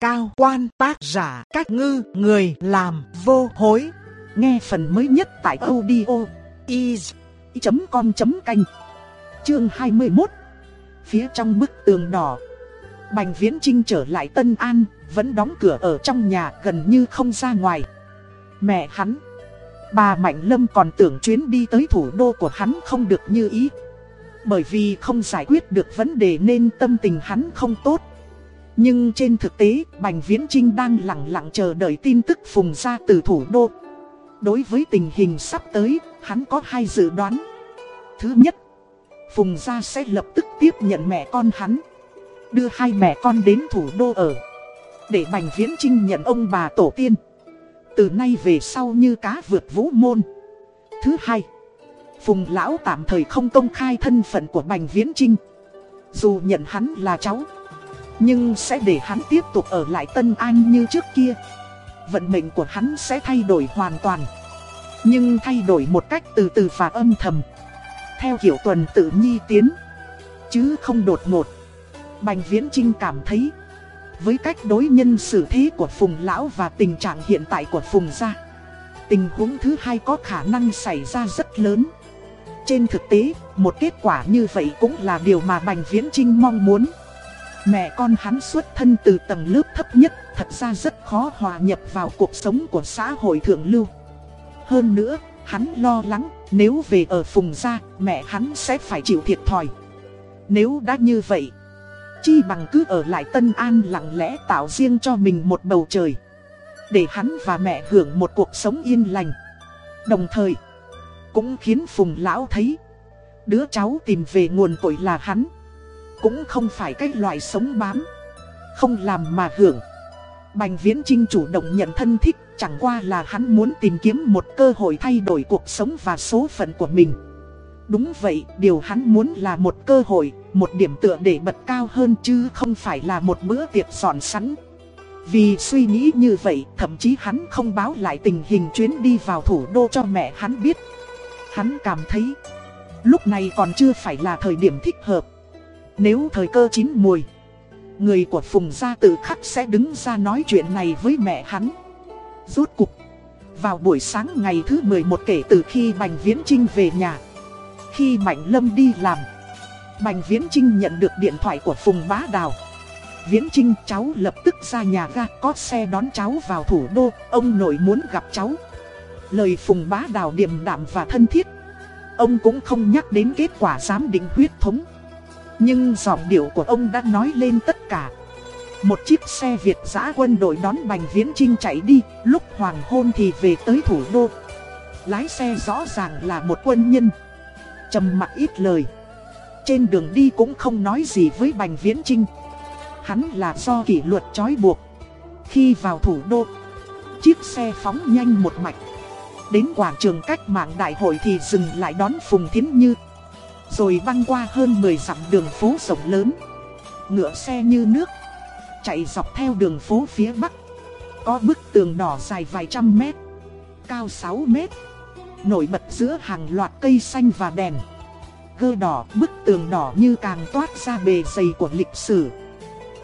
cao quan tác giả cách ngư người làm vô hối. Nghe phần mới nhất tại audio is.com.canh Chương 21 Phía trong bức tường đỏ Bành Viễn Trinh trở lại Tân An, vẫn đóng cửa ở trong nhà gần như không ra ngoài. Mẹ hắn, bà Mạnh Lâm còn tưởng chuyến đi tới thủ đô của hắn không được như ý. Bởi vì không giải quyết được vấn đề nên tâm tình hắn không tốt. Nhưng trên thực tế, Bành Viễn Trinh đang lặng lặng chờ đợi tin tức phùng ra từ thủ đô. Đối với tình hình sắp tới, hắn có hai dự đoán. Thứ nhất, Phùng Gia sẽ lập tức tiếp nhận mẹ con hắn. Đưa hai mẹ con đến thủ đô ở. Để Bành Viễn Trinh nhận ông bà tổ tiên. Từ nay về sau như cá vượt vũ môn. Thứ hai, Phùng Lão tạm thời không công khai thân phận của Bành Viễn Trinh. Dù nhận hắn là cháu. Nhưng sẽ để hắn tiếp tục ở lại Tân An như trước kia. Vận mệnh của hắn sẽ thay đổi hoàn toàn. Nhưng thay đổi một cách từ từ và âm thầm. Theo kiểu tuần tự nhi tiến. Chứ không đột ngột. Bành Viễn Trinh cảm thấy Với cách đối nhân xử thế của Phùng Lão và tình trạng hiện tại của Phùng Gia Tình huống thứ hai có khả năng xảy ra rất lớn. Trên thực tế, một kết quả như vậy cũng là điều mà Bành Viễn Trinh mong muốn. Mẹ con hắn xuất thân từ tầng lớp thấp nhất, thật ra rất khó hòa nhập vào cuộc sống của xã hội thượng lưu. Hơn nữa, hắn lo lắng, nếu về ở phùng gia, mẹ hắn sẽ phải chịu thiệt thòi. Nếu đã như vậy, chi bằng cứ ở lại Tân An lặng lẽ tạo riêng cho mình một bầu trời. Để hắn và mẹ hưởng một cuộc sống yên lành. Đồng thời, cũng khiến Phùng Lão thấy, đứa cháu tìm về nguồn cội là hắn. Cũng không phải cái loại sống bám. Không làm mà hưởng. Bành Viễn Trinh chủ động nhận thân thích Chẳng qua là hắn muốn tìm kiếm một cơ hội thay đổi cuộc sống và số phận của mình. Đúng vậy, điều hắn muốn là một cơ hội, một điểm tựa để bật cao hơn chứ không phải là một bữa tiệc giòn sẵn. Vì suy nghĩ như vậy, thậm chí hắn không báo lại tình hình chuyến đi vào thủ đô cho mẹ hắn biết. Hắn cảm thấy, lúc này còn chưa phải là thời điểm thích hợp nếu thời cơ chín mùi, Người của Phùng Gia tự khắc sẽ đứng ra nói chuyện này với mẹ hắn. Rốt cục Vào buổi sáng ngày thứ 11 kể từ khi Bành Viễn Trinh về nhà, Khi Mạnh Lâm đi làm, Bành Viễn Trinh nhận được điện thoại của Phùng Bá Đào. Viễn Trinh cháu lập tức ra nhà ga, có xe đón cháu vào thủ đô, Ông nội muốn gặp cháu. Lời Phùng Bá Đào điềm đạm và thân thiết, Ông cũng không nhắc đến kết quả giám định huyết thống nhưng giọng điệu của ông đã nói lên tất cả. Một chiếc xe Việt giã quân đội đón Bành Viễn Trinh chạy đi, Lúc hoàng hôn thì về tới thủ đô. Lái xe rõ ràng là một quân nhân. Trầm mặc ít lời. Trên đường đi cũng không nói gì với Bành Viễn Trinh Hắn là do kỷ luật trói buộc. Khi vào thủ đô, Chiếc xe phóng nhanh một mạch. Đến quảng trường cách mạng đại hội thì dừng lại đón Phùng Thiến Như rồi băng qua hơn 10 dặm đường phố rộng lớn. Ngựa xe như nước. Chạy dọc theo đường phố phía bắc. Có bức tường đỏ dài vài trăm mét. Cao 6 mét. Nổi bật giữa hàng loạt cây xanh và đèn. Gơ đỏ, bức tường đỏ như càng toát ra bề dày của lịch sử.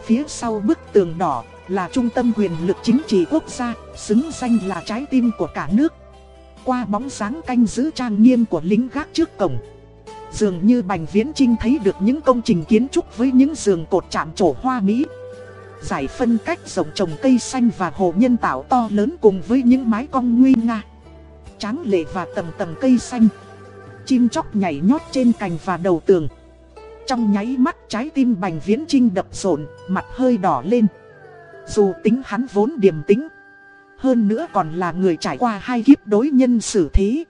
Phía sau bức tường đỏ là trung tâm quyền lực chính trị quốc gia, Xứng danh là trái tim của cả nước. Qua bóng sáng canh giữ trang nghiêm của lính gác trước cổng Dường như Bành Viễn Trinh thấy được những công trình kiến trúc với những giường cột chạm trổ hoa mỹ. Giải phân cách rộng trồng cây xanh và hồ nhân tạo to lớn cùng với những mái cong nguy nga. Tráng lệ và tầng tầng cây xanh. Chim chóc nhảy nhót trên cành và đầu tường. Trong nháy mắt trái tim Bành Viễn Trinh đập rộn, mặt hơi đỏ lên. Dù tính hắn vốn điềm tĩnh Hơn nữa còn là người trải qua hai kiếp đối nhân xử thế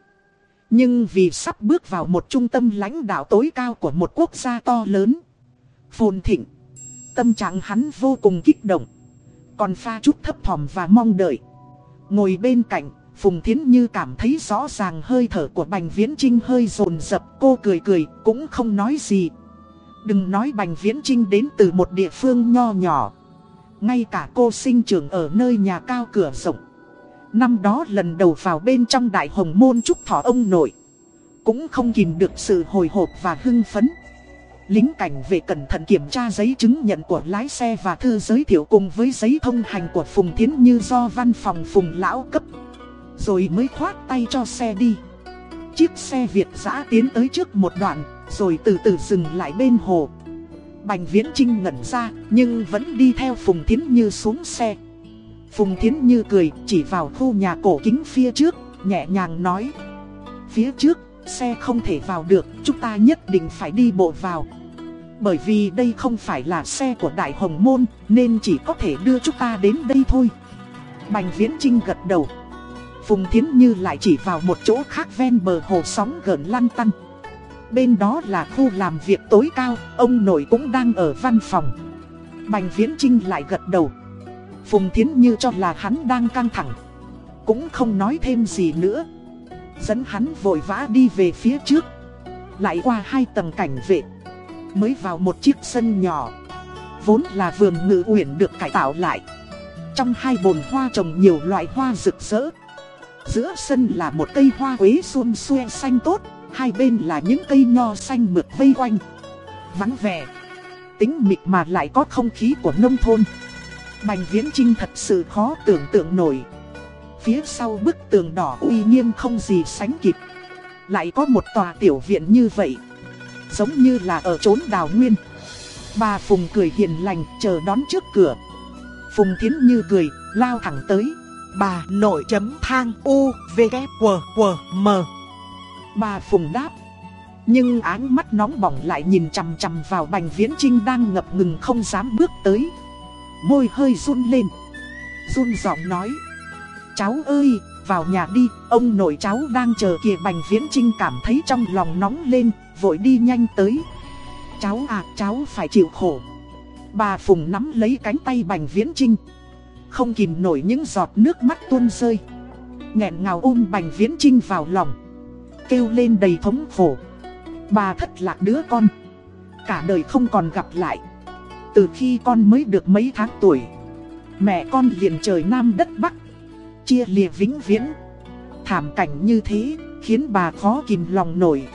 nhưng vì sắp bước vào một trung tâm lãnh đạo tối cao của một quốc gia to lớn. Phồn thịnh. Tâm trạng hắn vô cùng kích động. Còn pha chút thấp thỏm và mong đợi. Ngồi bên cạnh, Phùng Thiến Như cảm thấy rõ ràng hơi thở của Bành Viễn Trinh hơi rồn rập. Cô cười cười, cũng không nói gì. Đừng nói Bành Viễn Trinh đến từ một địa phương nho nhỏ. Ngay cả cô sinh trưởng ở nơi nhà cao cửa rộng. Năm đó lần đầu vào bên trong đại hồng môn trúc thọ ông nội Cũng không kìm được sự hồi hộp và hưng phấn Lính cảnh vệ cẩn thận kiểm tra giấy chứng nhận của lái xe và thư giới thiệu cùng với giấy thông hành của Phùng Thiến Như do văn phòng Phùng Lão cấp. Rồi mới khoát tay cho xe đi. Chiếc xe Việt giã tiến tới trước một đoạn, rồi từ từ dừng lại bên hồ. Bành Viễn Trinh ngẩn ra, nhưng vẫn đi theo Phùng Thiến Như xuống xe. Phùng Thiến Như cười, chỉ vào khu nhà cổ kính phía trước, nhẹ nhàng nói. Phía trước, xe không thể vào được, chúng ta nhất định phải đi bộ vào. Bởi vì đây không phải là xe của Đại Hồng Môn, nên chỉ có thể đưa chúng ta đến đây thôi. Bành Viễn Trinh gật đầu. Phùng Thiến Như lại chỉ vào một chỗ khác ven bờ hồ sóng gần lăn tăn. Bên đó là khu làm việc tối cao, ông nội cũng đang ở văn phòng. Bành Viễn Trinh lại gật đầu. Phùng Thiến Như cho là hắn đang căng thẳng. Cũng không nói thêm gì nữa. Dẫn hắn vội vã đi về phía trước. Lại qua hai tầng cảnh vệ. Mới vào một chiếc sân nhỏ. Vốn là vườn ngự uyển được cải tạo lại. Trong hai bồn hoa trồng nhiều loại hoa rực rỡ. Giữa sân là một cây hoa quế xuôn xuê xanh tốt, hai bên là những cây nho xanh mượt vây quanh. Vắng vẻ, tính mịt mà lại có không khí của nông thôn. Bành Viễn Trinh thật sự khó tưởng tượng nổi. Phía sau bức tường đỏ uy nghiêm không gì sánh kịp. Lại có một tòa tiểu viện như vậy. Giống như là ở chốn đào nguyên. Bà Phùng cười hiền lành chờ đón trước cửa. Phùng Thiến Như cười, lao thẳng tới bà nội chấm thang u v k w w m Bà Phùng đáp Nhưng áng mắt nóng bỏng lại nhìn chằm chằm vào Bành Viễn Trinh đang ngập ngừng không dám bước tới Môi hơi run lên. Run giọng nói. Cháu ơi, vào nhà đi, ông nội cháu đang chờ kìa. Bành Viễn Trinh cảm thấy trong lòng nóng lên, vội đi nhanh tới. Cháu à, cháu phải chịu khổ. Bà Phùng nắm lấy cánh tay Bành Viễn Trinh. Không kìm nổi những giọt nước mắt tuôn rơi. Nghẹn ngào ôm Bành Viễn Trinh vào lòng. Kêu lên đầy thống khổ. Bà thất lạc đứa con. Cả đời không còn gặp lại. Từ khi con mới được mấy tháng tuổi. Mẹ con liền trời Nam đất Bắc, Chia lìa vĩnh viễn. Thảm cảnh như thế Khiến bà khó kìm lòng nổi.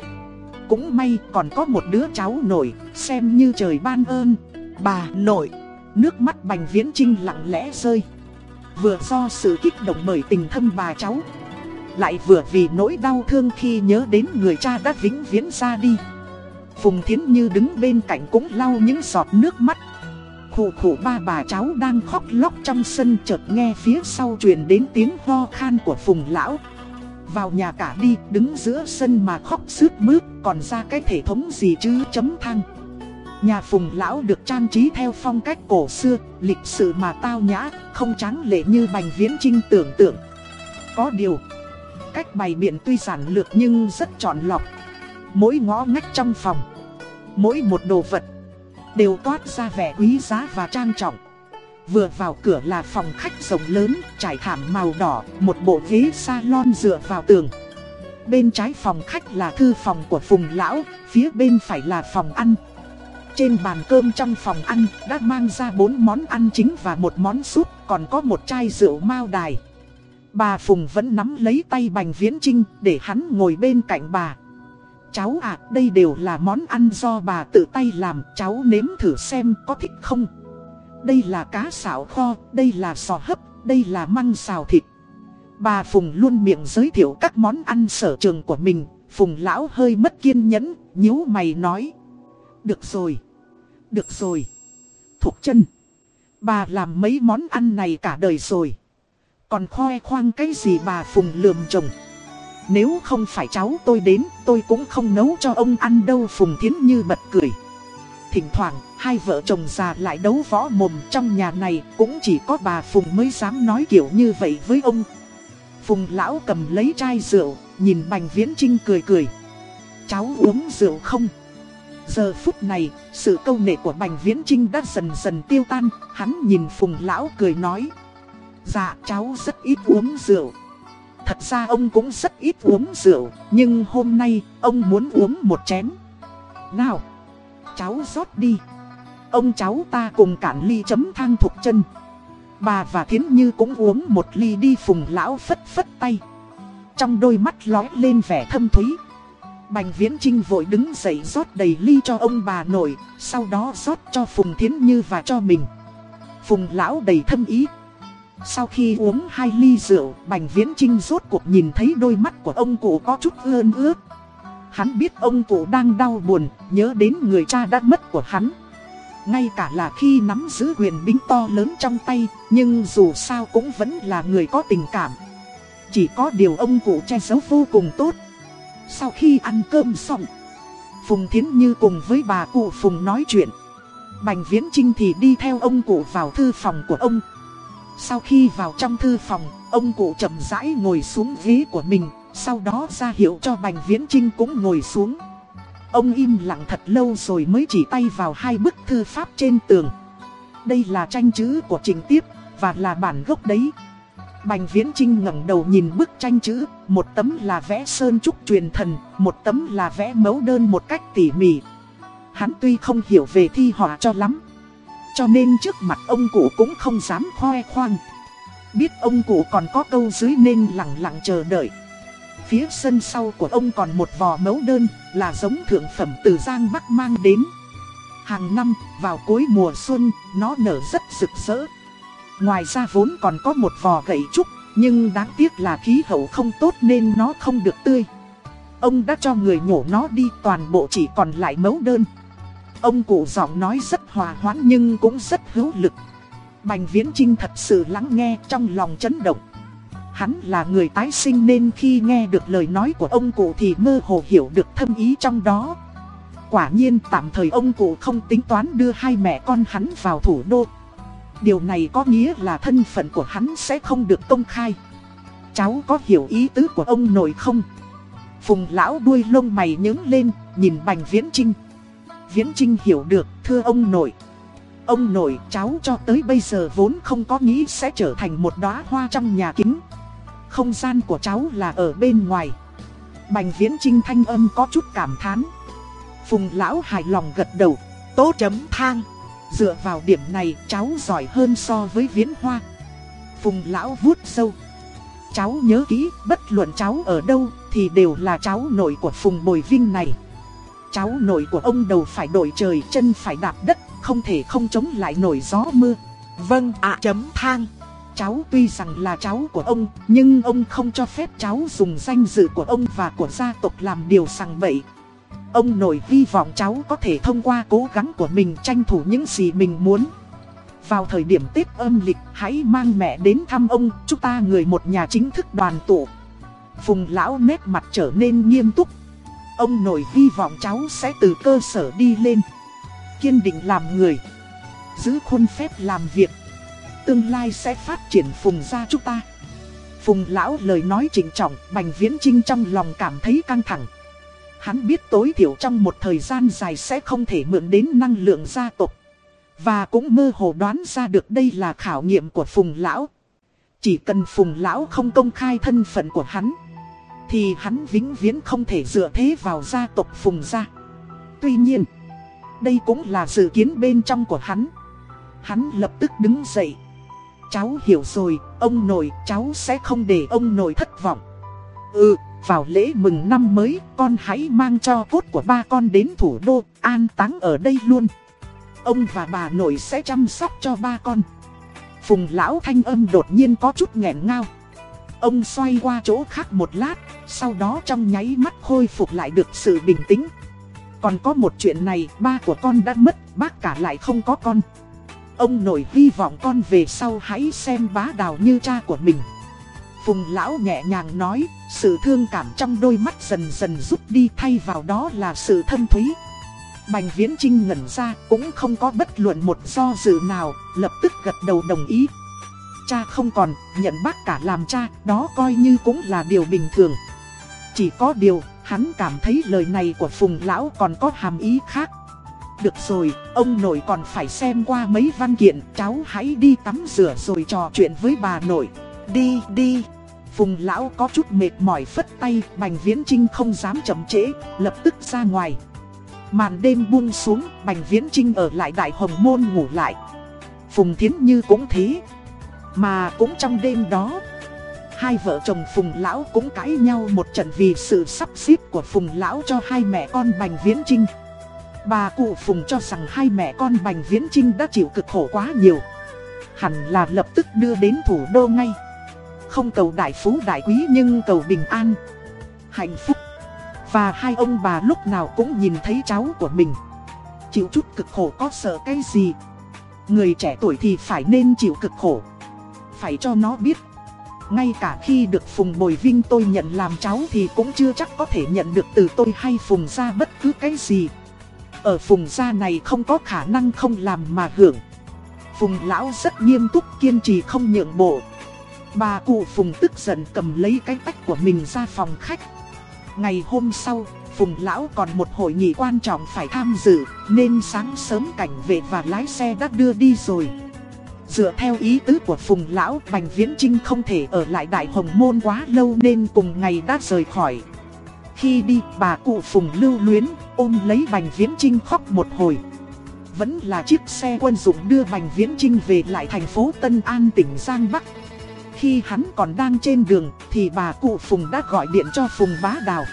Cũng may còn có một đứa cháu nổi, Xem như trời ban ơn. Bà nội Nước mắt Bành Viễn Trinh lặng lẽ rơi. Vừa do sự kích động bởi tình thân bà cháu, Lại vừa vì nỗi đau thương khi nhớ đến người cha đã vĩnh viễn ra đi. Phùng Thiến Như đứng bên cạnh cũng lau những giọt nước mắt. Khủ khủ ba bà cháu đang khóc lóc trong sân chợt nghe phía sau truyền đến tiếng ho khan của Phùng Lão Vào nhà cả đi đứng giữa sân mà khóc sướt mướt còn ra cái thể thống gì chứ chấm thang Nhà phùng lão được trang trí theo phong cách cổ xưa, lịch sự mà tao nhã, không trắng lệ như bành viễn trinh tưởng tượng. Có điều, cách bày biện tuy giản lược nhưng rất trọn lọc. Mỗi ngõ ngách trong phòng, mỗi một đồ vật, đều toát ra vẻ quý giá và trang trọng. Vừa vào cửa là phòng khách rộng lớn, trải thảm màu đỏ, một bộ ghế salon dựa vào tường. Bên trái phòng khách là thư phòng của Phùng Lão, phía bên phải là phòng ăn. Trên bàn cơm trong phòng ăn đã mang ra bốn món ăn chính và một món súp, còn có một chai rượu mao đài. Bà Phùng vẫn nắm lấy tay Bành Viễn Trinh để hắn ngồi bên cạnh bà. Cháu ạ, đây đều là món ăn do bà tự tay làm, cháu nếm thử xem có thích không. Đây là cá xào kho, đây là sò hấp, đây là măng xào thịt. Bà Phùng luôn miệng giới thiệu các món ăn sở trường của mình, Phùng lão hơi mất kiên nhẫn, nhíu mày nói. Được rồi. Được rồi. Thục chân. Bà làm mấy món ăn này cả đời rồi. Còn khoe khoang cái gì bà phùng lườm chồng. Nếu không phải cháu tôi đến, tôi cũng không nấu cho ông ăn đâu Phùng Thiến Như bật cười. Thỉnh thoảng, hai vợ chồng già lại đấu võ mồm trong nhà này, cũng chỉ có bà Phùng mới dám nói kiểu như vậy với ông. Phùng lão cầm lấy chai rượu, nhìn Bành Viễn Trinh cười cười. Cháu uống rượu không? Giờ phút này, sự câu nệ của Bành Viễn Trinh đã dần dần tiêu tan, hắn nhìn Phùng Lão cười nói. Dạ cháu rất ít uống rượu. Thật ra ông cũng rất ít uống rượu, nhưng hôm nay ông muốn uống một chén. Nào, cháu rót đi. Ông cháu ta cùng cản ly chấm thang thuộc chân. Bà và Thiến Như cũng uống một ly đi Phùng Lão phất phất tay. Trong đôi mắt lóe lên vẻ thâm thúy. Bành Viễn Trinh vội đứng dậy rót đầy ly cho ông bà nội, sau đó rót cho Phùng Thiến Như và cho mình. Phùng lão đầy thâm ý. Sau khi uống hai ly rượu, Bành Viễn Trinh rốt cuộc nhìn thấy đôi mắt của ông cụ có chút ơn ướt. Hắn biết ông cụ đang đau buồn, nhớ đến người cha đã mất của hắn. Ngay cả là khi nắm giữ quyền bính to lớn trong tay, nhưng dù sao cũng vẫn là người có tình cảm. Chỉ có điều ông cụ che giấu vô cùng tốt. Sau khi ăn cơm xong, Phùng Thiến Như cùng với bà cụ Phùng nói chuyện. Bành Viễn Trinh thì đi theo ông cụ vào thư phòng của ông. Sau khi vào trong thư phòng, ông cụ chậm rãi ngồi xuống ghế của mình, sau đó ra hiệu cho Bành Viễn Trinh cũng ngồi xuống. Ông im lặng thật lâu rồi mới chỉ tay vào hai bức thư pháp trên tường. Đây là tranh chữ của Trình Tiếp, và là bản gốc đấy. Bành Viễn Trinh ngẩng đầu nhìn bức tranh chữ, một tấm là vẽ sơn trúc truyền thần, một tấm là vẽ mẫu đơn một cách tỉ mỉ. Hắn tuy không hiểu về thi họa cho lắm, cho nên trước mặt ông cụ cũng không dám khoe khoang. Biết ông cụ còn có câu dưới nên lặng lặng chờ đợi. Phía sân sau của ông còn một vò mấu đơn là giống thượng phẩm từ Giang Bắc mang đến. Hàng năm, vào cuối mùa xuân, nó nở rất rực rỡ. Ngoài ra vốn còn có một vò gậy trúc, nhưng đáng tiếc là khí hậu không tốt nên nó không được tươi. Ông đã cho người nhổ nó đi toàn bộ chỉ còn lại mấu đơn. Ông cụ giọng nói rất hòa hoãn nhưng cũng rất hữu lực. Bành Viễn Trinh thật sự lắng nghe trong lòng chấn động. Hắn là người tái sinh nên khi nghe được lời nói của ông cụ thì mơ hồ hiểu được thâm ý trong đó. Quả nhiên tạm thời ông cụ không tính toán đưa hai mẹ con hắn vào thủ đô. Điều này có nghĩa là thân phận của hắn sẽ không được công khai. Cháu có hiểu ý tứ của ông nội không? Phùng lão đuôi lông mày nhướng lên, nhìn Bành Viễn Trinh. Viễn Trinh hiểu được, thưa ông nội. Ông nội cháu cho tới bây giờ vốn không có nghĩ sẽ trở thành một đóa hoa trong nhà kính. Không gian của cháu là ở bên ngoài. Bành Viễn Trinh thanh âm có chút cảm thán. Phùng lão hài lòng gật đầu, tố chấm thang. Dựa vào điểm này cháu giỏi hơn so với Viễn Hoa. Phùng lão vuốt sâu. Cháu nhớ kỹ, bất luận cháu ở đâu thì đều là cháu nội của Phùng Bồi Vinh này. Cháu nội của ông đầu phải đổi trời chân phải đạp đất Không thể không chống lại nổi gió mưa. Vâng ạ chấm thang. Cháu tuy rằng là cháu của ông Nhưng ông không cho phép cháu dùng danh dự của ông và của gia tộc làm điều sằng bậy. Ông nội hy vọng cháu có thể thông qua cố gắng của mình tranh thủ những gì mình muốn. Vào thời điểm Tết âm lịch hãy mang mẹ đến thăm ông Chúng ta người một nhà chính thức đoàn tụ. Phùng lão nét mặt trở nên nghiêm túc Ông nội hy vọng cháu sẽ từ cơ sở đi lên. Kiên định làm người. Giữ khuôn phép làm việc. Tương lai sẽ phát triển phùng ra chúng ta. Phùng lão lời nói trịnh trọng, Bành viễn trinh trong lòng cảm thấy căng thẳng. Hắn biết tối thiểu trong một thời gian dài sẽ không thể mượn đến năng lượng gia tộc. Và cũng mơ hồ đoán ra được đây là khảo nghiệm của phùng lão. Chỉ cần phùng lão không công khai thân phận của hắn thì hắn vĩnh viễn không thể dựa thế vào gia tộc Phùng gia. Tuy nhiên Đây cũng là dự kiến bên trong của hắn. Hắn lập tức đứng dậy. Cháu hiểu rồi, ông nội, cháu sẽ không để ông nội thất vọng. Ừ, vào lễ mừng năm mới, con hãy mang cho cốt của ba con đến thủ đô, an táng ở đây luôn. Ông và bà nội sẽ chăm sóc cho ba con. Phùng lão thanh âm đột nhiên có chút nghẹn ngào Ông xoay qua chỗ khác một lát, sau đó trong nháy mắt khôi phục lại được sự bình tĩnh. Còn có một chuyện này, ba của con đã mất, bác cả lại không có con. Ông nội hy vọng con về sau hãy xem bá đào như cha của mình. Phùng lão nhẹ nhàng nói, sự thương cảm trong đôi mắt dần dần rút đi thay vào đó là sự thâm thúy. Bành viễn trinh ngẩn ra cũng không có bất luận một do dự nào, lập tức gật đầu đồng ý cha không còn, nhận bác cả làm cha, đó coi như cũng là điều bình thường. Chỉ có điều, hắn cảm thấy lời này của Phùng Lão còn có hàm ý khác. Được rồi, ông nội còn phải xem qua mấy văn kiện, cháu hãy đi tắm rửa rồi trò chuyện với bà nội. Đi, đi. Phùng Lão có chút mệt mỏi phất tay, Bành Viễn Trinh không dám chậm trễ, lập tức ra ngoài. Màn đêm buông xuống, Bành Viễn Trinh ở lại Đại Hồng Môn ngủ lại. Phùng Thiến Như cũng thế, mà cũng trong đêm đó, Hai vợ chồng Phùng Lão cũng cãi nhau một trận vì sự sắp xếp của Phùng Lão cho hai mẹ con Bành Viễn Trinh. Bà cụ Phùng cho rằng hai mẹ con Bành Viễn Trinh đã chịu cực khổ quá nhiều. Hẳn là lập tức đưa đến thủ đô ngay. Không cầu đại phú đại quý nhưng cầu bình an, hạnh phúc. Và hai ông bà lúc nào cũng nhìn thấy cháu của mình. Chịu chút cực khổ có sợ cái gì. Người trẻ tuổi thì phải nên chịu cực khổ. Phải cho nó biết ngay cả khi được Phùng Bồi Vinh tôi nhận làm cháu thì cũng chưa chắc có thể nhận được từ tôi hay Phùng gia bất cứ cái gì. Ở Phùng gia này không có khả năng không làm mà hưởng. Phùng lão rất nghiêm túc kiên trì không nhượng bộ. Bà cụ Phùng tức giận cầm lấy cái tách của mình ra phòng khách. Ngày hôm sau, Phùng lão còn một hội nghị quan trọng phải tham dự, nên sáng sớm cảnh vệ và lái xe đã đưa đi rồi. Dựa theo ý tứ của Phùng Lão, Bành Viễn Trinh không thể ở lại Đại Hồng Môn quá lâu nên cùng ngày đã rời khỏi. Khi đi, bà cụ Phùng lưu luyến, ôm lấy Bành Viễn Trinh khóc một hồi. Vẫn là chiếc xe quân dụng đưa Bành Viễn Trinh về lại thành phố Tân An tỉnh Giang Bắc. Khi hắn còn đang trên đường, thì bà cụ Phùng đã gọi điện cho Phùng Bá Đào.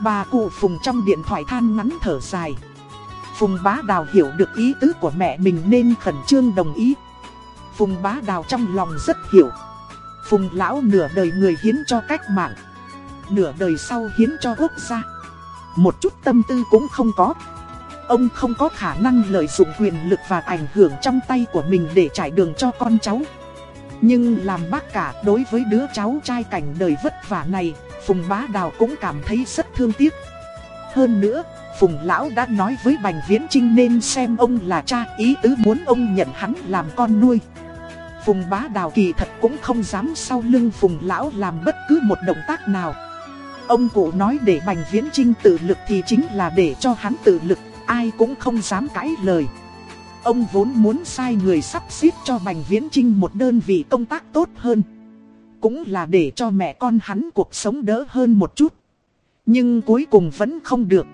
Bà cụ Phùng trong điện thoại than ngắn thở dài. Phùng Bá Đào hiểu được ý tứ của mẹ mình nên khẩn trương đồng ý. Phùng bá đào trong lòng rất hiểu. Phùng lão nửa đời người hiến cho cách mạng. Nửa đời sau hiến cho quốc gia. Một chút tâm tư cũng không có. Ông không có khả năng lợi dụng quyền lực và ảnh hưởng trong tay của mình để trải đường cho con cháu. Nhưng làm bác cả đối với đứa cháu trai cảnh đời vất vả này, Phùng Bá Đào cũng cảm thấy rất thương tiếc. Hơn nữa, Phùng Lão đã nói với Bành Viễn Trinh nên xem ông là cha ý tứ muốn ông nhận hắn làm con nuôi. Phùng bá đào kỳ thật cũng không dám sau lưng Phùng lão làm bất cứ một động tác nào. Ông cụ nói để Bành Viễn Trinh tự lực thì chính là để cho hắn tự lực, ai cũng không dám cãi lời. Ông vốn muốn sai người sắp xếp cho Bành Viễn Trinh một đơn vị công tác tốt hơn. Cũng là để cho mẹ con hắn cuộc sống đỡ hơn một chút. Nhưng cuối cùng vẫn không được.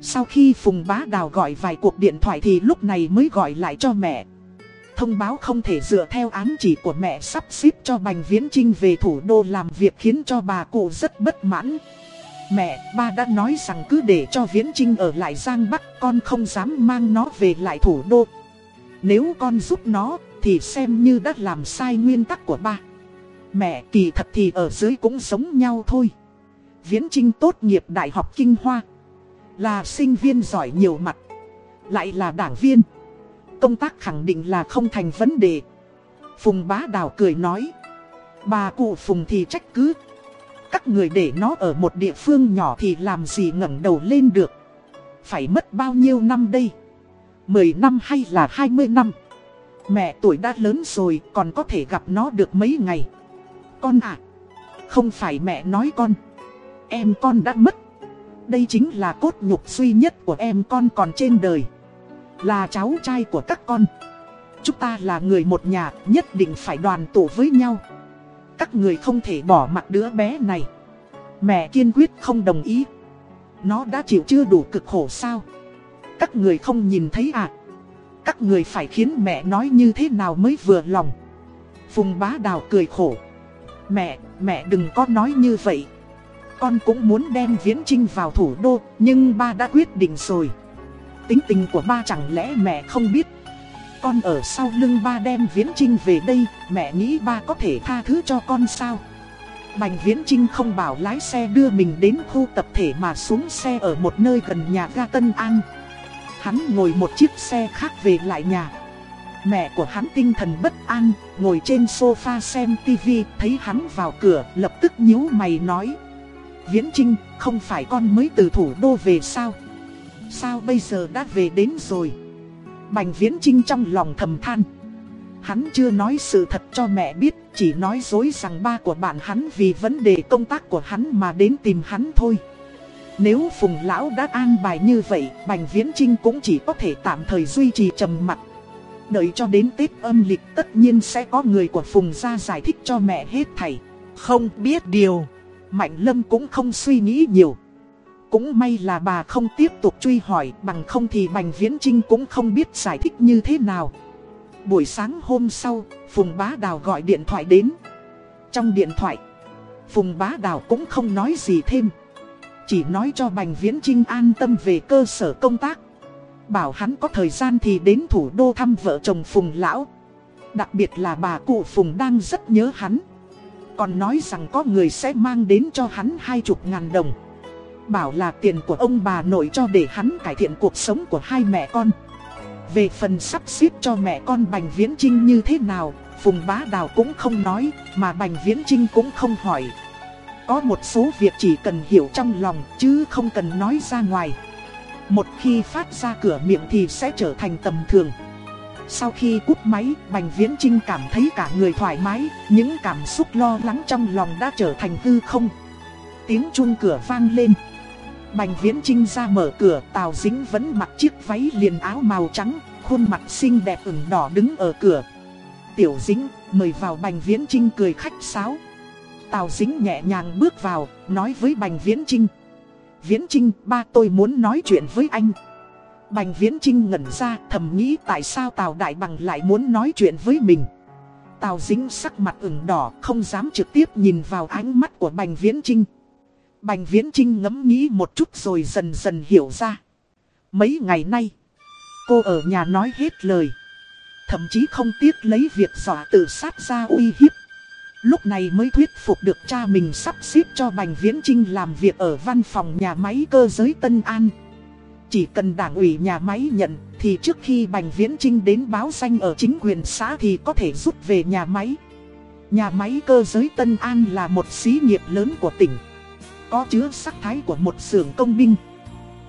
Sau khi Phùng Bá Đào gọi vài cuộc điện thoại thì lúc này mới gọi lại cho mẹ thông báo không thể dựa theo án chỉ của mẹ sắp xếp cho Bành Viễn Trinh về thủ đô làm việc khiến cho bà cụ rất bất mãn. Mẹ, ba đã nói rằng cứ để cho Viễn Trinh ở lại Giang Bắc, con không dám mang nó về lại thủ đô. Nếu con giúp nó, thì xem như đã làm sai nguyên tắc của ba. Mẹ kỳ thật thì ở dưới cũng giống nhau thôi. Viễn Trinh tốt nghiệp Đại học Kinh Hoa. Là sinh viên giỏi nhiều mặt. Lại là đảng viên. Công tác khẳng định là không thành vấn đề. Phùng bá đào cười nói. Bà cụ Phùng thì trách cứ. Các người để nó ở một địa phương nhỏ thì làm gì ngẩng đầu lên được. Phải mất bao nhiêu năm đây? 10 năm hay là 20 năm? Mẹ tuổi đã lớn rồi còn có thể gặp nó được mấy ngày. Con à, không phải mẹ nói con. Em con đã mất. Đây chính là cốt nhục duy nhất của em con còn trên đời. Là cháu trai của các con. Chúng ta là người một nhà Nhất định phải đoàn tụ với nhau. Các người không thể bỏ mặt đứa bé này. Mẹ kiên quyết không đồng ý. Nó đã chịu chưa đủ cực khổ sao? Các người không nhìn thấy à? Các người phải khiến mẹ nói như thế nào mới vừa lòng? Phùng bá đào cười khổ. Mẹ, mẹ đừng có nói như vậy. Con cũng muốn đem Viễn Trinh vào thủ đô Nhưng ba đã quyết định rồi. Tính tình của ba chẳng lẽ mẹ không biết? Con ở sau lưng ba đem Viễn Trinh về đây Mẹ nghĩ ba có thể tha thứ cho con sao? Bành Viễn Trinh không bảo lái xe đưa mình đến khu tập thể mà xuống xe ở một nơi gần nhà ga Tân An. Hắn ngồi một chiếc xe khác về lại nhà. Mẹ của hắn tinh thần bất an, ngồi trên sofa xem tivi, thấy hắn vào cửa, lập tức nhíu mày nói Viễn Trinh, không phải con mới từ thủ đô về sao? Sao bây giờ đã về đến rồi? Bành Viễn Trinh trong lòng thầm than. Hắn chưa nói sự thật cho mẹ biết Chỉ nói dối rằng ba của bạn hắn vì vấn đề công tác của hắn mà đến tìm hắn thôi. Nếu Phùng Lão đã an bài như vậy Bành Viễn Trinh cũng chỉ có thể tạm thời duy trì trầm mặt Đợi cho đến Tết âm lịch tất nhiên sẽ có người của Phùng ra giải thích cho mẹ hết thảy. Không biết điều. Mạnh Lâm cũng không suy nghĩ nhiều cũng may là bà không tiếp tục truy hỏi bằng không thì Bành Viễn Trinh cũng không biết giải thích như thế nào. Buổi sáng hôm sau, Phùng Bá Đào gọi điện thoại đến. Trong điện thoại, Phùng bá đào cũng không nói gì thêm. Chỉ nói cho Bành Viễn Trinh an tâm về cơ sở công tác. Bảo hắn có thời gian thì đến thủ đô thăm vợ chồng Phùng Lão. Đặc biệt là bà cụ Phùng đang rất nhớ hắn. Còn nói rằng có người sẽ mang đến cho hắn hai chục ngàn đồng. Bảo là tiền của ông bà nội cho để hắn cải thiện cuộc sống của hai mẹ con. Về phần sắp xếp cho mẹ con Bành Viễn Trinh như thế nào, Phùng Bá Đào cũng không nói, Mà Bành Viễn Trinh cũng không hỏi. Có một số việc chỉ cần hiểu trong lòng, chứ không cần nói ra ngoài. Một khi phát ra cửa miệng thì sẽ trở thành tầm thường. Sau khi cúp máy, Bành Viễn Trinh cảm thấy cả người thoải mái, Những cảm xúc lo lắng trong lòng đã trở thành hư không. Tiếng chuông cửa vang lên. Bành Viễn Trinh ra mở cửa, Tào Dính vẫn mặc chiếc váy liền áo màu trắng, khuôn mặt xinh đẹp ửng đỏ đứng ở cửa. Tiểu Dính, mời vào Bành Viễn Trinh cười khách sáo. Tào Dính nhẹ nhàng bước vào, nói với Bành Viễn Trinh. Viễn Trinh, ba tôi muốn nói chuyện với anh. Bành Viễn Trinh ngẩn ra, thầm nghĩ tại sao Tào Đại Bằng lại muốn nói chuyện với mình. Tào Dính sắc mặt ửng đỏ, không dám trực tiếp nhìn vào ánh mắt của Bành Viễn Trinh. Bành Viễn Trinh ngẫm nghĩ một chút rồi dần dần hiểu ra. Mấy ngày nay, cô ở nhà nói hết lời. Thậm chí không tiếc lấy việc dọa tự sát ra uy hiếp. Lúc này mới thuyết phục được cha mình sắp xếp cho Bành Viễn Trinh làm việc ở văn phòng nhà máy cơ giới Tân An. Chỉ cần đảng ủy nhà máy nhận thì trước khi Bành Viễn Trinh đến báo danh ở chính quyền xã thì có thể rút về nhà máy. Nhà máy cơ giới Tân An là một xí nghiệp lớn của tỉnh có chứa sắc thái của một xưởng công binh.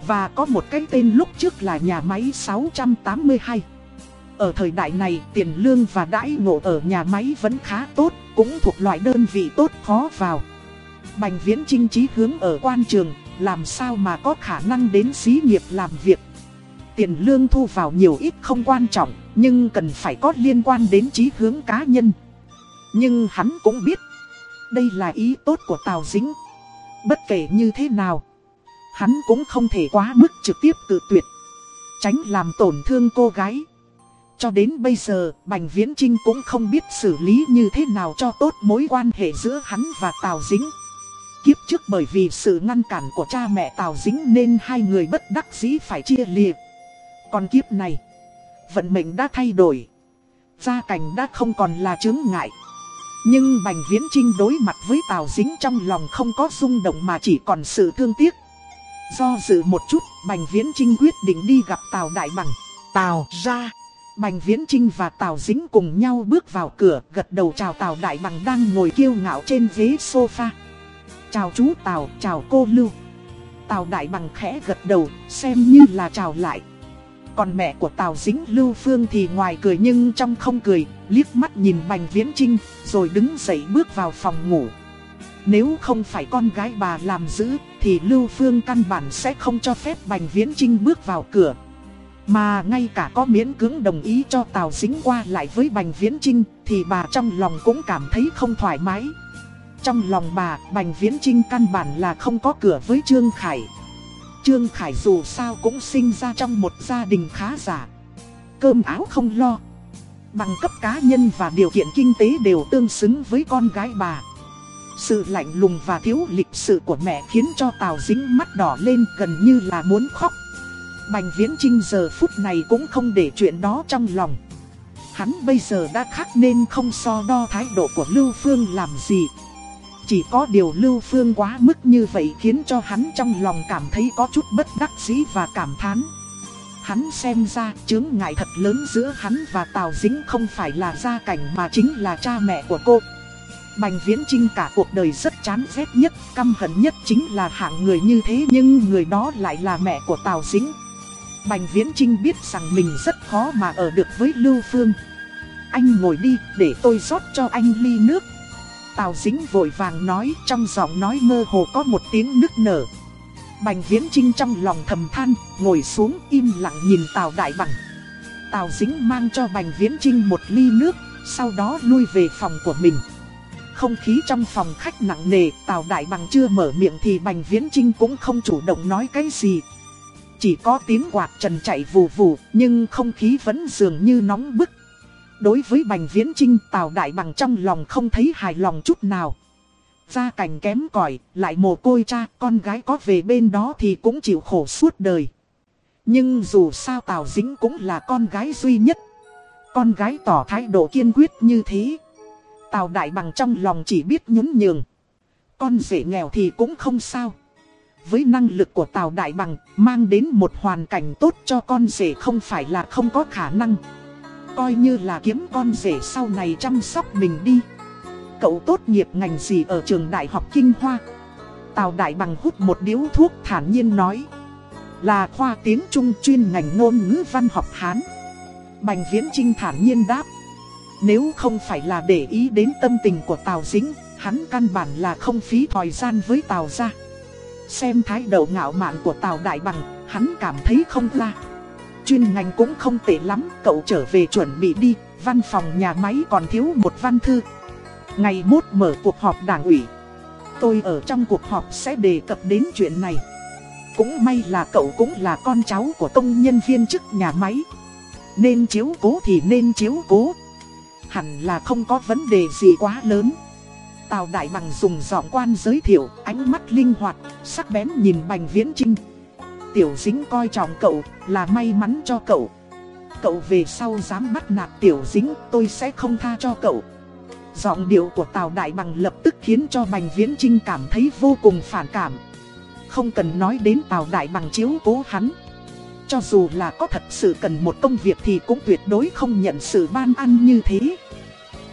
Và có một cái tên lúc trước là nhà máy 682. Ở thời đại này tiền lương và đãi ngộ ở nhà máy vẫn khá tốt, cũng thuộc loại đơn vị tốt khó vào. Bành viễn trinh trí hướng ở quan trường, làm sao mà có khả năng đến xí nghiệp làm việc. Tiền lương thu vào nhiều ít không quan trọng, nhưng cần phải có liên quan đến trí hướng cá nhân. Nhưng hắn cũng biết, đây là ý tốt của Tào Dính, Bất kể như thế nào, hắn cũng không thể quá mức trực tiếp tự tuyệt, tránh làm tổn thương cô gái. Cho đến bây giờ, Bành Viễn Trinh cũng không biết xử lý như thế nào cho tốt mối quan hệ giữa hắn và Tào Dính. Kiếp trước bởi vì sự ngăn cản của cha mẹ Tào Dính nên hai người bất đắc dĩ phải chia liệt. Còn kiếp này, vận mệnh đã thay đổi. Gia cảnh đã không còn là chứng ngại. Nhưng Bành Viễn Trinh đối mặt với Tào Dính trong lòng không có rung động mà chỉ còn sự thương tiếc. Do dự một chút, Bành Viễn Trinh quyết định đi gặp Tào Đại Bằng. Tào ra. Bành Viễn Trinh và Tào Dính cùng nhau bước vào cửa, gật đầu chào Tào Đại Bằng đang ngồi kiêu ngạo trên ghế sofa. Chào chú Tào, chào cô Lưu. Tào Đại Bằng khẽ gật đầu, xem như là chào lại. Còn mẹ của Tào Dính Lưu Phương thì ngoài cười nhưng trong không cười, liếc mắt nhìn Bành Viễn Trinh, rồi đứng dậy bước vào phòng ngủ. Nếu không phải con gái bà làm giữ, thì Lưu Phương căn bản sẽ không cho phép Bành Viễn Trinh bước vào cửa. Mà ngay cả có miễn cưỡng đồng ý cho Tào Dính qua lại với Bành Viễn Trinh, thì bà trong lòng cũng cảm thấy không thoải mái. Trong lòng bà, Bành Viễn Trinh căn bản là không có cửa với Trương Khải. Trương Khải dù sao cũng sinh ra trong một gia đình khá giả. Cơm áo không lo. Bằng cấp cá nhân và điều kiện kinh tế đều tương xứng với con gái bà. Sự lạnh lùng và thiếu lịch sự của mẹ khiến cho Tào dính mắt đỏ lên gần như là muốn khóc. Bành Viễn Trinh giờ phút này cũng không để chuyện đó trong lòng. Hắn bây giờ đã khác nên không so đo thái độ của Lưu Phương làm gì. Chỉ có điều Lưu Phương quá mức như vậy khiến cho hắn trong lòng cảm thấy có chút bất đắc dĩ và cảm thán. Hắn xem ra chướng ngại thật lớn giữa hắn và Tào Dính không phải là gia cảnh mà chính là cha mẹ của cô. Bành Viễn Trinh cả cuộc đời rất chán ghét nhất, căm hận nhất chính là hạng người như thế nhưng người đó lại là mẹ của Tào Dính. Bành Viễn Trinh biết rằng mình rất khó mà ở được với Lưu Phương. Anh ngồi đi để tôi rót cho anh ly nước. Tào Dính vội vàng nói trong giọng nói mơ hồ có một tiếng nức nở. Bành Viễn Trinh trong lòng thầm than, ngồi xuống im lặng nhìn Tào Đại Bằng. Tào Dính mang cho Bành Viễn Trinh một ly nước, sau đó lui về phòng của mình. Không khí trong phòng khách nặng nề, Tào Đại Bằng chưa mở miệng thì Bành Viễn Trinh cũng không chủ động nói cái gì. Chỉ có tiếng quạt trần chạy vù vù, nhưng không khí vẫn dường như nóng bức. Đối với Bành Viễn Trinh Tào Đại Bằng trong lòng không thấy hài lòng chút nào. gia cảnh kém cỏi lại mồ côi cha, con gái có về bên đó thì cũng chịu khổ suốt đời. Nhưng dù sao Tào Dính cũng là con gái duy nhất. Con gái tỏ thái độ kiên quyết như thế. Tào Đại Bằng trong lòng chỉ biết nhún nhường. Con rể nghèo thì cũng không sao. Với năng lực của Tào Đại Bằng, mang đến một hoàn cảnh tốt cho con rể không phải là không có khả năng. Coi như là kiếm con rể sau này chăm sóc mình đi. Cậu tốt nghiệp ngành gì ở trường Đại học Kinh Hoa? Tào Đại Bằng hút một điếu thuốc thản nhiên nói. Là khoa tiếng Trung chuyên ngành ngôn ngữ văn học Hán. Bành Viễn Trinh thản nhiên đáp. Nếu không phải là để ý đến tâm tình của Tào Dính, hắn căn bản là không phí thời gian với Tào ra. Xem thái độ ngạo mạn của Tào Đại Bằng, hắn cảm thấy không la. Chuyên ngành cũng không tệ lắm, cậu trở về chuẩn bị đi, văn phòng nhà máy còn thiếu một văn thư. Ngày mốt mở cuộc họp đảng ủy. Tôi ở trong cuộc họp sẽ đề cập đến chuyện này. Cũng may là cậu cũng là con cháu của công nhân viên chức nhà máy. Nên chiếu cố thì nên chiếu cố. Hẳn là không có vấn đề gì quá lớn. Tào Đại Bằng dùng giọng quan giới thiệu, ánh mắt linh hoạt, sắc bén nhìn Bành Viễn Trinh. Tiểu dính coi trọng cậu, là may mắn cho cậu. Cậu về sau dám bắt nạt tiểu dính, tôi sẽ không tha cho cậu. Giọng điệu của Tào Đại Bằng lập tức khiến cho Bành Viễn Trinh cảm thấy vô cùng phản cảm. Không cần nói đến Tào Đại Bằng chiếu cố hắn. Cho dù là có thật sự cần một công việc thì cũng tuyệt đối không nhận sự ban ăn như thế.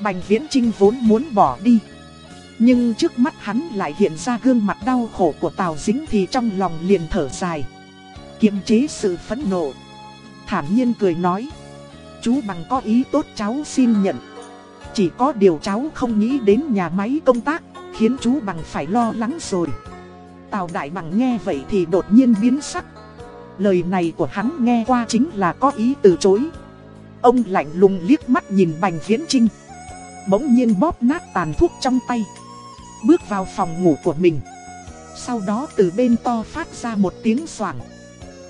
Bành Viễn Trinh vốn muốn bỏ đi. Nhưng trước mắt hắn lại hiện ra gương mặt đau khổ của Tào Dính thì trong lòng liền thở dài. Kiềm chế sự phẫn nộ. Thản nhiên cười nói. Chú bằng có ý tốt cháu xin nhận. Chỉ có điều cháu không nghĩ đến nhà máy công tác, khiến chú bằng phải lo lắng rồi. Tào Đại Bằng nghe vậy thì đột nhiên biến sắc. Lời này của hắn nghe qua chính là có ý từ chối. Ông lạnh lùng liếc mắt nhìn Bành Viễn Trinh. Bỗng nhiên bóp nát tàn thuốc trong tay. Bước vào phòng ngủ của mình. Sau đó từ bên to phát ra một tiếng soảng.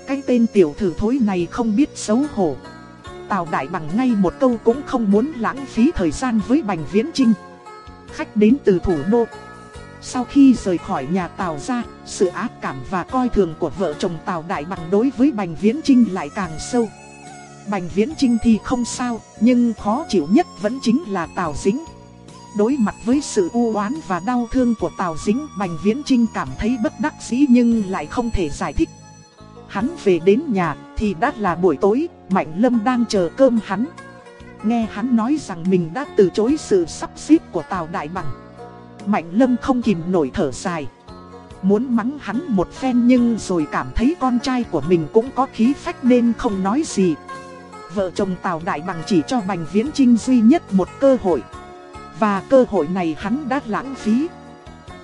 Cái tên tiểu thử thối này không biết xấu hổ. Tào Đại Bằng ngay một câu cũng không muốn lãng phí thời gian với Bành Viễn Trinh. Khách đến từ thủ đô. Sau khi rời khỏi nhà Tào ra, sự ác cảm và coi thường của vợ chồng Tào Đại Bằng đối với Bành Viễn Trinh lại càng sâu. Bành Viễn Trinh thì không sao, nhưng khó chịu nhất vẫn chính là Tào Dính. Đối mặt với sự u oán và đau thương của Tào Dính, Bành Viễn Trinh cảm thấy bất đắc dĩ nhưng lại không thể giải thích. Hắn về đến nhà thì đã là buổi tối, Mạnh Lâm đang chờ cơm hắn. Nghe hắn nói rằng mình đã từ chối sự sắp xếp của Tào Đại Bằng. Mạnh Lâm không kìm nổi thở dài. Muốn mắng hắn một phen nhưng rồi cảm thấy con trai của mình cũng có khí phách nên không nói gì. Vợ chồng Tào Đại Bằng chỉ cho Bành Viễn Trinh duy nhất một cơ hội. Và cơ hội này hắn đã lãng phí.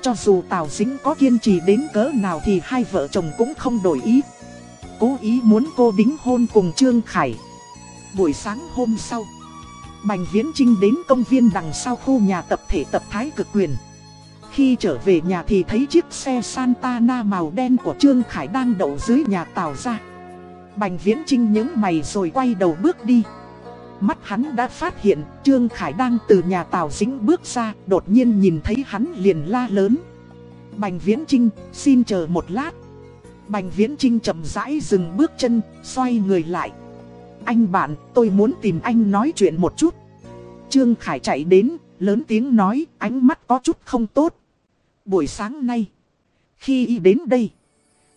Cho dù Tào Dính có kiên trì đến cỡ nào thì hai vợ chồng cũng không đổi ý. Cố ý muốn cô đính hôn cùng Trương Khải. Buổi sáng hôm sau, Bành Viễn Trinh đến công viên đằng sau khu nhà tập thể tập thái cực quyền. Khi trở về nhà thì thấy chiếc xe Santana màu đen của Trương Khải đang đậu dưới nhà tàu ra. Bành Viễn Trinh nhớ mày rồi quay đầu bước đi. Mắt hắn đã phát hiện Trương Khải đang từ nhà tàu Dính bước ra, đột nhiên nhìn thấy hắn liền la lớn. Bành Viễn Trinh, xin chờ một lát. Bành Viễn Trinh chậm rãi dừng bước chân, xoay người lại. Anh bạn, tôi muốn tìm anh nói chuyện một chút. Trương Khải chạy đến, lớn tiếng nói, ánh mắt có chút không tốt. Buổi sáng nay, khi y đến đây,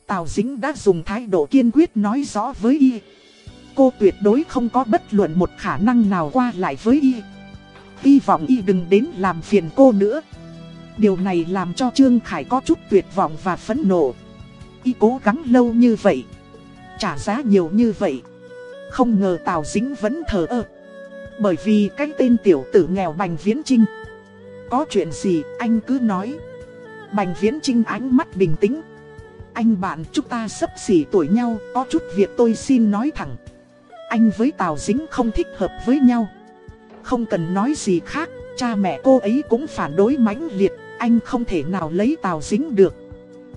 Tào Dính đã dùng thái độ kiên quyết nói rõ với y. Cô tuyệt đối không có bất luận một khả năng nào qua lại với y. Hy vọng y đừng đến làm phiền cô nữa. Điều này làm cho Trương Khải có chút tuyệt vọng và phẫn nộ. Y cố gắng lâu như vậy, trả giá nhiều như vậy. Không ngờ Tào Dính vẫn thờ ơ. Bởi vì cái tên tiểu tử nghèo Bành Viễn Trinh. Có chuyện gì anh cứ nói. Bành Viễn Trinh ánh mắt bình tĩnh. Anh bạn chúng ta sấp xỉ tuổi nhau, có chút việc tôi xin nói thẳng. Anh với Tào Dính không thích hợp với nhau. Không cần nói gì khác, cha mẹ cô ấy cũng phản đối mãnh liệt, anh không thể nào lấy Tào Dính được.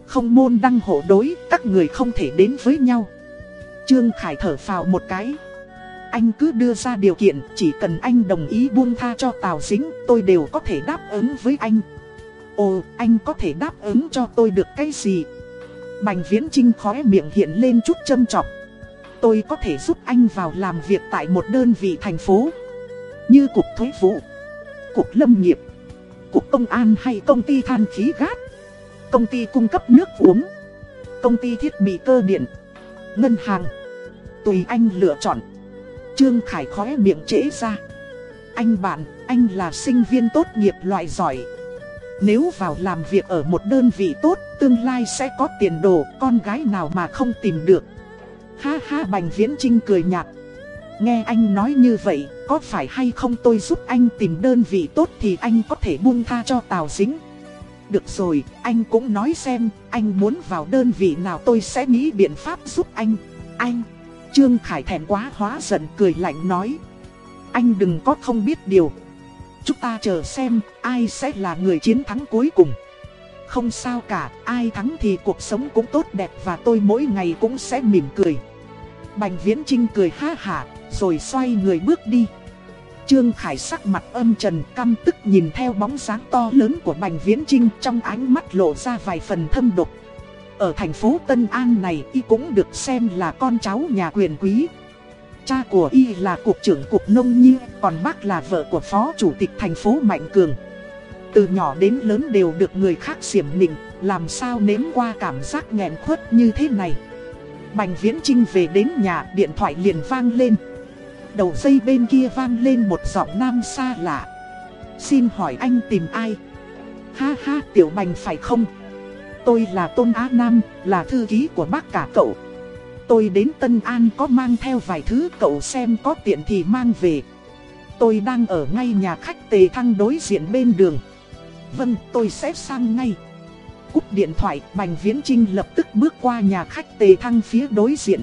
Không môn đăng hộ đối, các người không thể đến với nhau. Trương Khải thở phào một cái. Anh cứ đưa ra điều kiện, chỉ cần anh đồng ý buông tha cho Tào Dính, tôi đều có thể đáp ứng với anh. Ồ, anh có thể đáp ứng cho tôi được cái gì? Bành Viễn Trinh khóe miệng hiện lên chút châm trọng. Tôi có thể giúp anh vào làm việc tại một đơn vị thành phố Như Cục Thuế vụ Cục Lâm nghiệp Cục Công an hay công ty than khí gát Công ty cung cấp nước uống. Công ty thiết bị cơ điện. Ngân hàng. Tùy anh lựa chọn. Trương Khải khóe miệng trễ ra. Anh bạn, anh là sinh viên tốt nghiệp loại giỏi. Nếu vào làm việc ở một đơn vị tốt Tương lai sẽ có tiền đồ Con gái nào mà không tìm được. Ha ha Bành Viễn Trinh cười nhạt. Nghe anh nói như vậy, có phải hay không tôi giúp anh tìm đơn vị tốt thì anh có thể buông tha cho Tào Dính. Được rồi, anh cũng nói xem, anh muốn vào đơn vị nào tôi sẽ nghĩ biện pháp giúp anh. Anh, Trương Khải thèm quá hóa giận cười lạnh nói. Anh đừng có không biết điều. Chúng ta chờ xem ai sẽ là người chiến thắng cuối cùng. Không sao cả, ai thắng thì cuộc sống cũng tốt đẹp và tôi mỗi ngày cũng sẽ mỉm cười. Bành Viễn Trinh cười ha hả, rồi xoay người bước đi. Trương Khải sắc mặt âm trần căm tức nhìn theo bóng dáng to lớn của Bành Viễn Trinh trong ánh mắt lộ ra vài phần thâm độc. Ở thành phố Tân An này y cũng được xem là con cháu nhà quyền quý. Cha của y là cục trưởng cục nông nhi, còn bác là vợ của phó chủ tịch thành phố Mạnh Cường. Từ nhỏ đến lớn đều được người khác xiểm nịnh, làm sao nếm qua cảm giác nghẹn khuất như thế này. Bành Viễn Trinh về đến nhà điện thoại liền vang lên Đầu dây bên kia vang lên một giọng nam xa lạ Xin hỏi anh tìm ai? Ha ha tiểu bành phải không? Tôi là Tôn Á Nam, là thư ký của bác cả cậu Tôi đến Tân An có mang theo vài thứ cậu xem có tiện thì mang về Tôi đang ở ngay nhà khách tề thăng đối diện bên đường Vâng tôi sẽ sang ngay cúp điện thoại, Bành Viễn Trinh lập tức bước qua nhà khách tề thăng phía đối diện.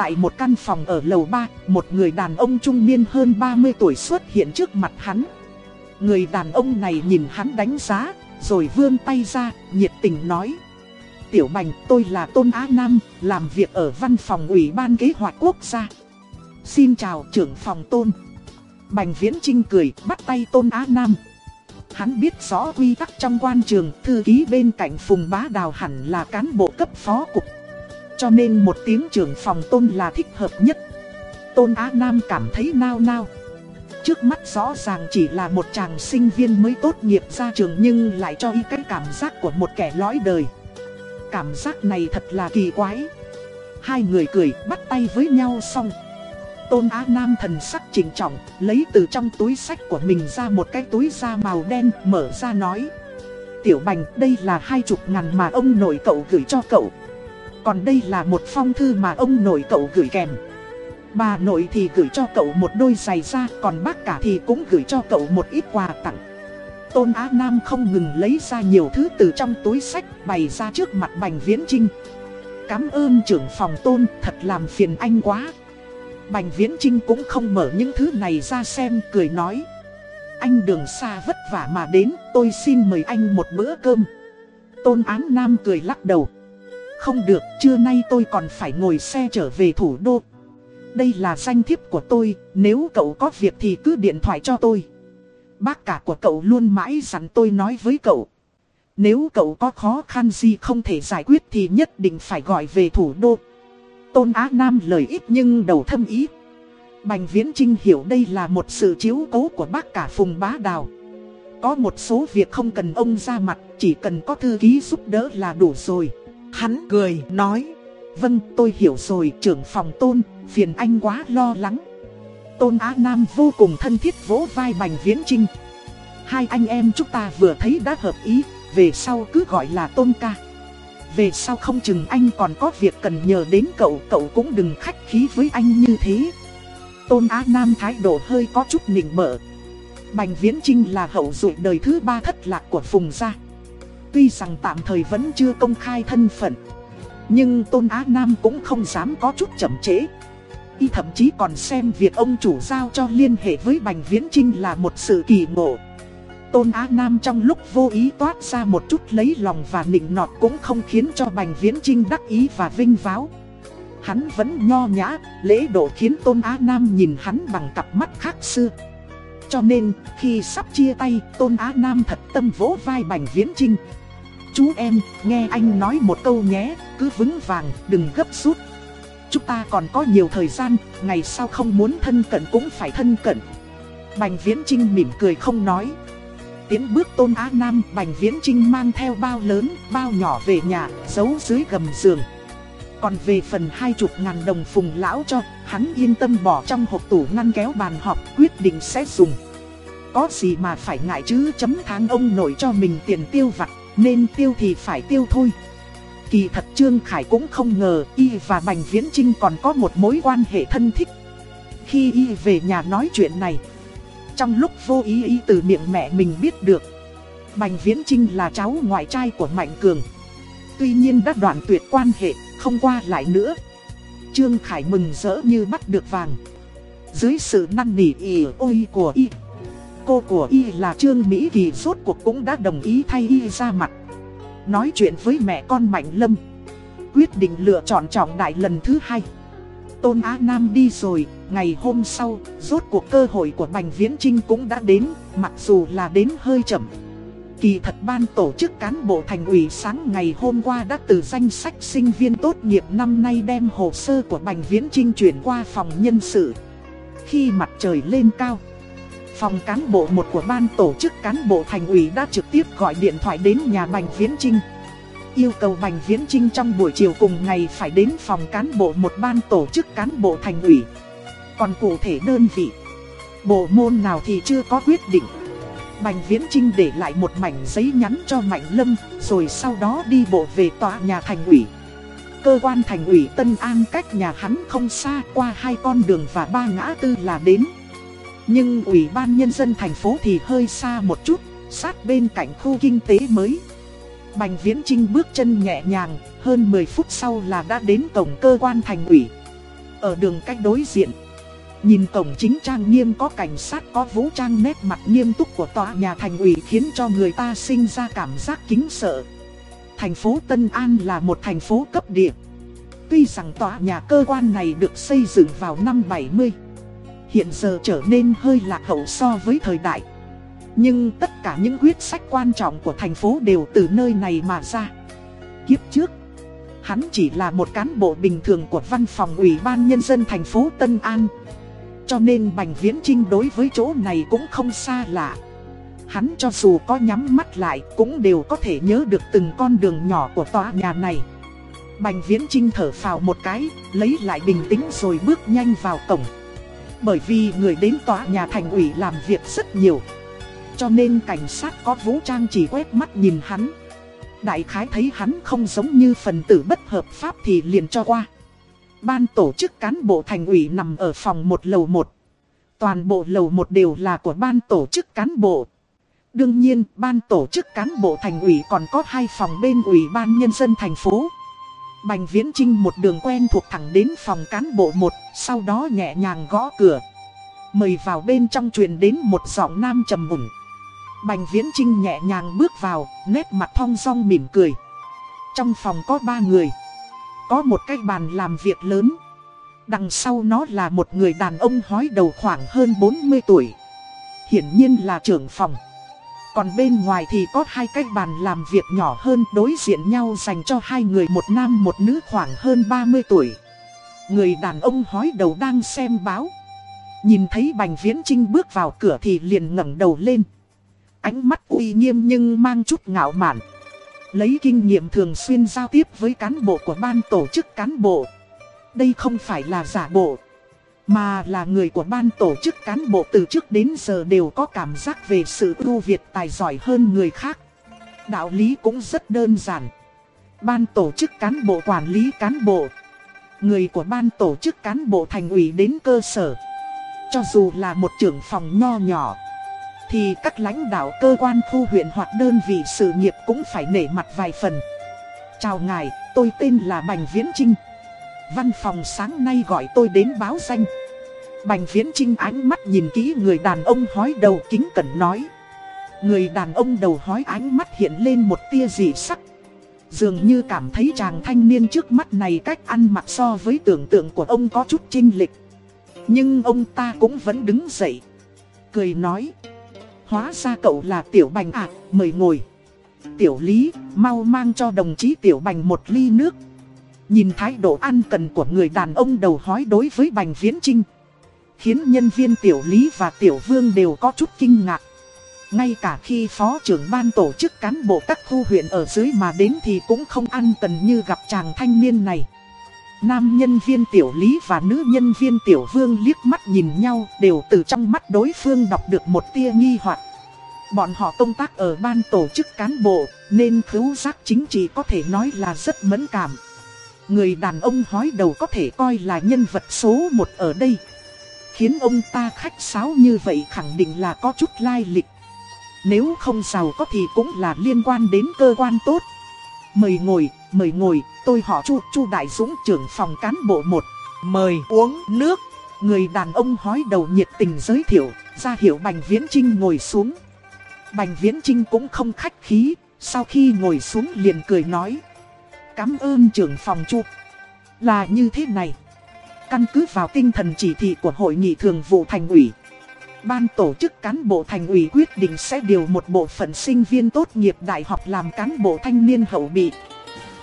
Tại một căn phòng ở lầu 3, một người đàn ông trung niên hơn 30 tuổi xuất hiện trước mặt hắn. Người đàn ông này nhìn hắn đánh giá, rồi vươn tay ra, nhiệt tình nói. Tiểu Bành, tôi là Tôn Á Nam, làm việc ở văn phòng Ủy ban Kế hoạch Quốc gia. Xin chào trưởng phòng Tôn. Bành Viễn Trinh cười, bắt tay Tôn Á Nam. Hắn biết rõ quy tắc trong quan trường, thư ký bên cạnh Phùng Bá Đào hẳn là cán bộ cấp phó cục. Cho nên một tiếng trưởng phòng tôn là thích hợp nhất. Tôn Á Nam cảm thấy nao nao. Trước mắt rõ ràng chỉ là một chàng sinh viên mới tốt nghiệp ra trường nhưng lại cho ý cái cảm giác của một kẻ lõi đời. Cảm giác này thật là kỳ quái. Hai người cười bắt tay với nhau xong. Tôn Á Nam thần sắc chỉnh trọng, lấy từ trong túi sách của mình ra một cái túi da màu đen, mở ra nói. Tiểu Bành, đây là hai chục ngàn mà ông nội cậu gửi cho cậu. Còn đây là một phong thư mà ông nội cậu gửi kèm. Bà nội thì gửi cho cậu một đôi giày da, còn bác cả thì cũng gửi cho cậu một ít quà tặng. Tôn Á Nam không ngừng lấy ra nhiều thứ từ trong túi sách bày ra trước mặt Bành Viễn Trinh. Cảm ơn trưởng phòng Tôn, thật làm phiền anh quá. Bành Viễn Trinh cũng không mở những thứ này ra xem cười nói Anh đường xa vất vả mà đến tôi xin mời anh một bữa cơm Tôn Án Nam cười lắc đầu không được trưa nay tôi còn phải ngồi xe trở về thủ đô Đây là danh thiếp của tôi Nếu cậu có việc thì cứ điện thoại cho tôi Bác cả của cậu luôn mãi dặn tôi nói với cậu Nếu cậu có khó khăn gì không thể giải quyết thì nhất định phải gọi về thủ đô Tôn Á Nam lời ít nhưng đầu thâm ý. Bành Viễn Trinh hiểu đây là một sự chiếu cố của bác cả Phùng Bá Đào. Có một số việc không cần ông ra mặt, chỉ cần có thư ký giúp đỡ là đủ rồi. Hắn cười, nói, vâng tôi hiểu rồi trưởng phòng Tôn, phiền anh quá lo lắng. Tôn Á Nam vô cùng thân thiết vỗ vai Bành Viễn Trinh. Hai anh em chúng ta vừa thấy đã hợp ý, về sau cứ gọi là Tôn ca. Về sau không chừng anh còn có việc cần nhờ đến cậu, cậu cũng đừng khách khí với anh như thế. Tôn Á Nam thái độ hơi có chút nịnh bợ. Bành Viễn Trinh là hậu duệ đời thứ ba thất lạc của Phùng Gia. Tuy rằng tạm thời vẫn chưa công khai thân phận, nhưng Tôn Á Nam cũng không dám có chút chậm trễ. Y thậm chí còn xem việc ông chủ giao cho liên hệ với Bành Viễn Trinh là một sự kỳ ngộ. Tôn Á Nam trong lúc vô ý toát ra một chút lấy lòng và nịnh nọt cũng không khiến cho Bành Viễn Trinh đắc ý và vinh váo. Hắn vẫn nho nhã, lễ độ khiến Tôn Á Nam nhìn hắn bằng cặp mắt khác xưa. Cho nên, khi sắp chia tay, Tôn Á Nam thật tâm vỗ vai Bành Viễn Trinh. Chú em, nghe anh nói một câu nhé, cứ vững vàng, đừng gấp rút. Chúng ta còn có nhiều thời gian, ngày sau không muốn thân cận cũng phải thân cận. Bành Viễn Trinh mỉm cười không nói. Tiến bước Tôn Á Nam, Bành Viễn Trinh mang theo bao lớn, bao nhỏ về nhà, giấu dưới gầm giường. Còn về phần hai chục ngàn đồng phùng lão cho, hắn yên tâm bỏ trong hộp tủ ngăn kéo bàn họp quyết định sẽ dùng. Có gì mà phải ngại chứ chấm tháng ông nội cho mình tiền tiêu vặt, nên tiêu thì phải tiêu thôi. Kỳ thật Trương Khải cũng không ngờ Y và Bành Viễn Trinh còn có một mối quan hệ thân thích. Khi Y về nhà nói chuyện này, trong lúc vô ý Y từ miệng mẹ mình biết được, Bành Viễn Trinh là cháu ngoại trai của Mạnh Cường. Tuy nhiên đã đoạn tuyệt quan hệ, không qua lại nữa. Trương Khải mừng rỡ như bắt được vàng. Dưới sự năn nỉ ỉ ôi của Y, cô của Y là Trương Mỹ Kỳ rốt cuộc cũng đã đồng ý thay Y ra mặt. Nói chuyện với mẹ con Mạnh Lâm Quyết định lựa chọn trọng đại lần thứ hai Tôn Á Nam đi rồi, ngày hôm sau, rốt cuộc cơ hội của Bành Viễn Trinh cũng đã đến, mặc dù là đến hơi chậm. Kỳ thật ban tổ chức cán bộ thành ủy sáng ngày hôm qua đã từ danh sách sinh viên tốt nghiệp năm nay đem hồ sơ của Bành Viễn Trinh chuyển qua phòng nhân sự. Khi mặt trời lên cao, Phòng cán bộ một của ban tổ chức cán bộ thành ủy đã trực tiếp gọi điện thoại đến nhà Bành Viễn Trinh. Yêu cầu Bành Viễn Trinh trong buổi chiều cùng ngày phải đến phòng cán bộ một ban tổ chức cán bộ thành ủy. Còn cụ thể đơn vị, bộ môn nào thì chưa có quyết định. Bành Viễn Trinh để lại một mảnh giấy nhắn cho Mạnh Lâm, rồi sau đó đi bộ về tòa nhà thành ủy. Cơ quan thành ủy Tân An cách nhà hắn không xa qua hai con đường và ba ngã tư là đến. Nhưng Ủy ban Nhân dân thành phố thì hơi xa một chút, sát bên cạnh khu kinh tế mới. Bành Viễn Trinh bước chân nhẹ nhàng, hơn 10 phút sau là đã đến cổng cơ quan thành ủy. Ở đường cách đối diện, nhìn cổng chính trang nghiêm có cảnh sát có vũ trang nét mặt nghiêm túc của tòa nhà thành ủy khiến cho người ta sinh ra cảm giác kính sợ. Thành phố Tân An là một thành phố cấp địa. Tuy rằng tòa nhà cơ quan này được xây dựng vào năm 70 hiện giờ trở nên hơi lạc hậu so với thời đại. Nhưng tất cả những quyết sách quan trọng của thành phố đều từ nơi này mà ra. Kiếp trước, hắn chỉ là một cán bộ bình thường của văn phòng Ủy ban Nhân dân thành phố Tân An. Cho nên Bành Viễn Trinh đối với chỗ này cũng không xa lạ. Hắn cho dù có nhắm mắt lại cũng đều có thể nhớ được từng con đường nhỏ của tòa nhà này. Bành Viễn Trinh thở phào một cái, lấy lại bình tĩnh rồi bước nhanh vào cổng. Bởi vì người đến tòa nhà thành ủy làm việc rất nhiều. Cho nên cảnh sát có vũ trang chỉ quét mắt nhìn hắn. Đại khái thấy hắn không giống như phần tử bất hợp pháp thì liền cho qua. Ban tổ chức cán bộ thành ủy nằm ở phòng một lầu một. Toàn bộ lầu một đều là của ban tổ chức cán bộ. Đương nhiên, ban tổ chức cán bộ thành ủy còn có hai phòng bên ủy ban nhân dân thành phố. Bành Viễn Trinh một đường quen thuộc thẳng đến phòng cán bộ một, sau đó nhẹ nhàng gõ cửa. Mời vào bên trong truyền đến một giọng nam trầm mùng. Bành Viễn Trinh nhẹ nhàng bước vào, nét mặt thong song mỉm cười. Trong phòng có ba người. Có một cái bàn làm việc lớn. Đằng sau nó là một người đàn ông hói đầu khoảng hơn 40 tuổi. Hiển nhiên là trưởng phòng. Còn bên ngoài thì có hai cái bàn làm việc nhỏ hơn đối diện nhau dành cho hai người, một nam một nữ khoảng hơn 30 tuổi. Người đàn ông hói đầu đang xem báo. Nhìn thấy Bành Viễn Trinh bước vào cửa thì liền ngẩng đầu lên. Ánh mắt uy nghiêm nhưng mang chút ngạo mạn. Lấy kinh nghiệm thường xuyên giao tiếp với cán bộ của ban tổ chức cán bộ. Đây không phải là giả bộ. Mà là người của ban tổ chức cán bộ từ trước đến giờ đều có cảm giác về sự ưu việt tài giỏi hơn người khác. Đạo lý cũng rất đơn giản. Ban tổ chức cán bộ quản lý cán bộ. Người của ban tổ chức cán bộ thành ủy đến cơ sở. Cho dù là một trưởng phòng nho nhỏ. Thì các lãnh đạo cơ quan khu huyện hoặc đơn vị sự nghiệp cũng phải nể mặt vài phần. Chào ngài, tôi tên là Bành Viễn Trinh. Văn phòng sáng nay gọi tôi đến báo danh. Bành viễn trinh ánh mắt nhìn kỹ người đàn ông hói đầu kính cẩn nói. Người đàn ông đầu hói ánh mắt hiện lên một tia dị sắc. Dường như cảm thấy chàng thanh niên trước mắt này cách ăn mặc so với tưởng tượng của ông có chút chinh lịch. Nhưng ông ta cũng vẫn đứng dậy. cười nói. Hóa ra cậu là Tiểu Bành à, mời ngồi. Tiểu Lý, mau mang cho đồng chí Tiểu Bành một ly nước. Nhìn thái độ ăn cần của người đàn ông đầu hói đối với Bành Viễn Trinh. Khiến nhân viên Tiểu Lý và Tiểu Vương đều có chút kinh ngạc. Ngay cả khi phó trưởng ban tổ chức cán bộ các khu huyện ở dưới mà đến thì cũng không ăn cần như gặp chàng thanh niên này. Nam nhân viên tiểu lý và nữ nhân viên tiểu vương liếc mắt nhìn nhau đều từ trong mắt đối phương đọc được một tia nghi hoặc. Bọn họ công tác ở ban tổ chức cán bộ, nên khứu giác chính trị có thể nói là rất mẫn cảm. Người đàn ông hói đầu có thể coi là nhân vật số một ở đây. Khiến ông ta khách sáo như vậy khẳng định là có chút lai lịch. Nếu không giàu có thì cũng là liên quan đến cơ quan tốt. Mời ngồi, mời ngồi, tôi họ Chu, Chu Đại Dũng trưởng phòng cán bộ một. Mời uống nước. Người đàn ông hói đầu nhiệt tình giới thiệu, ra hiệu Bành Viễn Trinh ngồi xuống. Bành Viễn Trinh cũng không khách khí, sau khi ngồi xuống liền cười nói. Cảm ơn trưởng phòng Chu. Là như thế này. Căn cứ vào tinh thần chỉ thị của hội nghị thường vụ thành ủy. Ban tổ chức cán bộ thành ủy quyết định sẽ điều một bộ phận sinh viên tốt nghiệp đại học làm cán bộ thanh niên hậu bị.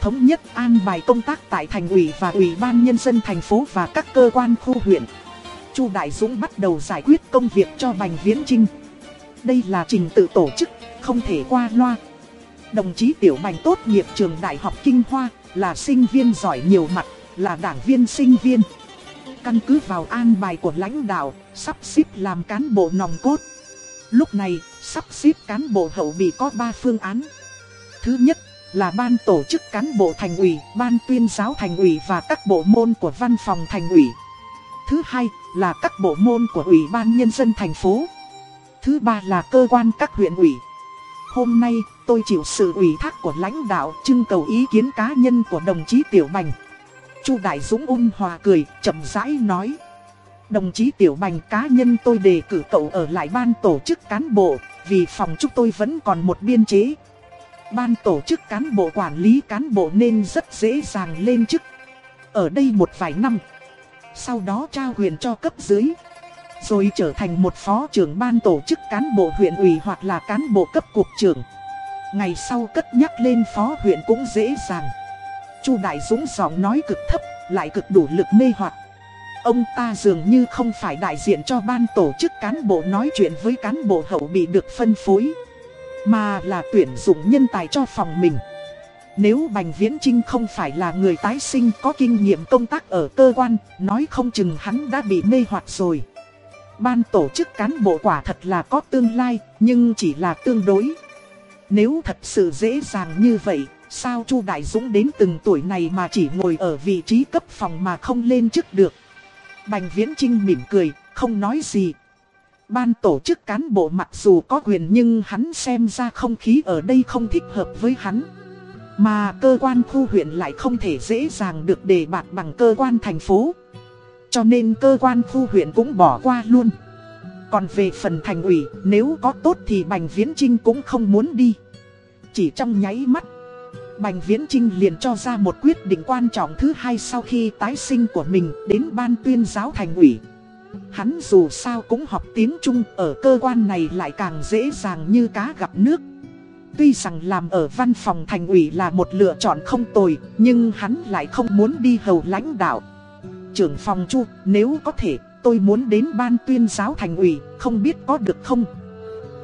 Thống nhất an bài công tác tại thành ủy và ủy ban nhân dân thành phố và các cơ quan khu huyện. Chu Đại Dũng bắt đầu giải quyết công việc cho Bành Viễn Trinh. Đây là trình tự tổ chức, không thể qua loa. Đồng chí Tiểu Bành tốt nghiệp trường Đại học Kinh Hoa, là sinh viên giỏi nhiều mặt, là đảng viên sinh viên. Căn cứ vào an bài của lãnh đạo, sắp xếp làm cán bộ nòng cốt. Lúc này, sắp xếp cán bộ hậu bị có 3 phương án. Thứ nhất là ban tổ chức cán bộ thành ủy, ban tuyên giáo thành ủy và các bộ môn của văn phòng thành ủy. Thứ hai là các bộ môn của ủy ban nhân dân thành phố. Thứ ba là cơ quan các huyện ủy. Hôm nay, tôi chịu sự ủy thác của lãnh đạo trưng cầu ý kiến cá nhân của đồng chí Tiểu Bành. Chu Đại Dũng ung hòa cười, chậm rãi nói. Đồng chí Tiểu Bành cá nhân tôi đề cử cậu ở lại ban tổ chức cán bộ, vì phòng chúng tôi vẫn còn một biên chế. Ban tổ chức cán bộ quản lý cán bộ nên rất dễ dàng lên chức. Ở đây một vài năm. Sau đó trao quyền cho cấp dưới. Rồi trở thành một phó trưởng ban tổ chức cán bộ huyện ủy hoặc là cán bộ cấp cục trưởng. Ngày sau cất nhắc lên phó huyện cũng dễ dàng. Chu Đại Dũng giọng nói cực thấp, lại cực đủ lực mê hoặc. Ông ta dường như không phải đại diện cho ban tổ chức cán bộ nói chuyện với cán bộ hậu bị được phân phối. Mà là tuyển dụng nhân tài cho phòng mình. Nếu Bành Viễn Trinh không phải là người tái sinh có kinh nghiệm công tác ở cơ quan, nói không chừng hắn đã bị mê hoặc rồi. Ban tổ chức cán bộ quả thật là có tương lai, nhưng chỉ là tương đối. Nếu thật sự dễ dàng như vậy, sao Chu Đại Dũng đến từng tuổi này mà chỉ ngồi ở vị trí cấp phòng mà không lên chức được. Bành Viễn Trinh mỉm cười, không nói gì. Ban tổ chức cán bộ mặc dù có quyền nhưng hắn xem ra không khí ở đây không thích hợp với hắn. Mà cơ quan khu huyện lại không thể dễ dàng được đề bạt bằng cơ quan thành phố. Cho nên cơ quan khu huyện cũng bỏ qua luôn. Còn về phần thành ủy, nếu có tốt thì Bành Viễn Trinh cũng không muốn đi. Chỉ trong nháy mắt, Bành Viễn Trinh liền cho ra một quyết định quan trọng thứ hai sau khi tái sinh của mình đến ban tuyên giáo thành ủy. Hắn dù sao cũng học tiếng Trung ở cơ quan này lại càng dễ dàng như cá gặp nước. Tuy rằng làm ở văn phòng thành ủy là một lựa chọn không tồi, nhưng hắn lại không muốn đi hầu lãnh đạo. Trưởng phòng Chu, nếu có thể, tôi muốn đến ban tuyên giáo thành ủy, không biết có được không?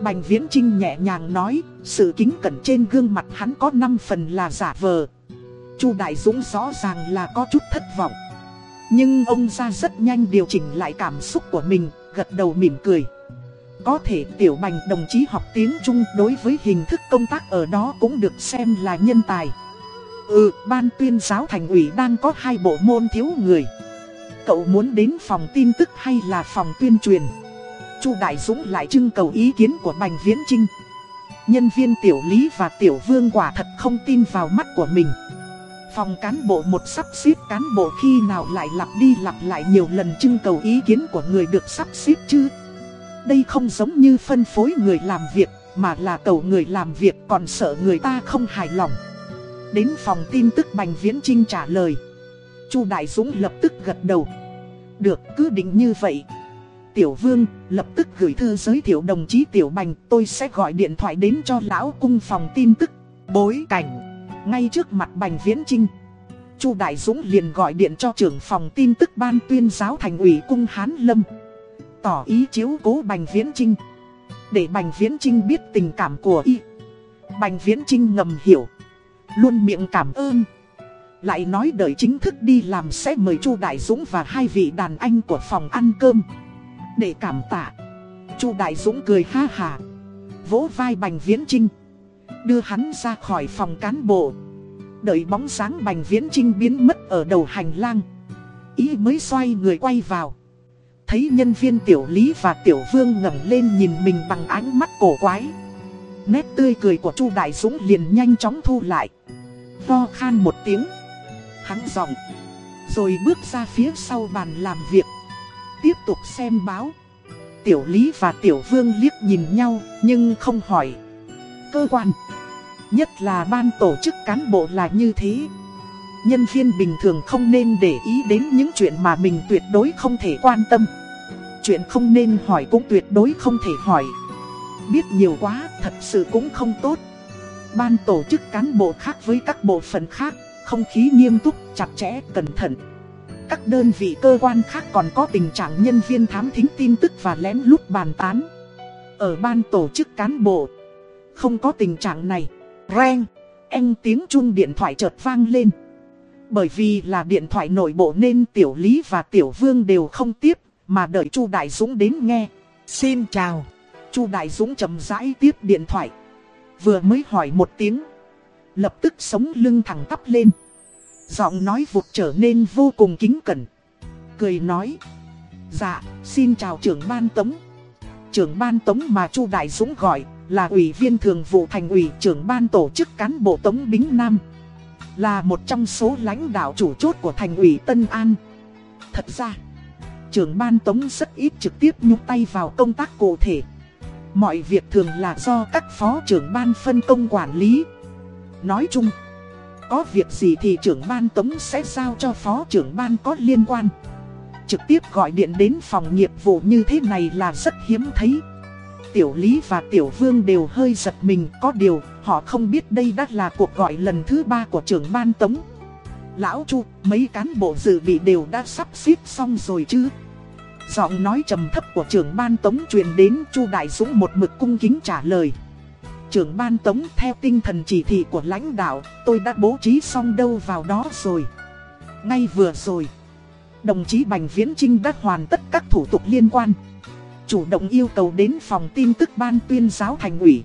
Bành Viễn Trinh nhẹ nhàng nói, sự kính cẩn trên gương mặt hắn có 5 phần là giả vờ. Chu Đại Dũng rõ ràng là có chút thất vọng. Nhưng ông ra rất nhanh điều chỉnh lại cảm xúc của mình, gật đầu mỉm cười. Có thể Tiểu Bành đồng chí học tiếng Trung đối với hình thức công tác ở đó cũng được xem là nhân tài. Ừ, ban tuyên giáo thành ủy đang có hai bộ môn thiếu người. Cậu muốn đến phòng tin tức hay là phòng tuyên truyền? Chu Đại Dũng lại trưng cầu ý kiến của Bành Viễn Trinh. Nhân viên Tiểu Lý và Tiểu Vương quả thật không tin vào mắt của mình. Phòng cán bộ một sắp xếp cán bộ khi nào lại lặp đi lặp lại nhiều lần trưng cầu ý kiến của người được sắp xếp chứ. Đây không giống như phân phối người làm việc, mà là cầu người làm việc còn sợ người ta không hài lòng. Đến phòng tin tức Bành Viễn Trinh trả lời. Chu Đại Dũng lập tức gật đầu. Được cứ định như vậy. Tiểu Vương, lập tức gửi thư giới thiệu đồng chí Tiểu Bành, tôi sẽ gọi điện thoại đến cho lão cung phòng tin tức. Bối cảnh, ngay trước mặt Bành Viễn Trinh. Chu Đại Dũng liền gọi điện cho trưởng phòng tin tức ban tuyên giáo thành ủy cung Hán Lâm. Tỏ ý chiếu cố Bành Viễn Trinh. Để Bành Viễn Trinh biết tình cảm của y. Bành Viễn Trinh ngầm hiểu. Luôn miệng cảm ơn. Lại nói đợi chính thức đi làm sẽ mời Chu Đại Dũng và hai vị đàn anh của phòng ăn cơm. Để cảm tạ. Chu Đại Dũng cười ha hà. Vỗ vai Bành Viễn Trinh. Đưa hắn ra khỏi phòng cán bộ. Đợi bóng sáng Bành Viễn Trinh biến mất ở đầu hành lang. Ý mới xoay người quay vào. Thấy nhân viên tiểu lý và tiểu vương ngẩng lên nhìn mình bằng ánh mắt cổ quái. Nét tươi cười của Chu Đại Dũng liền nhanh chóng thu lại. Ho khan một tiếng. Hắn giọng. Rồi bước ra phía sau bàn làm việc. Tiếp tục xem báo. Tiểu Lý và Tiểu Vương liếc nhìn nhau nhưng không hỏi. Cơ quan. Nhất là ban tổ chức cán bộ là như thế. Nhân viên bình thường không nên để ý đến những chuyện mà mình tuyệt đối không thể quan tâm. Chuyện không nên hỏi cũng tuyệt đối không thể hỏi. Biết nhiều quá thật sự cũng không tốt. Ban tổ chức cán bộ khác với các bộ phận khác, không khí nghiêm túc, chặt chẽ, cẩn thận. Các đơn vị cơ quan khác còn có tình trạng nhân viên thám thính tin tức và lén lút bàn tán. Ở ban tổ chức cán bộ, không có tình trạng này. Reng, anh tiếng chuông điện thoại chợt vang lên. Bởi vì là điện thoại nội bộ nên Tiểu Lý và Tiểu Vương đều không tiếp, mà đợi Chu Đại Dũng đến nghe. Xin chào. Chu Đại Dũng chậm rãi tiếp điện thoại. Vừa mới hỏi một tiếng. Lập tức sống lưng thẳng tắp lên. Giọng nói vụt trở nên vô cùng kính cẩn. Cười nói. Dạ, xin chào trưởng ban tống. Trưởng ban tống mà Chu Đại Dũng gọi là ủy viên thường vụ thành ủy trưởng ban tổ chức cán bộ Tống Bính Nam. Là một trong số lãnh đạo chủ chốt của thành ủy Tân An. Thật ra, trưởng ban Tống rất ít trực tiếp nhúc tay vào công tác cụ thể. Mọi việc thường là do các phó trưởng ban phân công quản lý. Nói chung, có việc gì thì trưởng ban Tống sẽ giao cho phó trưởng ban có liên quan. Trực tiếp gọi điện đến phòng nghiệp vụ như thế này là rất hiếm thấy. Tiểu Lý và Tiểu Vương đều hơi giật mình có điều họ không biết đây đã là cuộc gọi lần thứ ba của trưởng ban Tống. Lão Chu, mấy cán bộ dự bị đều đã sắp xếp xong rồi chứ? Giọng nói trầm thấp của trưởng ban Tống truyền đến Chu Đại Dũng một mực cung kính trả lời. Trưởng ban Tống theo tinh thần chỉ thị của lãnh đạo, tôi đã bố trí xong đâu vào đó rồi. Ngay vừa rồi, đồng chí Bành Viễn Trinh đã hoàn tất các thủ tục liên quan chủ động yêu cầu đến phòng tin tức ban tuyên giáo thành ủy.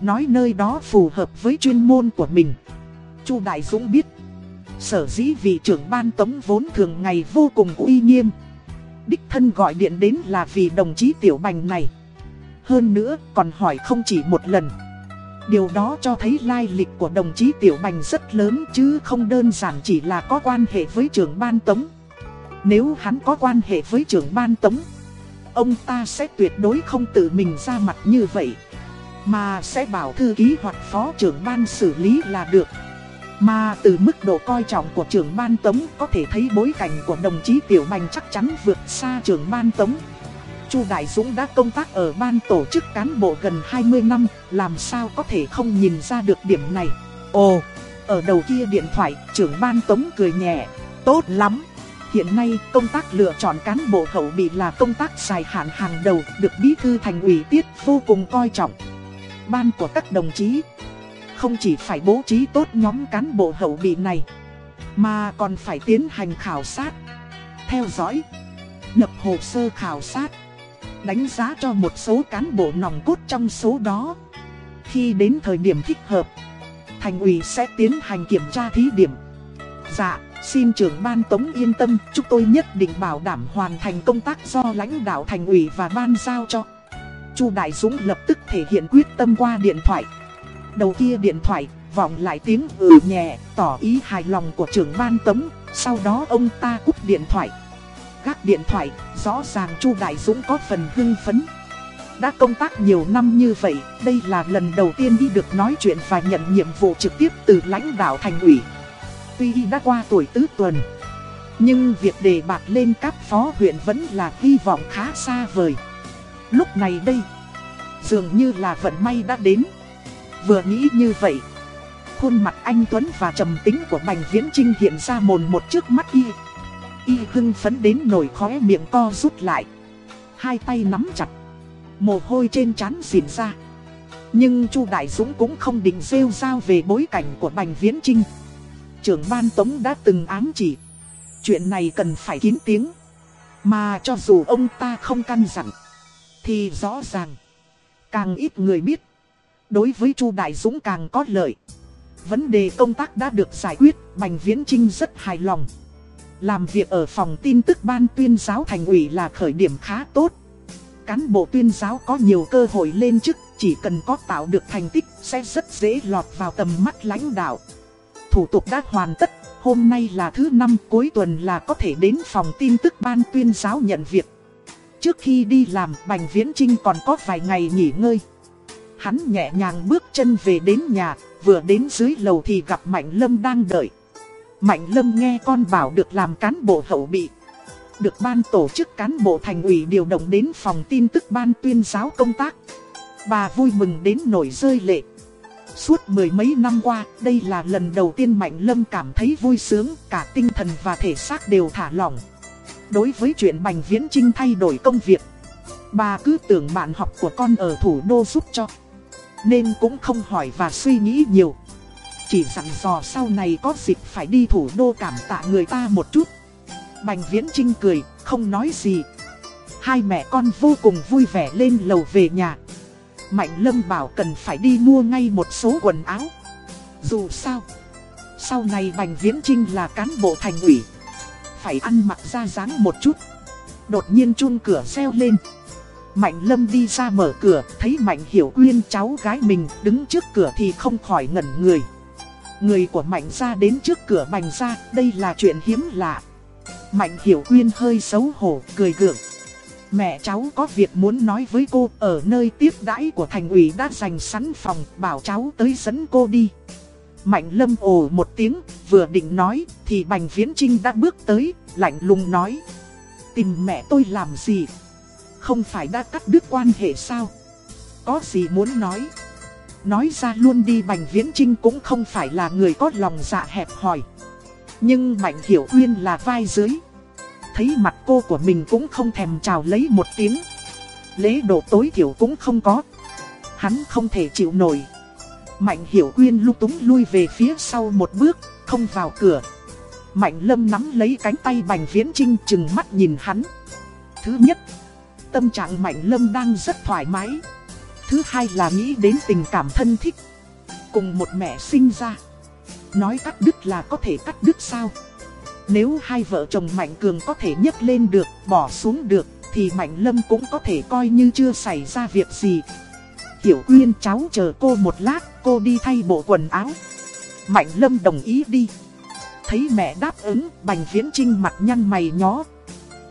Nói nơi đó phù hợp với chuyên môn của mình. Chu Đại Dũng biết, sở dĩ vị trưởng ban tống vốn thường ngày vô cùng uy nghiêm. Đích thân gọi điện đến là vì đồng chí Tiểu Bành này. Hơn nữa còn hỏi không chỉ một lần. Điều đó cho thấy lai lịch của đồng chí Tiểu Bành rất lớn chứ không đơn giản chỉ là có quan hệ với trưởng ban tống. Nếu hắn có quan hệ với trưởng ban tống, Ông ta sẽ tuyệt đối không tự mình ra mặt như vậy, Mà sẽ bảo thư ký hoặc phó trưởng ban xử lý là được Mà từ mức độ coi trọng của trưởng ban tống Có thể thấy bối cảnh của đồng chí Tiểu Bành chắc chắn vượt xa trưởng ban tống Chu Đại Dũng đã công tác ở ban tổ chức cán bộ gần 20 năm Làm sao có thể không nhìn ra được điểm này? Ồ, ở đầu kia điện thoại trưởng ban tống cười nhẹ. Tốt lắm. Hiện nay, công tác lựa chọn cán bộ hậu bị là công tác dài hạn hàng đầu, được bí thư thành ủy tiết vô cùng coi trọng. Ban của các đồng chí không chỉ phải bố trí tốt nhóm cán bộ hậu bị này, mà còn phải tiến hành khảo sát, theo dõi, lập hồ sơ khảo sát, đánh giá cho một số cán bộ nòng cốt trong số đó. Khi đến thời điểm thích hợp, thành ủy sẽ tiến hành kiểm tra thí điểm. Dạ. Xin trưởng ban tống yên tâm, chúng tôi nhất định bảo đảm hoàn thành công tác do lãnh đạo thành ủy và ban giao cho. Chu Đại Dũng lập tức thể hiện quyết tâm qua điện thoại. Đầu kia điện thoại, vọng lại tiếng ừ nhẹ, tỏ ý hài lòng của trưởng ban tống, sau đó ông ta cúp điện thoại. Gác điện thoại, rõ ràng Chu Đại Dũng có phần hưng phấn. Đã công tác nhiều năm như vậy, đây là lần đầu tiên đi được nói chuyện và nhận nhiệm vụ trực tiếp từ lãnh đạo thành ủy tuy đã qua tuổi tứ tuần Nhưng việc đề bạt lên cấp phó huyện vẫn là hy vọng khá xa vời. Lúc này đây, dường như là vận may đã đến. Vừa nghĩ như vậy, khuôn mặt anh Tuấn và trầm tính của Bành Viễn Trinh hiện ra mồn một trước mắt y. Y hưng phấn đến nổi khóe miệng co rút lại. Hai tay nắm chặt, mồ hôi trên trán xỉn ra. Nhưng Chu Đại Dũng cũng không định rêu rao về bối cảnh của Bành Viễn Trinh. Trưởng ban tống đã từng ám chỉ. Chuyện này cần phải kín tiếng. Mà cho dù ông ta không căn dặn, thì rõ ràng, càng ít người biết. Đối với Chu Đại Dũng càng có lợi. Vấn đề công tác đã được giải quyết, Bành Viễn Trinh rất hài lòng. Làm việc ở phòng tin tức ban tuyên giáo thành ủy là khởi điểm khá tốt. Cán bộ tuyên giáo có nhiều cơ hội lên chức, chỉ cần có tạo được thành tích sẽ rất dễ lọt vào tầm mắt lãnh đạo. Thủ tục đã hoàn tất, hôm nay là thứ năm cuối tuần là có thể đến phòng tin tức ban tuyên giáo nhận việc. Trước khi đi làm, Bành Viễn Trinh còn có vài ngày nghỉ ngơi. Hắn nhẹ nhàng bước chân về đến nhà, vừa đến dưới lầu thì gặp Mạnh Lâm đang đợi. Mạnh Lâm nghe con bảo được làm cán bộ hậu bị. Được ban tổ chức cán bộ thành ủy điều động đến phòng tin tức ban tuyên giáo công tác. Bà vui mừng đến nổi rơi lệ. Suốt mười mấy năm qua, đây là lần đầu tiên Mạnh Lâm cảm thấy vui sướng, cả tinh thần và thể xác đều thả lỏng. Đối với chuyện Bành Viễn Trinh thay đổi công việc, bà cứ tưởng bạn học của con ở thủ đô giúp cho. Nên cũng không hỏi và suy nghĩ nhiều. Chỉ dặn dò sau này có dịp phải đi thủ đô cảm tạ người ta một chút. Bành Viễn Trinh cười, không nói gì. Hai mẹ con vô cùng vui vẻ lên lầu về nhà. Mạnh Lâm bảo cần phải đi mua ngay một số quần áo. Dù sao, sau này Bành Viễn Trinh là cán bộ thành ủy. Phải ăn mặc ra dáng một chút. Đột nhiên chun cửa xeo lên. Mạnh Lâm đi ra mở cửa, thấy Mạnh Hiểu Quyên cháu gái mình đứng trước cửa thì không khỏi ngẩn người. Người của Mạnh ra đến trước cửa Bành ra, đây là chuyện hiếm lạ. Mạnh Hiểu Quyên hơi xấu hổ, cười gượng. Mẹ cháu có việc muốn nói với cô, ở nơi tiếp đãi của thành ủy đã dành sẵn phòng, bảo cháu tới dẫn cô đi. Mạnh Lâm ồ một tiếng, vừa định nói, thì Bành Viễn Trinh đã bước tới, lạnh lùng nói. Tìm mẹ tôi làm gì? Không phải đã cắt đứt quan hệ sao? Có gì muốn nói? Nói ra luôn đi Bành Viễn Trinh cũng không phải là người có lòng dạ hẹp hòi. Nhưng Mạnh Hiểu Uyên là vai dưới. Thấy mặt cô của mình cũng không thèm chào lấy một tiếng. Lễ độ tối thiểu cũng không có. Hắn không thể chịu nổi. Mạnh Hiểu Uyên lúc túng lui về phía sau một bước, không vào cửa. Mạnh Lâm nắm lấy cánh tay Bành Viễn Trinh chừng mắt nhìn hắn. Thứ nhất, tâm trạng Mạnh Lâm đang rất thoải mái. Thứ hai là nghĩ đến tình cảm thân thích. Cùng một mẹ sinh ra. Nói cắt đứt là có thể cắt đứt sao? Nếu hai vợ chồng Mạnh Cường có thể nhấc lên được, bỏ xuống được, thì Mạnh Lâm cũng có thể coi như chưa xảy ra việc gì. Hiểu Quyên cháu chờ cô một lát, cô đi thay bộ quần áo. Mạnh Lâm đồng ý đi. Thấy mẹ đáp ứng, Bành Viễn Trinh mặt nhăn mày nhó,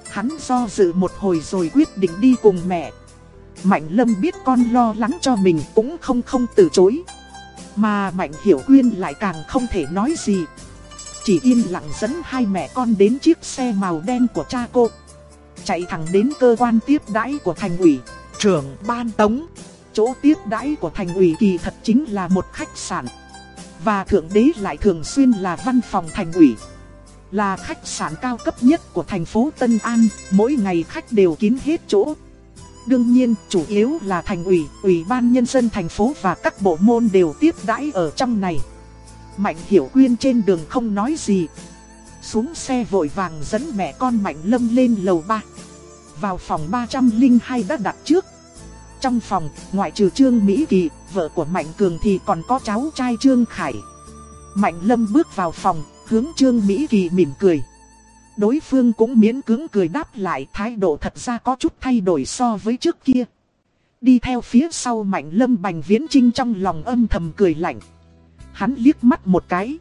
Hắn do dự một hồi rồi quyết định đi cùng mẹ. Mạnh Lâm biết con lo lắng cho mình cũng không không từ chối. Mà Mạnh Hiểu Quyên lại càng không thể nói gì. Chỉ yên lặng dẫn hai mẹ con đến chiếc xe màu đen của cha cô. Chạy thẳng đến cơ quan tiếp đãi của thành ủy, trưởng ban tống. Chỗ tiếp đãi của thành ủy kỳ thật chính là một khách sạn. Và thượng đế lại thường xuyên là văn phòng thành ủy. Là khách sạn cao cấp nhất của thành phố Tân An, mỗi ngày khách đều kín hết chỗ. Đương nhiên, chủ yếu là thành ủy, ủy ban nhân dân thành phố và các bộ môn đều tiếp đãi ở trong này. Mạnh Hiểu Quyên trên đường không nói gì. Xuống xe vội vàng dẫn mẹ con Mạnh Lâm lên lầu 3. Vào phòng 302 đã đặt trước. Trong phòng, ngoại trừ Trương Mỹ Kỳ, vợ của Mạnh Cường thì còn có cháu trai Trương Khải. Mạnh Lâm bước vào phòng, hướng Trương Mỹ Kỳ mỉm cười. Đối phương cũng miễn cưỡng cười đáp lại thái độ thật ra có chút thay đổi so với trước kia. Đi theo phía sau mạnh lâm bành viễn trinh trong lòng âm thầm cười lạnh. Hắn liếc mắt một cái.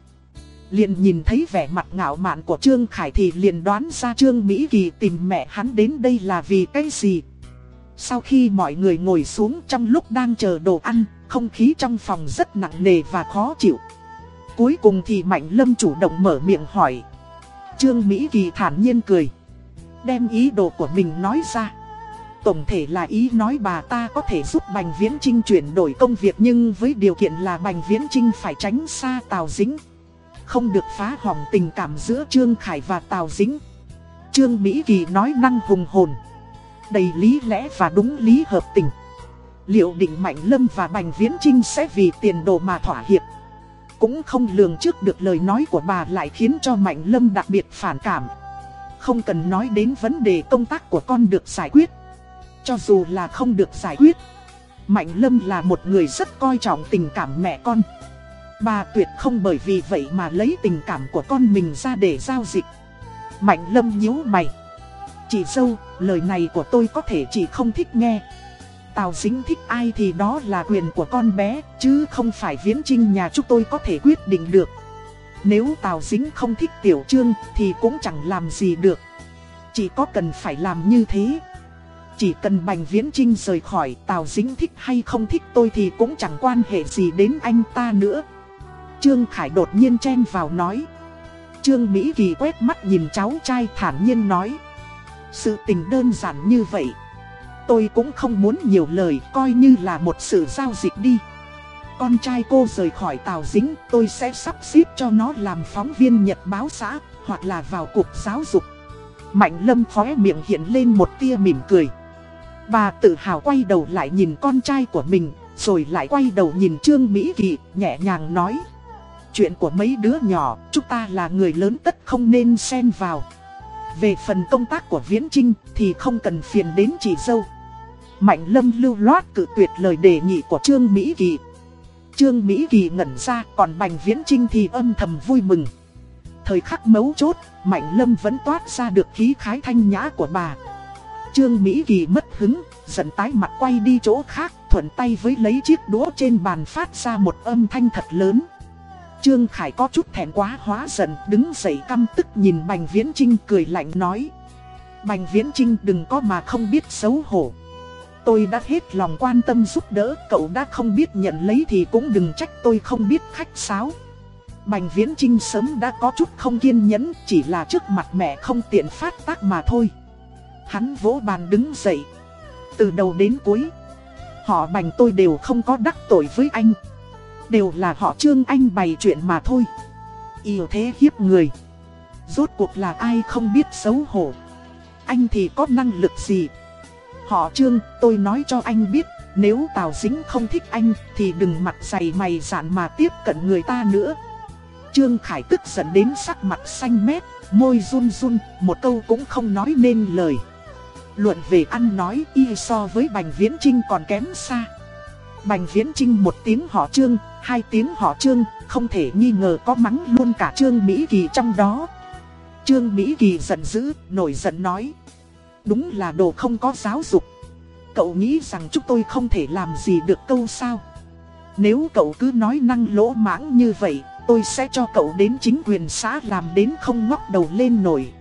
Liền nhìn thấy vẻ mặt ngạo mạn của Trương Khải thì liền đoán ra Trương Mỹ Kỳ tìm mẹ hắn đến đây là vì cái gì. Sau khi mọi người ngồi xuống trong lúc đang chờ đồ ăn, không khí trong phòng rất nặng nề và khó chịu. Cuối cùng thì Mạnh Lâm chủ động mở miệng hỏi. Trương Mỹ Kỳ thản nhiên cười. Đem ý đồ của mình nói ra. Tổng thể là ý nói bà ta có thể giúp Bành Viễn Trinh chuyển đổi công việc nhưng với điều kiện là Bành Viễn Trinh phải tránh xa Tào Dính. Không được phá hỏng tình cảm giữa Trương Khải và Tào Dính. Trương Mỹ Kỳ nói năng hùng hồn. Đầy lý lẽ và đúng lý hợp tình. Liệu định Mạnh Lâm và Bành Viễn Trinh sẽ vì tiền đồ mà thỏa hiệp? Cũng không lường trước được lời nói của bà lại khiến cho Mạnh Lâm đặc biệt phản cảm. Không cần nói đến vấn đề công tác của con được giải quyết. Cho dù là không được giải quyết, Mạnh Lâm là một người rất coi trọng tình cảm mẹ con. Bà tuyệt không bởi vì vậy mà lấy tình cảm của con mình ra để giao dịch. Mạnh Lâm nhíu mày. Chị dâu, lời này của tôi có thể chị không thích nghe. Tào Dính thích ai thì đó là quyền của con bé, chứ không phải viễn trinh nhà chúng tôi có thể quyết định được. Nếu Tào Dính không thích Tiểu Trương thì cũng chẳng làm gì được. Chỉ có cần phải làm như thế. Chỉ cần Bành Viễn Trinh rời khỏi Tào Dính thích hay không thích tôi thì cũng chẳng quan hệ gì đến anh ta nữa. Trương Khải đột nhiên chen vào nói. Trương Mỹ Kỳ quét mắt nhìn cháu trai thản nhiên nói. Sự tình đơn giản như vậy. Tôi cũng không muốn nhiều lời coi như là một sự giao dịch đi. Con trai cô rời khỏi Tào Dính tôi sẽ sắp xếp cho nó làm phóng viên nhật báo xã hoặc là vào cục giáo dục. Mạnh lâm khóe miệng hiện lên một tia mỉm cười. Bà tự hào quay đầu lại nhìn con trai của mình, rồi lại quay đầu nhìn Trương Mỹ Kỳ, nhẹ nhàng nói. Chuyện của mấy đứa nhỏ, chúng ta là người lớn tất không nên xen vào. Về phần công tác của Viễn Trinh thì không cần phiền đến chị dâu. Mạnh lâm lưu loát cự tuyệt lời đề nghị của Trương Mỹ Kỳ. Trương Mỹ Kỳ ngẩn ra còn Bành Viễn Trinh thì âm thầm vui mừng. Thời khắc mấu chốt, Mạnh Lâm vẫn toát ra được khí khái thanh nhã của bà. Trương Mỹ Kỳ mất hứng, giận tái mặt quay đi chỗ khác, thuận tay với lấy chiếc đũa trên bàn phát ra một âm thanh thật lớn. Trương Khải có chút thèm quá hóa giận, đứng dậy căm tức nhìn Bành Viễn Trinh cười lạnh nói. Bành Viễn Trinh đừng có mà không biết xấu hổ. Tôi đã hết lòng quan tâm giúp đỡ, cậu đã không biết nhận lấy thì cũng đừng trách tôi không biết khách sáo. Bành Viễn Trinh sớm đã có chút không kiên nhẫn, chỉ là trước mặt mẹ không tiện phát tác mà thôi. Hắn vỗ bàn đứng dậy. Từ đầu đến cuối, họ bành tôi đều không có đắc tội với anh. Đều là họ trương anh bày chuyện mà thôi. Yêu thế hiếp người. Rốt cuộc là ai không biết xấu hổ. Anh thì có năng lực gì? Họ trương, tôi nói cho anh biết, nếu Tào Dính không thích anh thì đừng mặt dày mày dạn mà tiếp cận người ta nữa. Trương Khải tức giận đến sắc mặt xanh mét, môi run run, một câu cũng không nói nên lời. Luận về ăn nói y so với Bành Viễn Trinh còn kém xa. Bành Viễn Trinh một tiếng họ trương, hai tiếng họ trương, không thể nghi ngờ có mắng luôn cả Trương Mỹ Kỳ trong đó. Trương Mỹ Kỳ giận dữ, nổi giận nói. Đúng là đồ không có giáo dục. Cậu nghĩ rằng chúng tôi không thể làm gì được câu sao? Nếu cậu cứ nói năng lỗ mãng như vậy, tôi sẽ cho cậu đến chính quyền xã làm đến không ngóc đầu lên nổi.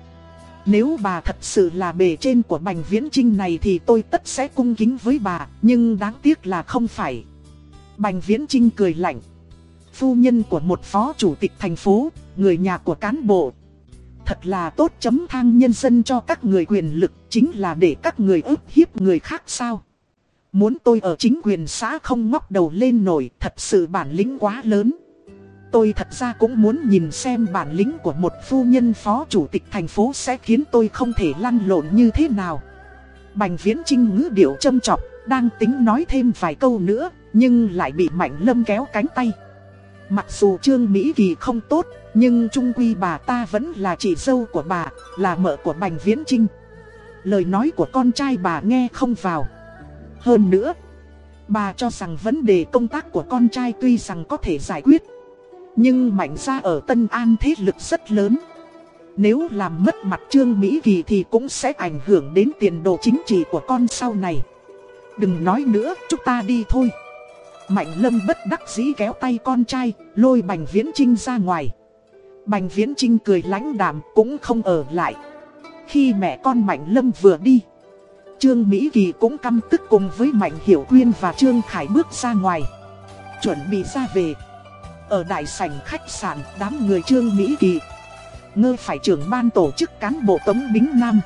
Nếu bà thật sự là bề trên của Bành Viễn Trinh này thì tôi tất sẽ cung kính với bà, nhưng đáng tiếc là không phải. Bành Viễn Trinh cười lạnh. Phu nhân của một phó chủ tịch thành phố, người nhà của cán bộ. Thật là tốt chấm thang nhân dân cho các người quyền lực, chính là để các người ức hiếp người khác sao. Muốn tôi ở chính quyền xã không ngóc đầu lên nổi, thật sự bản lĩnh quá lớn. Tôi thật ra cũng muốn nhìn xem bản lĩnh của một phu nhân phó chủ tịch thành phố sẽ khiến tôi không thể lăn lộn như thế nào. Bành viễn trinh ngữ điệu châm chọc, đang tính nói thêm vài câu nữa, nhưng lại bị Mạnh Lâm kéo cánh tay. Mặc dù Trương Mỹ Kỳ không tốt, nhưng trung quy bà ta vẫn là chị dâu của bà, là mợ của Bành Viễn Trinh. Lời nói của con trai bà nghe không vào. Hơn nữa, bà cho rằng vấn đề công tác của con trai tuy rằng có thể giải quyết, nhưng Mạnh ra ở Tân An thế lực rất lớn. Nếu làm mất mặt Trương Mỹ Kỳ thì cũng sẽ ảnh hưởng đến tiền đồ chính trị của con sau này. Đừng nói nữa, chúng ta đi thôi. Mạnh Lâm bất đắc dĩ kéo tay con trai, lôi Bành Viễn Trinh ra ngoài. Bành Viễn Trinh cười lãnh đạm cũng không ở lại. Khi mẹ con Mạnh Lâm vừa đi, Trương Mỹ Kỳ cũng căm tức cùng với Mạnh Hiểu Quyên và Trương Khải bước ra ngoài. Chuẩn bị ra về. Ở đại sảnh khách sạn đám người Trương Mỹ Kỳ ngơ phải trưởng ban tổ chức cán bộ Tống Bính Nam.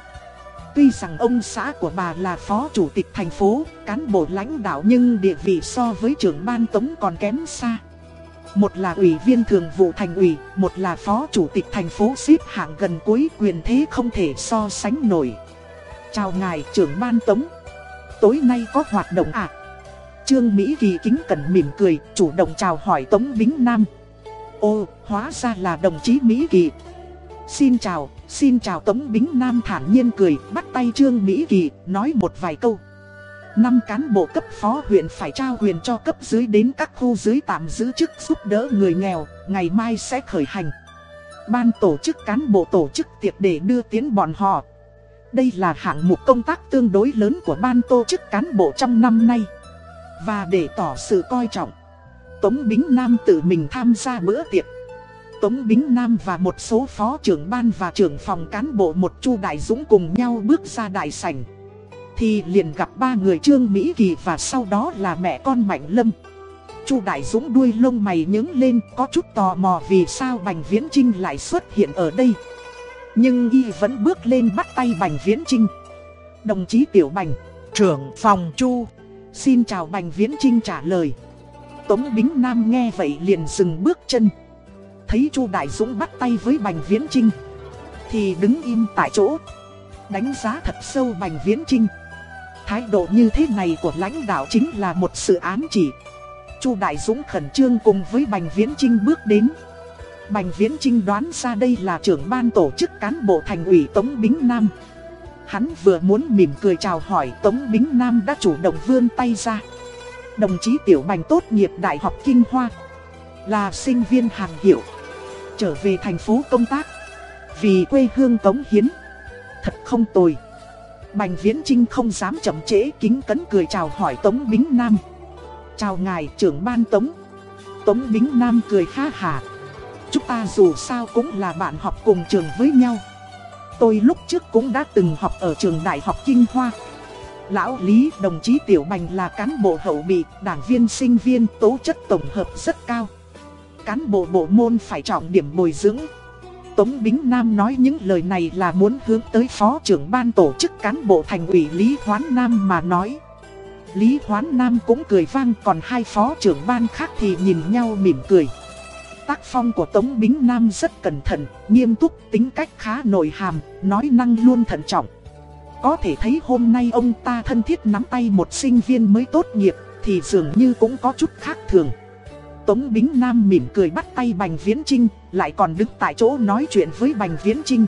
Tuy rằng ông xã của bà là phó chủ tịch thành phố, cán bộ lãnh đạo nhưng địa vị so với trưởng ban Tống còn kém xa. Một là ủy viên thường vụ thành ủy, một là phó chủ tịch thành phố xếp hạng gần cuối quyền thế không thể so sánh nổi. Chào ngài trưởng ban Tống. Tối nay có hoạt động à? Trương Mỹ Kỳ kính cẩn mỉm cười, chủ động chào hỏi Tống Bính Nam. Ô, hóa ra là đồng chí Mỹ Kỳ. Xin chào, xin chào Tống Bính Nam thản nhiên cười, bắt tay Trương Mỹ Kỳ, nói một vài câu. Năm cán bộ cấp phó huyện phải trao quyền cho cấp dưới đến các khu dưới tạm giữ chức giúp đỡ người nghèo, ngày mai sẽ khởi hành. Ban tổ chức cán bộ tổ chức tiệc để đưa tiến bọn họ. Đây là hạng mục công tác tương đối lớn của ban tổ chức cán bộ trong năm nay. Và để tỏ sự coi trọng, Tống Bính Nam tự mình tham gia bữa tiệc. Tống Bính Nam và một số phó trưởng ban và trưởng phòng cán bộ một chu đại dũng cùng nhau bước ra đại sảnh. Thì liền gặp ba người Trương Mỹ Kỳ và sau đó là mẹ con Mạnh Lâm. Chu Đại Dũng đuôi lông mày nhướng lên có chút tò mò vì sao Bành Viễn Trinh lại xuất hiện ở đây. Nhưng y vẫn bước lên bắt tay Bành Viễn Trinh. Đồng chí Tiểu Bành, trưởng phòng Chu. Xin chào Bành Viễn Trinh trả lời. Tống Bính Nam nghe vậy liền dừng bước chân. Thấy Chu Đại Dũng bắt tay với Bành Viễn Trinh. Thì đứng im tại chỗ. Đánh giá thật sâu Bành Viễn Trinh. Thái độ như thế này của lãnh đạo chính là một sự ám chỉ. Chu Đại Dũng khẩn trương cùng với Bành Viễn Trinh bước đến. Bành Viễn Trinh đoán ra đây là trưởng ban tổ chức cán bộ thành ủy Tống Bính Nam. Hắn vừa muốn mỉm cười chào hỏi Tống Bính Nam đã chủ động vươn tay ra. Đồng chí Tiểu Bành tốt nghiệp Đại học Kinh Hoa. Là sinh viên hàng hiệu. Trở về thành phố công tác. Vì quê hương Tống Hiến. Thật không tồi. Bành Viễn Trinh không dám chậm trễ kính cấn cười chào hỏi Tống Bính Nam. Chào ngài trưởng ban Tống. Tống Bính Nam cười ha hà. Chúng ta dù sao cũng là bạn học cùng trường với nhau. Tôi lúc trước cũng đã từng học ở trường Đại học Kinh Hoa. Lão Lý đồng chí Tiểu Bành là cán bộ hậu bị, đảng viên sinh viên tố chất tổng hợp rất cao. Cán bộ bộ môn phải trọng điểm bồi dưỡng, Tống Bính Nam nói những lời này là muốn hướng tới phó trưởng ban tổ chức cán bộ thành ủy Lý Hoán Nam mà nói. Lý Hoán Nam cũng cười vang còn hai phó trưởng ban khác thì nhìn nhau mỉm cười. Tác phong của Tống Bính Nam rất cẩn thận, nghiêm túc, tính cách khá nội hàm, nói năng luôn thận trọng. Có thể thấy hôm nay ông ta thân thiết nắm tay một sinh viên mới tốt nghiệp, thì dường như cũng có chút khác thường. Tống Bính Nam mỉm cười bắt tay Bành Viễn Trinh, lại còn đứng tại chỗ nói chuyện với Bành Viễn Trinh.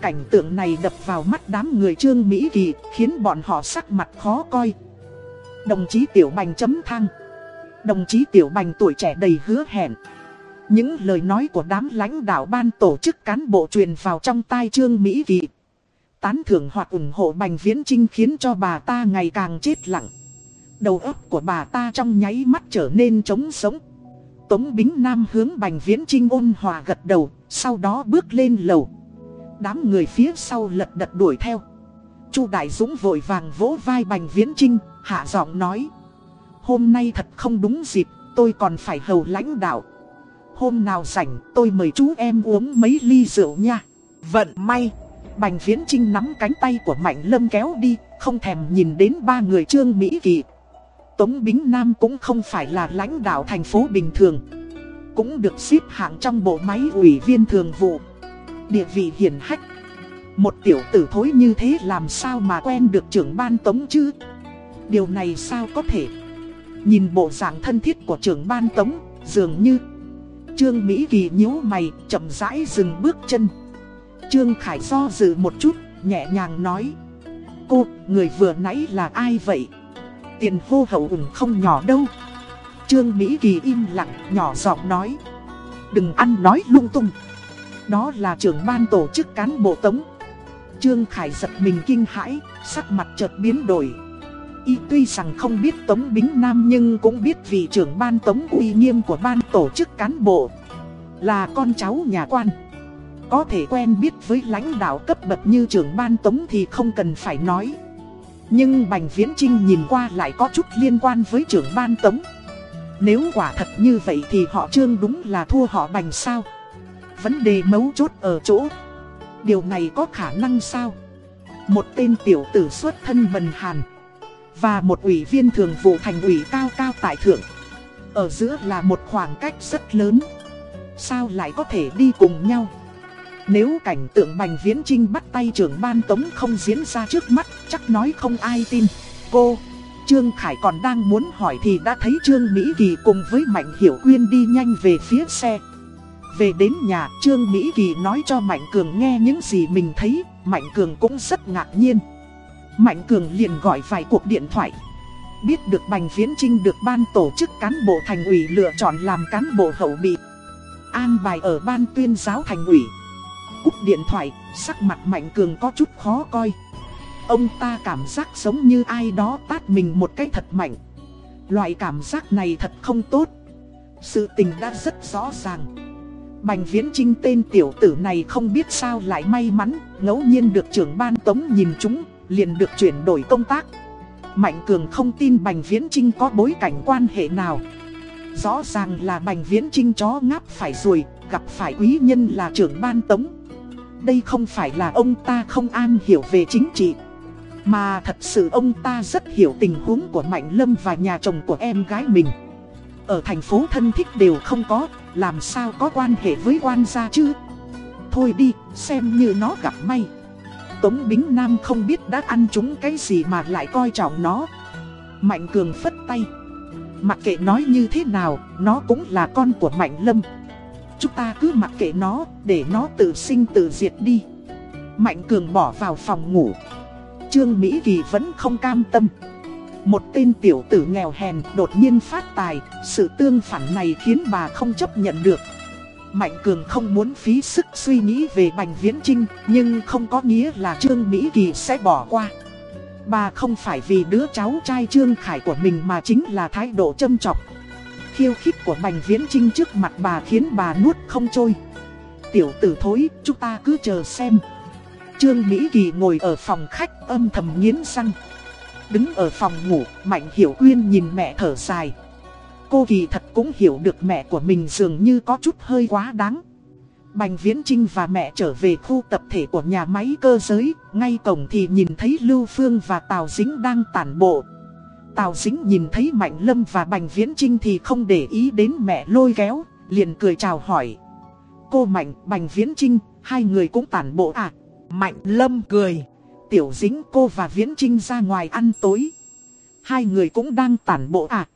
Cảnh tượng này đập vào mắt đám người Trương Mỹ Kỳ, khiến bọn họ sắc mặt khó coi. Đồng chí Tiểu Bành chấm thăng. Đồng chí Tiểu Bành tuổi trẻ đầy hứa hẹn. Những lời nói của đám lãnh đạo ban tổ chức cán bộ truyền vào trong tai Trương Mỹ Kỳ. Tán thưởng hoặc ủng hộ Bành Viễn Trinh khiến cho bà ta ngày càng chết lặng. Đầu óc của bà ta trong nháy mắt trở nên trống sống. Tống Bính Nam hướng Bành Viễn Trinh ôn hòa gật đầu, sau đó bước lên lầu. Đám người phía sau lật đật đuổi theo. Chu Đại Dũng vội vàng vỗ vai Bành Viễn Trinh, hạ giọng nói. Hôm nay thật không đúng dịp, tôi còn phải hầu lãnh đạo. Hôm nào rảnh tôi mời chú em uống mấy ly rượu nha. Vận may, Bành Viễn Trinh nắm cánh tay của Mạnh Lâm kéo đi, không thèm nhìn đến ba người Trương Mỹ Kỳ. Tống Bính Nam cũng không phải là lãnh đạo thành phố bình thường. Cũng được xếp hạng trong bộ máy ủy viên thường vụ. Địa vị hiển hách. Một tiểu tử thối như thế làm sao mà quen được trưởng ban Tống chứ? Điều này sao có thể? Nhìn bộ dạng thân thiết của trưởng ban Tống, dường như... Trương Mỹ Kỳ nhíu mày, chậm rãi dừng bước chân. Trương Khải do dự một chút, nhẹ nhàng nói. Cô, người vừa nãy là ai vậy? Tiền hô hậu ủng không nhỏ đâu. Trương Mỹ Kỳ im lặng, nhỏ giọng nói. Đừng ăn nói lung tung. Đó là trưởng ban tổ chức cán bộ tống. Trương Khải giật mình kinh hãi, Sắc mặt chợt biến đổi. Y tuy rằng không biết Tống Bính Nam nhưng cũng biết vị trưởng ban Tống uy nghiêm của ban tổ chức cán bộ Là con cháu nhà quan. Có thể quen biết với lãnh đạo cấp bậc như trưởng ban Tống thì không cần phải nói nhưng Bành Viễn Trinh nhìn qua lại có chút liên quan với trưởng ban tống. Nếu quả thật như vậy thì họ trương đúng là thua họ Bành sao? Vấn đề mấu chốt ở chỗ, Điều này có khả năng sao? Một tên tiểu tử xuất thân bần hàn, Và một ủy viên thường vụ thành ủy cao cao tại thượng, Ở giữa là một khoảng cách rất lớn. Sao lại có thể đi cùng nhau? Nếu cảnh tượng Bành Viễn Trinh bắt tay trưởng ban tống không diễn ra trước mắt Chắc nói không ai tin Cô Trương Khải còn đang muốn hỏi thì đã thấy Trương Mỹ Kỳ cùng với Mạnh Hiểu Quyên đi nhanh về phía xe. Về đến nhà, Trương Mỹ Kỳ nói cho Mạnh Cường nghe những gì mình thấy, Mạnh Cường cũng rất ngạc nhiên. Mạnh Cường liền gọi vài cuộc điện thoại. Biết được Bành Viễn Trinh được ban tổ chức cán bộ thành ủy lựa chọn làm cán bộ hậu bị. An bài ở ban tuyên giáo thành ủy. Cúp điện thoại, sắc mặt Mạnh Cường có chút khó coi. Ông ta cảm giác giống như ai đó tát mình một cái thật mạnh. Loại cảm giác này thật không tốt. Sự tình đã rất rõ ràng. Bành viễn trinh tên tiểu tử này không biết sao lại may mắn ngẫu nhiên được trưởng ban tống nhìn chúng Liền được chuyển đổi công tác. Mạnh cường không tin Bành Viễn Trinh có bối cảnh quan hệ nào. Rõ ràng là Bành Viễn Trinh chó ngáp phải rồi Gặp phải quý nhân là trưởng ban tống. Đây không phải là ông ta không an hiểu về chính trị mà thật sự ông ta rất hiểu tình huống của Mạnh Lâm và nhà chồng của em gái mình. Ở thành phố thân thích đều không có, làm sao có quan hệ với quan gia chứ? Thôi đi, xem như nó gặp may. Tống Bính Nam không biết đã ăn chúng cái gì mà lại coi trọng nó. Mạnh Cường phất tay. Mặc kệ nói như thế nào, nó cũng là con của Mạnh Lâm. Chúng ta cứ mặc kệ nó, để nó tự sinh tự diệt đi Mạnh Cường bỏ vào phòng ngủ Trương Mỹ Kỳ vẫn không cam tâm. Một tên tiểu tử nghèo hèn đột nhiên phát tài, sự tương phản này khiến bà không chấp nhận được. Mạnh Cường không muốn phí sức suy nghĩ về Bành Viễn Trinh, nhưng không có nghĩa là Trương Mỹ Kỳ sẽ bỏ qua. Bà không phải vì đứa cháu trai Trương Khải của mình mà chính là thái độ châm trọng. Khiêu khích của Bành Viễn Trinh trước mặt bà khiến bà nuốt không trôi. Tiểu tử thối, chúng ta cứ chờ xem. Trương Mỹ Kỳ ngồi ở phòng khách âm thầm nghiến răng. Đứng ở phòng ngủ, Mạnh Hiểu Quyên nhìn mẹ thở dài. Cô Kỳ thật cũng hiểu được mẹ của mình dường như có chút hơi quá đáng. Bành Viễn Trinh và mẹ trở về khu tập thể của nhà máy cơ giới, ngay cổng thì nhìn thấy Lưu Phương và Tào Dính đang tản bộ. Tào Dính nhìn thấy Mạnh Lâm và Bành Viễn Trinh thì không để ý đến mẹ lôi kéo, liền cười chào hỏi. Cô Mạnh, Bành Viễn Trinh, hai người cũng tản bộ à? Mạnh Lâm cười. Tiểu dính cô và Viễn Trinh ra ngoài ăn tối. Hai người cũng đang tản bộ à.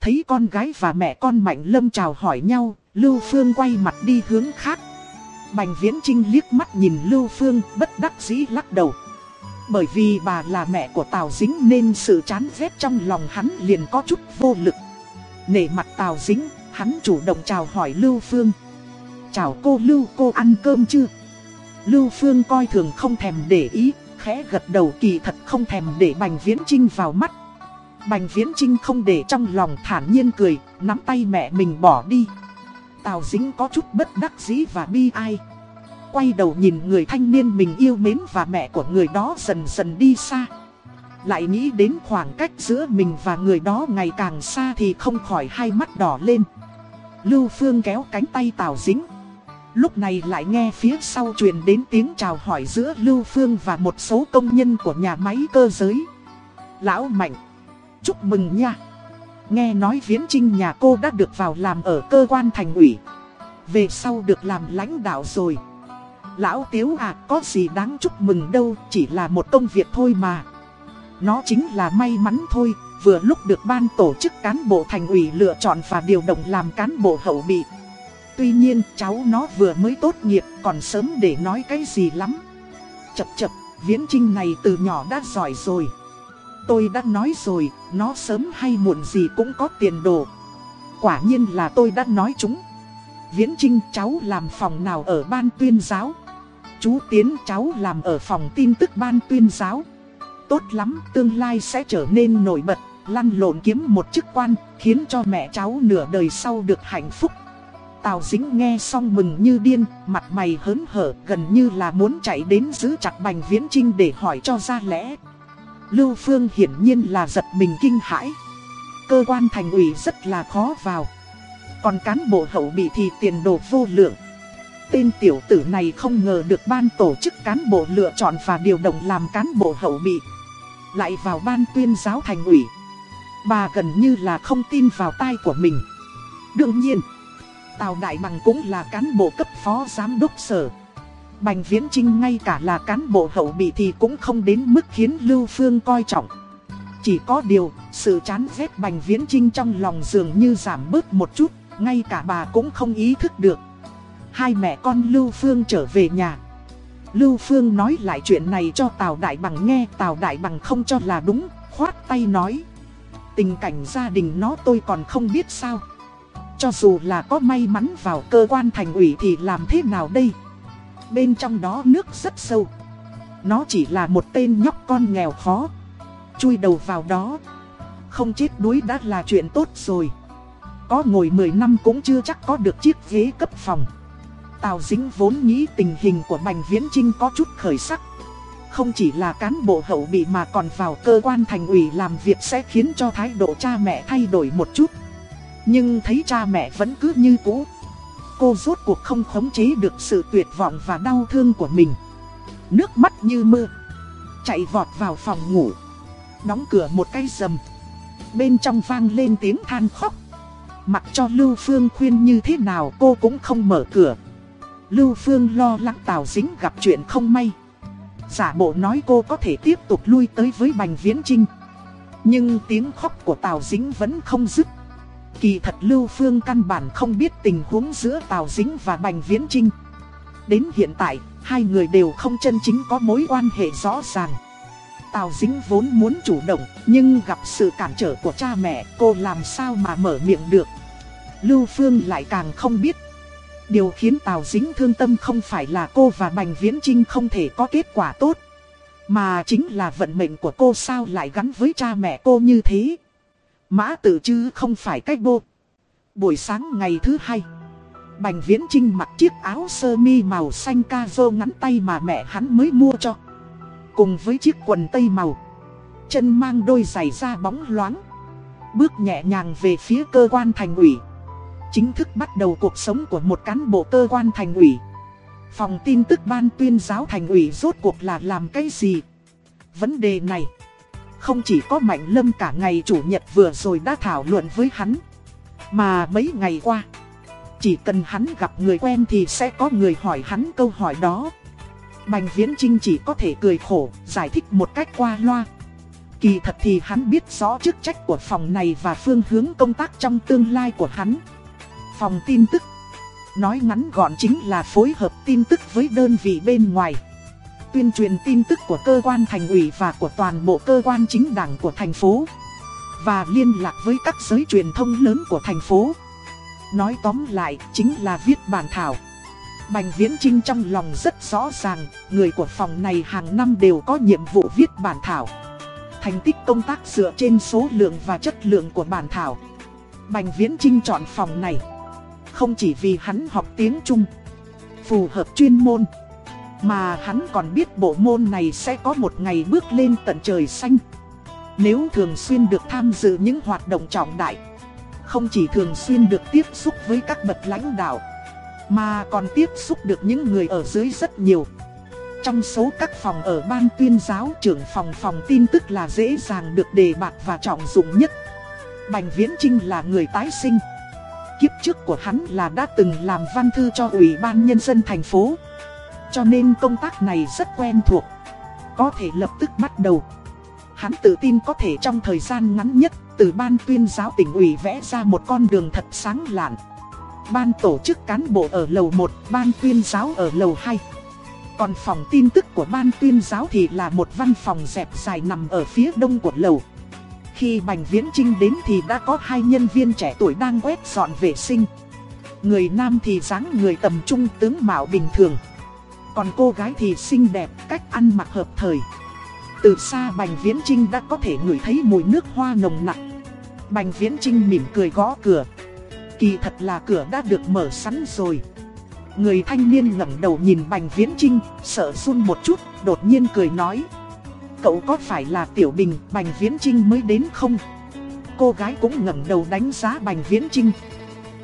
Thấy con gái và mẹ con Mạnh Lâm chào hỏi nhau, Lưu Phương quay mặt đi hướng khác. Bành Viễn Trinh liếc mắt nhìn Lưu Phương bất đắc dĩ lắc đầu. Bởi vì bà là mẹ của Tào Dính nên sự chán ghét trong lòng hắn liền có chút vô lực. Nể mặt Tào Dính, hắn chủ động chào hỏi Lưu Phương. Chào cô Lưu cô ăn cơm chưa? Lưu Phương coi thường không thèm để ý, khẽ gật đầu kỳ thật không thèm để Bành Viễn Trinh vào mắt. Bành Viễn Trinh không để trong lòng thản nhiên cười, nắm tay mẹ mình bỏ đi. Tào Dính có chút bất đắc dĩ và bi ai. Quay đầu nhìn người thanh niên mình yêu mến và mẹ của người đó dần dần đi xa. Lại nghĩ đến khoảng cách giữa mình và người đó ngày càng xa thì không khỏi hai mắt đỏ lên. Lưu Phương kéo cánh tay Tào Dính. Lúc này lại nghe phía sau truyền đến tiếng chào hỏi giữa Lưu Phương và một số công nhân của nhà máy cơ giới. Lão Mạnh, chúc mừng nha. Nghe nói Viễn Trinh nhà cô đã được vào làm ở cơ quan thành ủy. Về sau được làm lãnh đạo rồi. Lão Tiếu à, có gì đáng chúc mừng đâu, chỉ là một công việc thôi mà. Nó chính là may mắn thôi, vừa lúc được ban tổ chức cán bộ thành ủy lựa chọn và điều động làm cán bộ hậu bị. Tuy nhiên cháu nó vừa mới tốt nghiệp còn sớm để nói cái gì lắm. Chập chập, viễn trinh này từ nhỏ đã giỏi rồi. Tôi đã nói rồi, nó sớm hay muộn gì cũng có tiền đồ. Quả nhiên là tôi đã nói chúng. Viễn Trinh cháu làm phòng nào ở ban tuyên giáo? Chú Tiến cháu làm ở phòng tin tức ban tuyên giáo Tốt lắm, tương lai sẽ trở nên nổi bật Lăn lộn kiếm một chức quan Khiến cho mẹ cháu nửa đời sau được hạnh phúc Tào Dính nghe xong mừng như điên, mặt mày hớn hở gần như là muốn chạy đến giữ chặt Bành Viễn Trinh để hỏi cho ra lẽ. Lưu Phương hiển nhiên là giật mình kinh hãi. Cơ quan thành ủy rất là khó vào. Còn cán bộ hậu bị thì tiền đồ vô lượng. Tên tiểu tử này không ngờ được ban tổ chức cán bộ lựa chọn và điều động làm cán bộ hậu bị. Lại vào ban tuyên giáo thành ủy. Bà gần như là không tin vào tai của mình. Đương nhiên, Tào Đại Bằng cũng là cán bộ cấp phó giám đốc sở. Bành Viễn Trinh ngay cả là cán bộ hậu bị thì cũng không đến mức khiến Lưu Phương coi trọng. Chỉ có điều, sự chán ghét Bành Viễn Trinh trong lòng dường như giảm bớt một chút, ngay cả bà cũng không ý thức được. Hai mẹ con Lưu Phương trở về nhà. Lưu Phương nói lại chuyện này cho Tào Đại Bằng nghe, Tào Đại Bằng không cho là đúng, khoát tay nói. Tình cảnh gia đình nó tôi còn không biết sao. Cho dù là có may mắn vào cơ quan thành ủy thì làm thế nào đây? Bên trong đó nước rất sâu. Nó chỉ là một tên nhóc con nghèo khó. Chui đầu vào đó. Không chết đuối đã là chuyện tốt rồi. Có ngồi 10 năm cũng chưa chắc có được chiếc ghế cấp phòng. Tào Dính vốn nghĩ tình hình của Bành Viễn Trinh có chút khởi sắc. Không chỉ là cán bộ hậu bị mà còn vào cơ quan thành ủy làm việc sẽ khiến cho thái độ cha mẹ thay đổi một chút. Nhưng thấy cha mẹ vẫn cứ như cũ. Cô rốt cuộc không khống chế được sự tuyệt vọng và đau thương của mình. Nước mắt như mưa. Chạy vọt vào phòng ngủ. Đóng cửa một cái rầm. Bên trong vang lên tiếng than khóc. Mặc cho Lưu Phương khuyên như thế nào cô cũng không mở cửa. Lưu Phương lo lắng Tào Dính gặp chuyện không may. Giả bộ nói cô có thể tiếp tục lui tới với Bành Viễn Trinh. Nhưng tiếng khóc của Tào Dính vẫn không dứt. Kỳ thật Lưu Phương căn bản không biết tình huống giữa Tào Dính và Bành Viễn Trinh. Đến hiện tại, hai người đều không chân chính có mối quan hệ rõ ràng. Tào Dính vốn muốn chủ động, nhưng gặp sự cản trở của cha mẹ, cô làm sao mà mở miệng được. Lưu Phương lại càng không biết. Điều khiến Tào Dính thương tâm không phải là cô và Bành Viễn Trinh không thể có kết quả tốt. Mà chính là vận mệnh của cô sao lại gắn với cha mẹ cô như thế. Mã tử chứ không phải cách bô. Buổi sáng ngày thứ hai. Bành Viễn Trinh mặc chiếc áo sơ mi màu xanh ca vô ngắn tay mà mẹ hắn mới mua cho. Cùng với chiếc quần tây màu. Chân mang đôi giày da bóng loáng. Bước nhẹ nhàng về phía cơ quan thành ủy. Chính thức bắt đầu cuộc sống của một cán bộ cơ quan thành ủy. Phòng tin tức ban tuyên giáo thành ủy rốt cuộc là làm cái gì? Vấn đề này không chỉ có Mạnh Lâm cả ngày chủ nhật vừa rồi đã thảo luận với hắn Mà mấy ngày qua Chỉ cần hắn gặp người quen thì sẽ có người hỏi hắn câu hỏi đó Bành Viễn Trinh chỉ có thể cười khổ, giải thích một cách qua loa Kỳ thật thì hắn biết rõ chức trách của phòng này và phương hướng công tác trong tương lai của hắn Phòng tin tức Nói ngắn gọn chính là phối hợp tin tức với đơn vị bên ngoài tuyên truyền tin tức của cơ quan thành ủy và của toàn bộ cơ quan chính đảng của thành phố và liên lạc với các giới truyền thông lớn của thành phố. Nói tóm lại chính là viết bản thảo. Bành Viễn Trinh trong lòng rất rõ ràng, người của phòng này hàng năm đều có nhiệm vụ viết bản thảo. Thành tích công tác dựa trên số lượng và chất lượng của bản thảo. Bành Viễn Trinh chọn phòng này, không chỉ vì hắn học tiếng Trung, phù hợp chuyên môn. Mà hắn còn biết bộ môn này sẽ có một ngày bước lên tận trời xanh. Nếu thường xuyên được tham dự những hoạt động trọng đại Không chỉ thường xuyên được tiếp xúc với các bậc lãnh đạo Mà còn tiếp xúc được những người ở dưới rất nhiều. Trong số các phòng ở ban tuyên giáo trưởng phòng phòng tin tức là dễ dàng được đề bạt và trọng dụng nhất. Bành Viễn Trinh là người tái sinh. Kiếp trước của hắn là đã từng làm văn thư cho Ủy ban Nhân dân thành phố. Cho nên công tác này rất quen thuộc. Có thể lập tức bắt đầu. Hắn tự tin có thể trong thời gian ngắn nhất Từ ban tuyên giáo tỉnh ủy vẽ ra một con đường thật sáng lạn. Ban tổ chức cán bộ ở lầu 1, ban tuyên giáo ở lầu 2 Còn phòng tin tức của ban tuyên giáo thì là một văn phòng dẹp dài nằm ở phía đông của lầu. Khi Bành Viễn Trinh đến thì đã có hai nhân viên trẻ tuổi đang quét dọn vệ sinh. Người nam thì dáng người tầm trung tướng mạo bình thường. Còn cô gái thì xinh đẹp, cách ăn mặc hợp thời. Từ xa Bành Viễn Trinh đã có thể ngửi thấy mùi nước hoa nồng nặng Bành Viễn Trinh mỉm cười gõ cửa. Kỳ thật là cửa đã được mở sẵn rồi. Người thanh niên ngẩng đầu nhìn Bành Viễn Trinh, sợ run một chút, đột nhiên cười nói. Cậu có phải là Tiểu Bình, Bành Viễn Trinh mới đến không? Cô gái cũng ngẩng đầu đánh giá Bành Viễn Trinh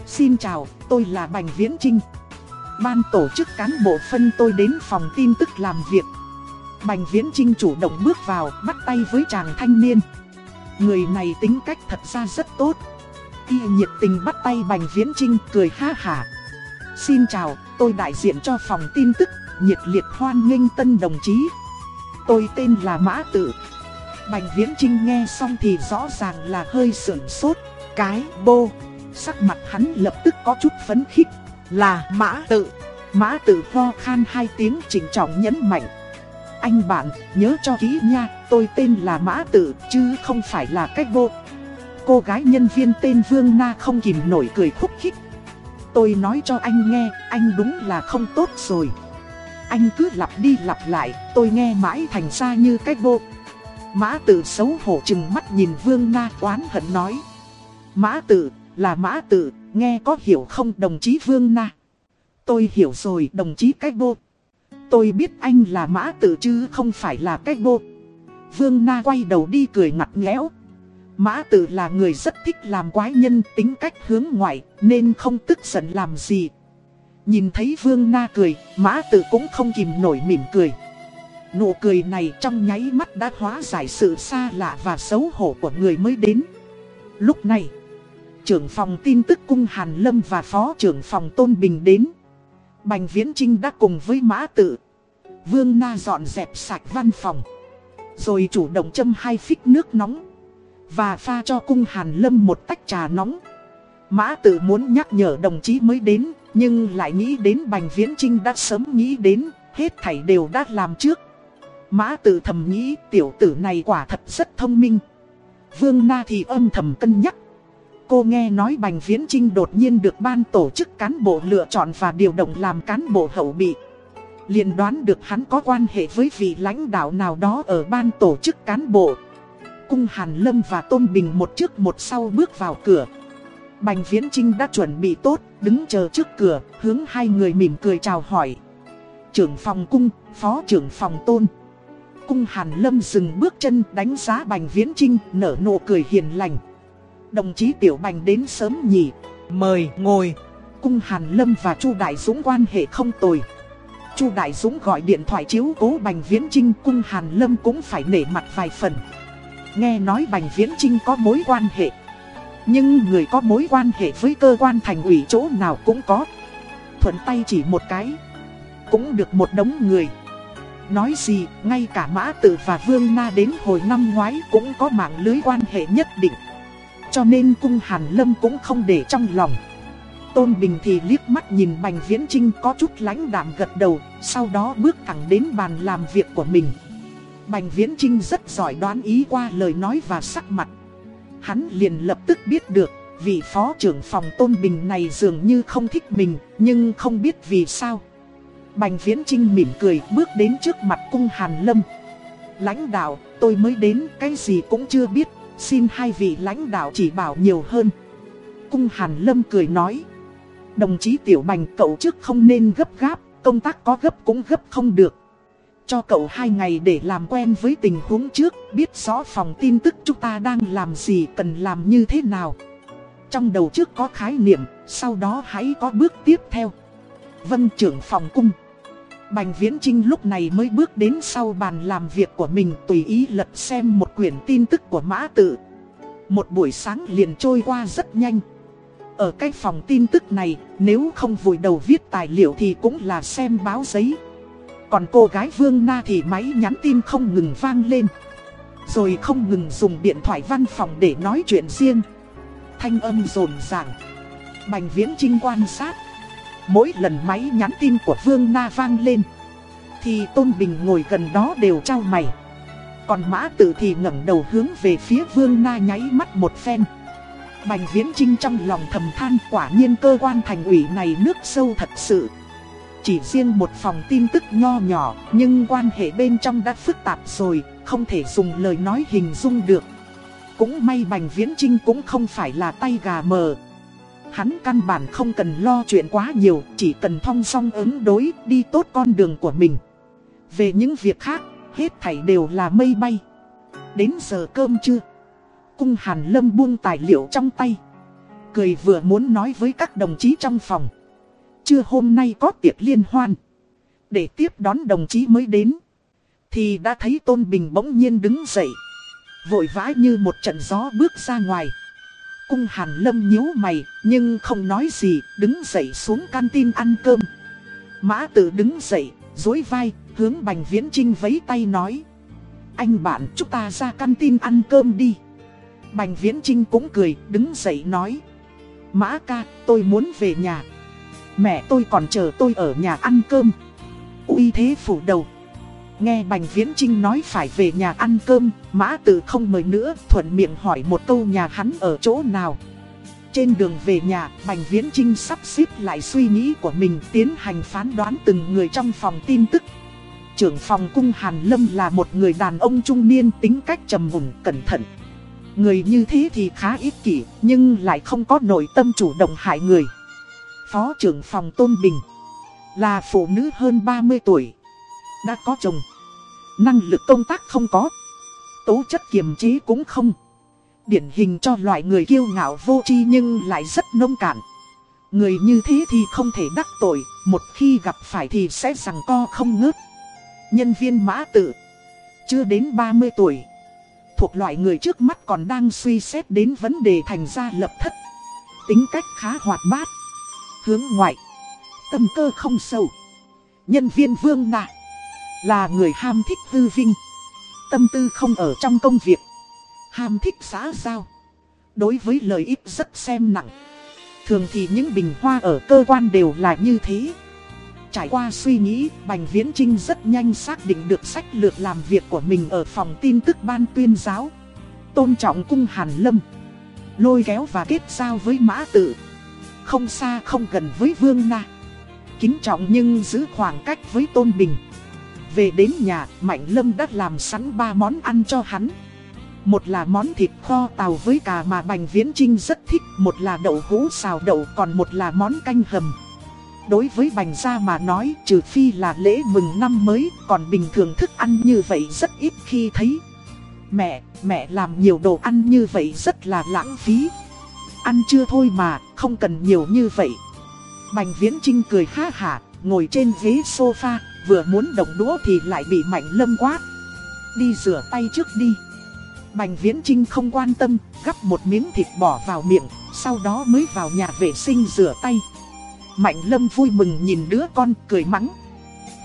Xin chào, tôi là Bành Viễn Trinh Ban tổ chức cán bộ phân tôi đến phòng tin tức làm việc. Bành Viễn Trinh chủ động bước vào, bắt tay với chàng thanh niên. Người này tính cách thật ra rất tốt. Y nhiệt tình bắt tay Bành Viễn Trinh cười ha hả. Xin chào, tôi đại diện cho phòng tin tức, nhiệt liệt hoan nghênh tân đồng chí. Tôi tên là Mã Tử. Bành Viễn Trinh nghe xong thì rõ ràng là hơi sưởng sốt. Cái bô, sắc mặt hắn lập tức có chút phấn khích. Là Mã Tử. Mã Tử ho khan hai tiếng chỉnh trọng nhấn mạnh. Anh bạn, nhớ cho kỹ nha, tôi tên là Mã Tử, chứ không phải là cách bô. Cô gái nhân viên tên Vương Na không kìm nổi cười khúc khích. Tôi nói cho anh nghe, anh đúng là không tốt rồi. Anh cứ lặp đi lặp lại, tôi nghe mãi thành ra như cách vô Mã tử xấu hổ chừng mắt nhìn Vương Na oán hận nói. Mã tử, là mã tử, nghe có hiểu không đồng chí Vương Na? Tôi hiểu rồi đồng chí cách vô Tôi biết anh là mã tử chứ không phải là cách vô Vương Na quay đầu đi cười ngặt nghẽo. Mã tử là người rất thích làm quái nhân tính cách hướng ngoại nên không tức giận làm gì. Nhìn thấy Vương Na cười, mã tử cũng không kìm nổi mỉm cười. Nụ cười này trong nháy mắt đã hóa giải sự xa lạ và xấu hổ của người mới đến. Lúc này, trưởng phòng tin tức cung Hàn Lâm và phó trưởng phòng Tôn Bình đến. Bành Viễn Trinh đã cùng với mã tử Vương Na dọn dẹp sạch văn phòng. Rồi chủ động châm hai phích nước nóng. Và pha cho cung Hàn Lâm một tách trà nóng. Mã tử muốn nhắc nhở đồng chí mới đến. Nhưng lại nghĩ đến Bành Viễn Trinh đã sớm nghĩ đến. Hết thảy đều đã làm trước. Mã Tử thầm nghĩ tiểu tử này quả thật rất thông minh. Vương Na thì âm thầm cân nhắc. Cô nghe nói Bành Viễn Trinh đột nhiên được ban tổ chức cán bộ lựa chọn và điều động làm cán bộ hậu bị. liền đoán được hắn có quan hệ với vị lãnh đạo nào đó ở ban tổ chức cán bộ. Cung Hàn Lâm và Tôn Bình một trước một sau bước vào cửa. Bành Viễn Trinh đã chuẩn bị tốt, đứng chờ trước cửa, hướng hai người mỉm cười chào hỏi. Trưởng phòng cung, phó trưởng phòng tôn. Cung Hàn Lâm dừng bước chân đánh giá Bành Viễn Trinh, nở nụ cười hiền lành. Đồng chí Tiểu Bành đến sớm nhỉ, mời ngồi. Cung Hàn Lâm và Chu Đại Dũng quan hệ không tồi. Chu Đại Dũng gọi điện thoại chiếu cố Bành Viễn Trinh, Cung Hàn Lâm cũng phải nể mặt vài phần. Nghe nói Bành Viễn Trinh có mối quan hệ. Nhưng người có mối quan hệ với cơ quan thành ủy chỗ nào cũng có. Thuận tay chỉ một cái. Cũng được một đống người. Nói gì, ngay cả Mã Tử và Vương Na đến hồi năm ngoái cũng có mạng lưới quan hệ nhất định. Cho nên cung Hàn Lâm cũng không để trong lòng. Tôn Bình thì liếc mắt nhìn Bành Viễn Trinh có chút lãnh đạm gật đầu, sau đó bước thẳng đến bàn làm việc của mình. Bành Viễn Trinh rất giỏi đoán ý qua lời nói và sắc mặt. Hắn liền lập tức biết được, vị phó trưởng phòng Tôn Bình này dường như không thích mình, nhưng không biết vì sao. Bành Viễn Trinh mỉm cười bước đến trước mặt cung Hàn Lâm. Lãnh đạo, tôi mới đến, cái gì cũng chưa biết, xin hai vị lãnh đạo chỉ bảo nhiều hơn. Cung Hàn Lâm cười nói. Đồng chí Tiểu Bành cậu trước không nên gấp gáp, công tác có gấp cũng gấp không được. Cho cậu hai ngày để làm quen với tình huống trước, biết rõ phòng tin tức chúng ta đang làm gì cần làm như thế nào. Trong đầu trước có khái niệm, sau đó hãy có bước tiếp theo. Vân trưởng phòng cung. Bành Viễn Trinh lúc này mới bước đến sau bàn làm việc của mình tùy ý lật xem một quyển tin tức của Mã Tự. Một buổi sáng liền trôi qua rất nhanh. Ở cái phòng tin tức này, nếu không vùi đầu viết tài liệu thì cũng là xem báo giấy. Còn cô gái Vương Na thì máy nhắn tin không ngừng vang lên. Rồi không ngừng dùng điện thoại văn phòng để nói chuyện riêng. Thanh âm rồn ràng. Bành Viễn Trinh quan sát. Mỗi lần máy nhắn tin của Vương Na vang lên, Thì Tôn Bình ngồi gần đó đều trao mày Còn Mã Tử thì ngẩng đầu hướng về phía Vương Na nháy mắt một phen Bành Viễn Trinh trong lòng thầm than quả nhiên cơ quan thành ủy này nước sâu thật sự chỉ riêng một phòng tin tức nho nhỏ Nhưng quan hệ bên trong đã phức tạp rồi Không thể dùng lời nói hình dung được Cũng may Bành Viễn Trinh cũng không phải là tay gà mờ Hắn căn bản không cần lo chuyện quá nhiều, chỉ cần thong song ứng đối, đi tốt con đường của mình. Về những việc khác, hết thảy đều là mây bay. Đến giờ cơm chưa? Cung Hàn Lâm buông tài liệu trong tay. Cười vừa muốn nói với các đồng chí trong phòng trưa hôm nay có tiệc liên hoan. Để tiếp đón đồng chí mới đến. Thì đã thấy Tôn Bình bỗng nhiên đứng dậy. Vội vã như một trận gió bước ra ngoài. Cung Hàn Lâm nhíu mày, nhưng không nói gì, đứng dậy xuống canteen ăn cơm. Mã tử đứng dậy, dối vai, hướng Bành Viễn Trinh vấy tay nói. Anh bạn chúng ta ra canteen ăn cơm đi. Bành Viễn Trinh cũng cười, đứng dậy nói. Mã ca, tôi muốn về nhà. Mẹ tôi còn chờ tôi ở nhà ăn cơm. uy thế phủ đầu. Nghe Bành Viễn Trinh nói phải về nhà ăn cơm, Mã Tử không mời nữa, thuận miệng hỏi một câu nhà hắn ở chỗ nào. Trên đường về nhà, Bành Viễn Trinh sắp xếp lại suy nghĩ của mình tiến hành phán đoán từng người trong phòng tin tức. Trưởng phòng cung Hàn Lâm là một người đàn ông trung niên tính cách trầm mùng cẩn thận. Người như thế thì khá ích kỷ, nhưng lại không có nội tâm chủ động hại người. Phó trưởng phòng Tôn Bình là phụ nữ hơn 30 tuổi, đã có chồng. Năng lực công tác không có, tố chất kiềm chế cũng không. Điển hình cho loại người kiêu ngạo vô tri nhưng lại rất nông cạn. Người như thế thì không thể đắc tội, một khi gặp phải thì sẽ rằng co không ngớt. Nhân viên mã tự, chưa đến 30 tuổi thuộc loại người trước mắt còn đang suy xét đến vấn đề thành ra lập thất. Tính cách khá hoạt bát, hướng ngoại, tâm cơ không sâu. Nhân viên vương nạ, là người ham thích hư vinh, tâm tư không ở trong công việc, ham thích xã giao. Đối với lợi ích rất xem nặng. Thường thì những bình hoa ở cơ quan đều là như thế. Trải qua suy nghĩ, Bành Viễn Trinh rất nhanh xác định được sách lược làm việc của mình ở phòng tin tức ban tuyên giáo. Tôn trọng cung Hàn Lâm. Lôi kéo và kết giao với Mã Tự. Không xa không gần với Vương Na. Kính trọng nhưng giữ khoảng cách với Tôn Bình. Về đến nhà, Mạnh Lâm đã làm sẵn ba món ăn cho hắn. Một là món thịt kho tàu với cà mà Bành Viễn Trinh rất thích, một là đậu hũ xào đậu, còn một là món canh hầm. Đối với Bành Gia mà nói trừ phi là lễ mừng năm mới Còn bình thường thức ăn như vậy rất ít khi thấy Mẹ, mẹ làm nhiều đồ ăn như vậy rất là lãng phí Ăn chưa thôi mà, không cần nhiều như vậy Bành Viễn Trinh cười ha hả, ngồi trên ghế sofa Vừa muốn động đũa thì lại bị Mạnh Lâm quát Đi rửa tay trước đi Bành Viễn Trinh không quan tâm, gắp một miếng thịt bỏ vào miệng Sau đó mới vào nhà vệ sinh rửa tay Mạnh Lâm vui mừng nhìn đứa con cười mắng.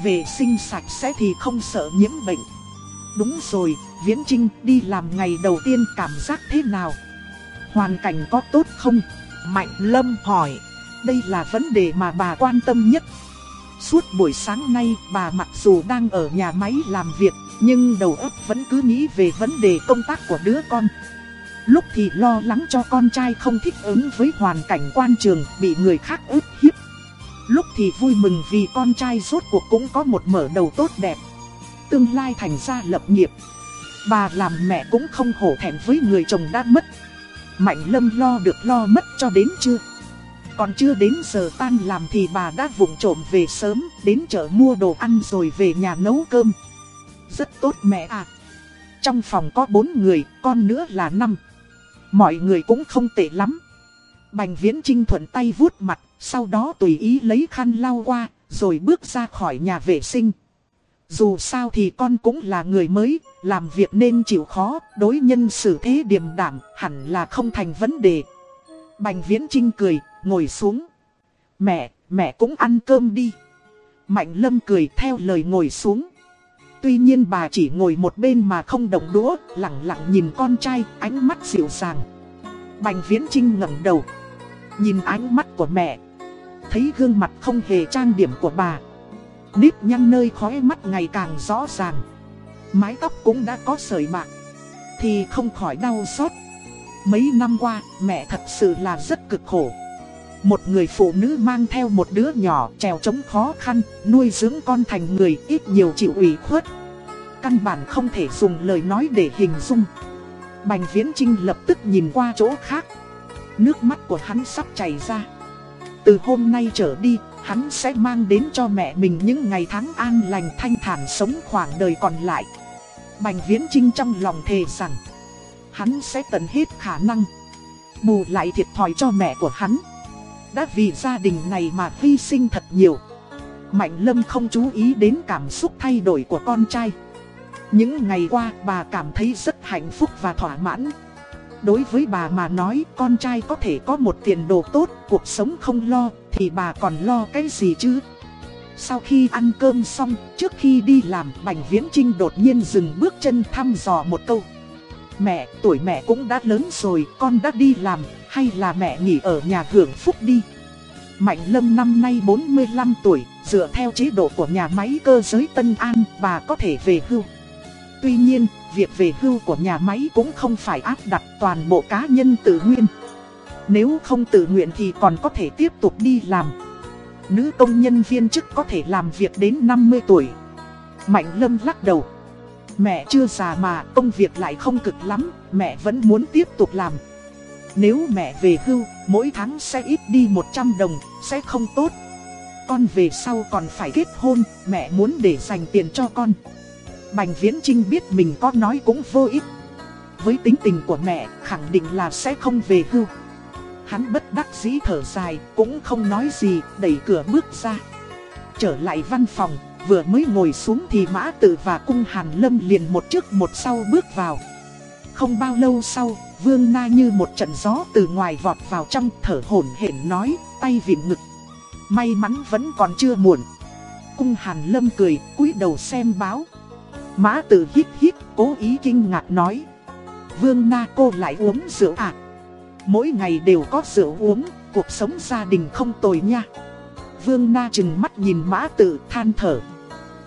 Vệ sinh sạch sẽ thì không sợ nhiễm bệnh. Đúng rồi, Viễn Trinh đi làm ngày đầu tiên cảm giác thế nào? Hoàn cảnh có tốt không? Mạnh Lâm hỏi. Đây là vấn đề mà bà quan tâm nhất. Suốt buổi sáng nay, bà mặc dù đang ở nhà máy làm việc, Nhưng đầu óc vẫn cứ nghĩ về vấn đề công tác của đứa con Lúc thì lo lắng cho con trai không thích ứng với hoàn cảnh quan trường, bị người khác ức hiếp Lúc thì vui mừng vì con trai rốt cuộc cũng có một mở đầu tốt đẹp Tương lai thành ra lập nghiệp Bà làm mẹ cũng không hổ thẹn với người chồng đã mất Mạnh lâm lo được lo mất cho đến chưa? Còn chưa đến giờ tan làm thì bà đã vụng trộm về sớm Đến chợ mua đồ ăn rồi về nhà nấu cơm. Rất tốt mẹ à. Trong phòng có bốn người, con nữa là năm. Mọi người cũng không tệ lắm. Bành viễn trinh thuận tay vuốt mặt sau đó tùy ý lấy khăn lau qua, rồi bước ra khỏi nhà vệ sinh. Dù sao thì con cũng là người mới, làm việc nên chịu khó, đối nhân xử thế điềm đảm, hẳn là không thành vấn đề. Bành Viễn Trinh cười, ngồi xuống. Mẹ, mẹ cũng ăn cơm đi. Mạnh Lâm cười theo lời ngồi xuống. Tuy nhiên bà chỉ ngồi một bên mà không động đũa, lặng lặng nhìn con trai, ánh mắt dịu dàng. Bành Viễn Trinh ngẩng đầu, nhìn ánh mắt của mẹ, Thấy gương mặt không hề trang điểm của bà Nếp nhăn nơi khóe mắt ngày càng rõ ràng. Mái tóc cũng đã có sợi bạc. Thì không khỏi đau xót. Mấy năm qua mẹ thật sự là rất cực khổ. Một người phụ nữ mang theo một đứa nhỏ trèo trống khó khăn Nuôi dưỡng con thành người ít nhiều chịu ủy khuất. Căn bản không thể dùng lời nói để hình dung. Bành Viễn Trinh lập tức nhìn qua chỗ khác. Nước mắt của hắn sắp chảy ra. Từ hôm nay trở đi, hắn sẽ mang đến cho mẹ mình những ngày tháng an lành thanh thản sống khoảng đời còn lại. Bành Viễn Trinh trong lòng thề rằng, hắn sẽ tận hết khả năng, bù lại thiệt thòi cho mẹ của hắn. đã vì gia đình này mà hy sinh thật nhiều. Mạnh Lâm không chú ý đến cảm xúc thay đổi của con trai. Những ngày qua bà cảm thấy rất hạnh phúc và thỏa mãn. Đối với bà mà nói con trai có thể có một tiền đồ tốt, cuộc sống không lo, thì bà còn lo cái gì chứ? Sau khi ăn cơm xong, trước khi đi làm, Bành Viễn Trinh đột nhiên dừng bước chân thăm dò một câu. Mẹ, tuổi mẹ cũng đã lớn rồi, con đã đi làm, hay là mẹ nghỉ ở nhà hưởng phúc đi. Mạnh Lâm năm nay 45 tuổi, dựa theo chế độ của nhà máy cơ giới Tân An, bà có thể về hưu. Tuy nhiên, việc về hưu của nhà máy cũng không phải áp đặt toàn bộ cá nhân tự nguyện. Nếu không tự nguyện thì còn có thể tiếp tục đi làm. Nữ công nhân viên chức có thể làm việc đến 50 tuổi. Mạnh Lâm lắc đầu. Mẹ chưa già mà công việc lại không cực lắm, mẹ vẫn muốn tiếp tục làm. Nếu mẹ về hưu, mỗi tháng sẽ ít đi 100 đồng, sẽ không tốt. Con về sau còn phải kết hôn, mẹ muốn để dành tiền cho con. Bành Viễn Trinh biết mình có nói cũng vô ích. Với tính tình của mẹ, khẳng định là sẽ không về hưu. Hắn bất đắc dĩ thở dài, cũng không nói gì, đẩy cửa bước ra. Trở lại văn phòng, vừa mới ngồi xuống thì Mã Tử và Cung Hàn Lâm liền một trước một sau bước vào. Không bao lâu sau, Vương Na như một trận gió từ ngoài vọt vào trong thở hổn hển nói, tay vịn ngực. May mắn vẫn còn chưa muộn. Cung Hàn Lâm cười, cúi đầu xem báo. Mã Tử hít hít, cố ý kinh ngạc nói. Vương Na cô lại uống rượu à? Mỗi ngày đều có rượu uống, cuộc sống gia đình không tồi nha. Vương Na chừng mắt nhìn Mã Tử than thở.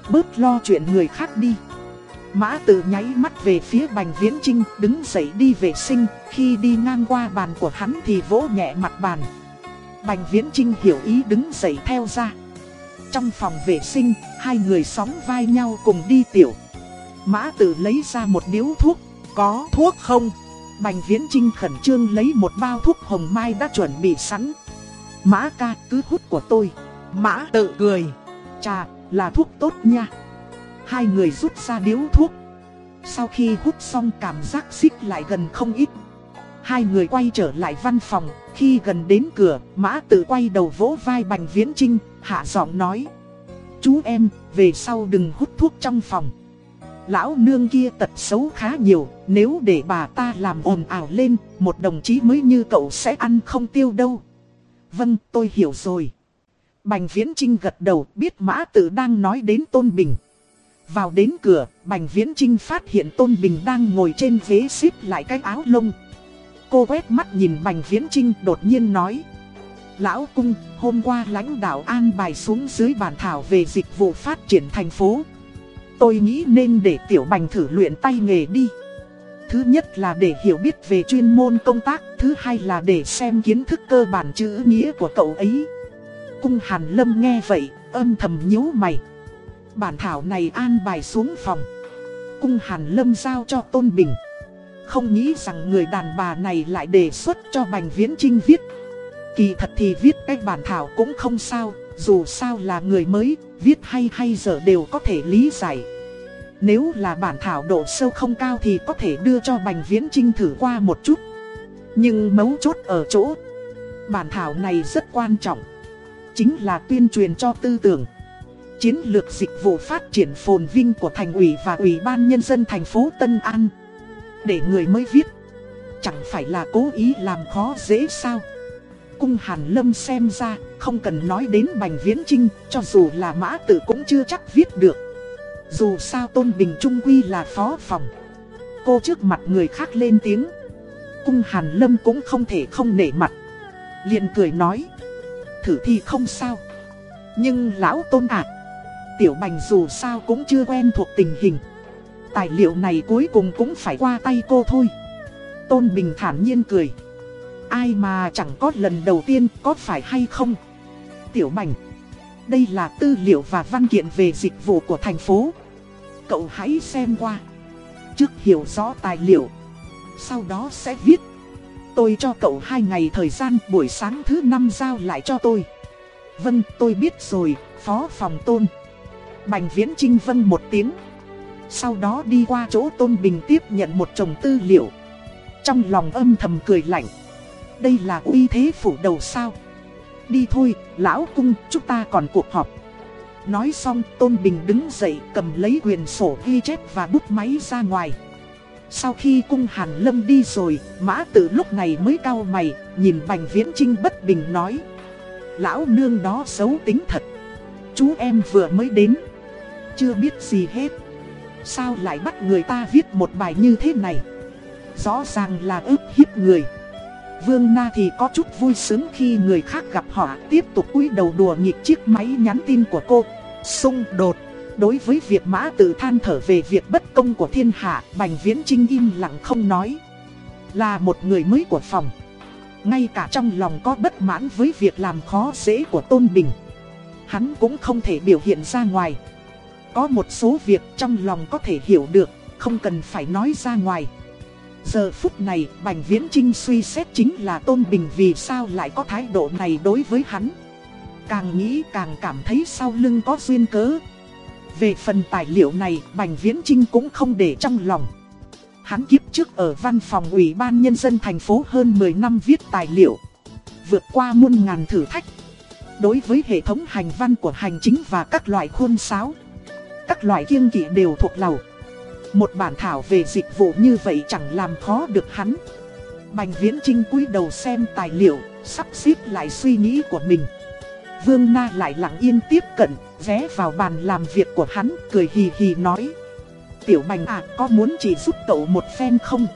Bớt lo chuyện người khác đi. Mã Tử nháy mắt về phía Bành Viễn Trinh, đứng dậy đi vệ sinh, khi đi ngang qua bàn của hắn thì vỗ nhẹ mặt bàn. Bành Viễn Trinh hiểu ý đứng dậy theo ra. Trong phòng vệ sinh, hai người sóng vai nhau cùng đi tiểu. Mã Tử lấy ra một điếu thuốc, có thuốc không? Bành Viễn Trinh khẩn trương lấy một bao thuốc hồng mai đã chuẩn bị sẵn. Mã ca cứ hút của tôi. Mã tự cười. Chà, là thuốc tốt nha. Hai người rút ra điếu thuốc. Sau khi hút xong cảm giác xích lại gần không ít. Hai người quay trở lại văn phòng. Khi gần đến cửa, Mã tự quay đầu vỗ vai Bành Viễn Trinh, hạ giọng nói. Chú em, về sau đừng hút thuốc trong phòng lão nương kia tật xấu khá nhiều, nếu để bà ta làm ồn ào lên, một đồng chí mới như cậu sẽ ăn không tiêu đâu. Vâng, tôi hiểu rồi. Bành Viễn Trinh gật đầu biết Mã Tử đang nói đến Tôn Bình. Vào đến cửa, Bành Viễn Trinh phát hiện Tôn Bình đang ngồi trên ghế xếp lại cái áo lông. Cô quét mắt nhìn Bành Viễn Trinh đột nhiên nói. Lão Cung, hôm qua lãnh đạo an bài xuống dưới bàn thảo về dịch vụ phát triển thành phố. Tôi nghĩ nên để Tiểu Bành thử luyện tay nghề đi. Thứ nhất là để hiểu biết về chuyên môn công tác, thứ hai là để xem kiến thức cơ bản chữ nghĩa của cậu ấy. Cung Hàn Lâm nghe vậy, âm thầm nhíu mày. Bản thảo này an bài xuống phòng. Cung Hàn Lâm giao cho Tôn Bình. Không nghĩ rằng người đàn bà này lại đề xuất cho Bành Viễn Trinh viết. Kỳ thật thì viết cái bản thảo cũng không sao, dù sao là người mới, viết hay hay giờ đều có thể lý giải. Nếu là bản thảo độ sâu không cao thì có thể đưa cho Bành Viễn Trinh thử qua một chút. Nhưng mấu chốt ở chỗ, bản thảo này rất quan trọng. Chính là tuyên truyền cho tư tưởng. Chiến lược dịch vụ phát triển phồn vinh của thành ủy và ủy ban nhân dân thành phố Tân An. Để người mới viết, chẳng phải là cố ý làm khó dễ sao cung Hàn Lâm xem ra, không cần nói đến Bành Viễn Trinh, cho dù là mã tử cũng chưa chắc viết được. Dù sao Tôn Bình Trung Quy là phó phòng. Cô trước mặt người khác lên tiếng. Cung Hàn Lâm cũng không thể không nể mặt. liền cười nói. Thử thi không sao. Nhưng lão Tôn ạ. tiểu Bành dù sao cũng chưa quen thuộc tình hình. Tài liệu này cuối cùng cũng phải qua tay cô thôi. Tôn Bình thản nhiên cười. Ai mà chẳng có lần đầu tiên có phải hay không? Tiểu Bành Đây là tư liệu và văn kiện về dịch vụ của thành phố. Cậu hãy xem qua. Trước hiểu rõ tài liệu, Sau đó sẽ viết. Tôi cho cậu hai ngày thời gian buổi sáng thứ năm giao lại cho tôi. Vâng tôi biết rồi, Phó phòng tôn. Bành viễn trinh vân một tiếng. Sau đó đi qua chỗ tôn bình tiếp nhận một chồng tư liệu. Trong lòng âm thầm cười lạnh đây là uy thế phủ đầu sao đi thôi, lão cung, chúng ta còn cuộc họp. Nói xong Tôn Bình đứng dậy cầm lấy quyền sổ ghi chép và bút máy ra ngoài. Sau khi cung Hàn Lâm đi rồi, Mã Tử lúc này mới cau mày, nhìn Bành Viễn Trinh bất bình nói. Lão nương đó xấu tính thật. Chú em vừa mới đến. Chưa biết gì hết. Sao lại bắt người ta viết một bài như thế này? Rõ ràng là ức hiếp người. Vương Na thì có chút vui sướng khi người khác gặp họ tiếp tục cúi đầu đùa nghịch chiếc máy nhắn tin của cô. Xung đột. Đối với việc mã tự than thở về việc bất công của thiên hạ, Bành Viễn Trinh im lặng không nói. Là một người mới của phòng. Ngay cả trong lòng có bất mãn với việc làm khó dễ của Tôn Bình. Hắn cũng không thể biểu hiện ra ngoài. Có một số việc trong lòng có thể hiểu được, không cần phải nói ra ngoài. Giờ phút này, Bành Viễn Trinh suy xét chính là Tôn Bình vì sao lại có thái độ này đối với hắn. Càng nghĩ càng cảm thấy sau lưng có duyên cớ. Về phần tài liệu này, Bành Viễn Trinh cũng không để trong lòng. Hắn kiếp trước ở văn phòng Ủy ban Nhân dân thành phố hơn 10 năm viết tài liệu. Vượt qua muôn ngàn thử thách. Đối với hệ thống hành văn của hành chính và các loại khuôn sáo. Các loại kiêng kỵ đều thuộc lầu. Một bản thảo về dịch vụ như vậy chẳng làm khó được hắn. Bành Viễn Trinh cúi đầu xem tài liệu, sắp xếp lại suy nghĩ của mình. Vương Na lại lặng yên tiếp cận, ghé vào bàn làm việc của hắn, cười hì hì nói. Tiểu Bành à, có muốn chị giúp cậu một phen không?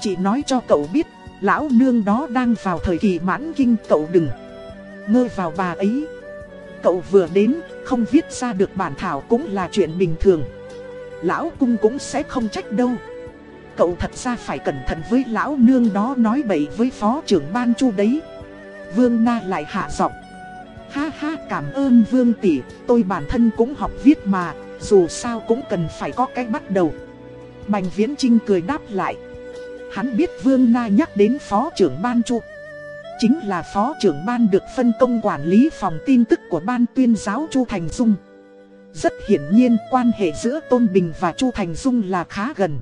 Chị nói cho cậu biết, lão nương đó đang vào thời kỳ mãn kinh cậu đừng ngơ vào bà ấy. Cậu vừa đến, không viết ra được bản thảo cũng là chuyện bình thường lão cung cũng sẽ không trách đâu. Cậu thật ra phải cẩn thận với lão nương đó nói bậy với phó trưởng ban chu đấy. Vương Na lại hạ giọng. Ha ha cảm ơn Vương tỷ, tôi bản thân cũng học viết mà, dù sao cũng cần phải có cái bắt đầu. Bành Viễn Trinh cười đáp lại. Hắn biết Vương Na nhắc đến phó trưởng ban chu. Chính là phó trưởng ban được phân công quản lý phòng tin tức của ban tuyên giáo Chu Thành Dung. Rất hiển nhiên quan hệ giữa Tôn Bình và Chu Thành Dung là khá gần.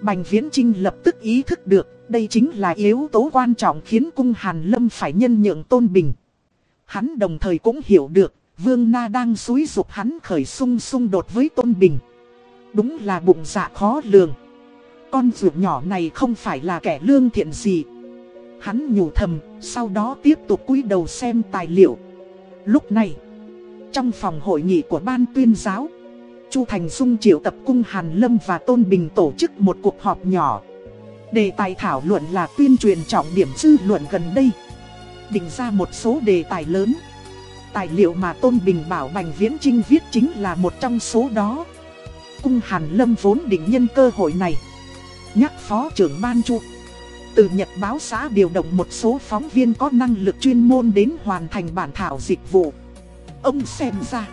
Bành Viễn Trinh lập tức ý thức được đây chính là yếu tố quan trọng khiến cung Hàn Lâm phải nhân nhượng Tôn Bình. Hắn đồng thời cũng hiểu được Vương Na đang xúi dục hắn khởi xung xung đột với Tôn Bình. Đúng là bụng dạ khó lường. Con ruột nhỏ này không phải là kẻ lương thiện gì. Hắn nhủ thầm, sau đó tiếp tục cúi đầu xem tài liệu. Lúc này... Trong phòng hội nghị của ban tuyên giáo, Chu Thành Dung triệu tập cung Hàn Lâm và Tôn Bình tổ chức một cuộc họp nhỏ. Đề tài thảo luận là tuyên truyền trọng điểm dư luận gần đây. Định ra một số đề tài lớn. Tài liệu mà Tôn Bình bảo Bành Viễn Trinh viết chính là một trong số đó. Cung Hàn Lâm vốn định nhân cơ hội này. Nhắc Phó trưởng Ban Chu. Từ Nhật báo xã điều động một số phóng viên có năng lực chuyên môn đến hoàn thành bản thảo dịch vụ. Ông xem ra,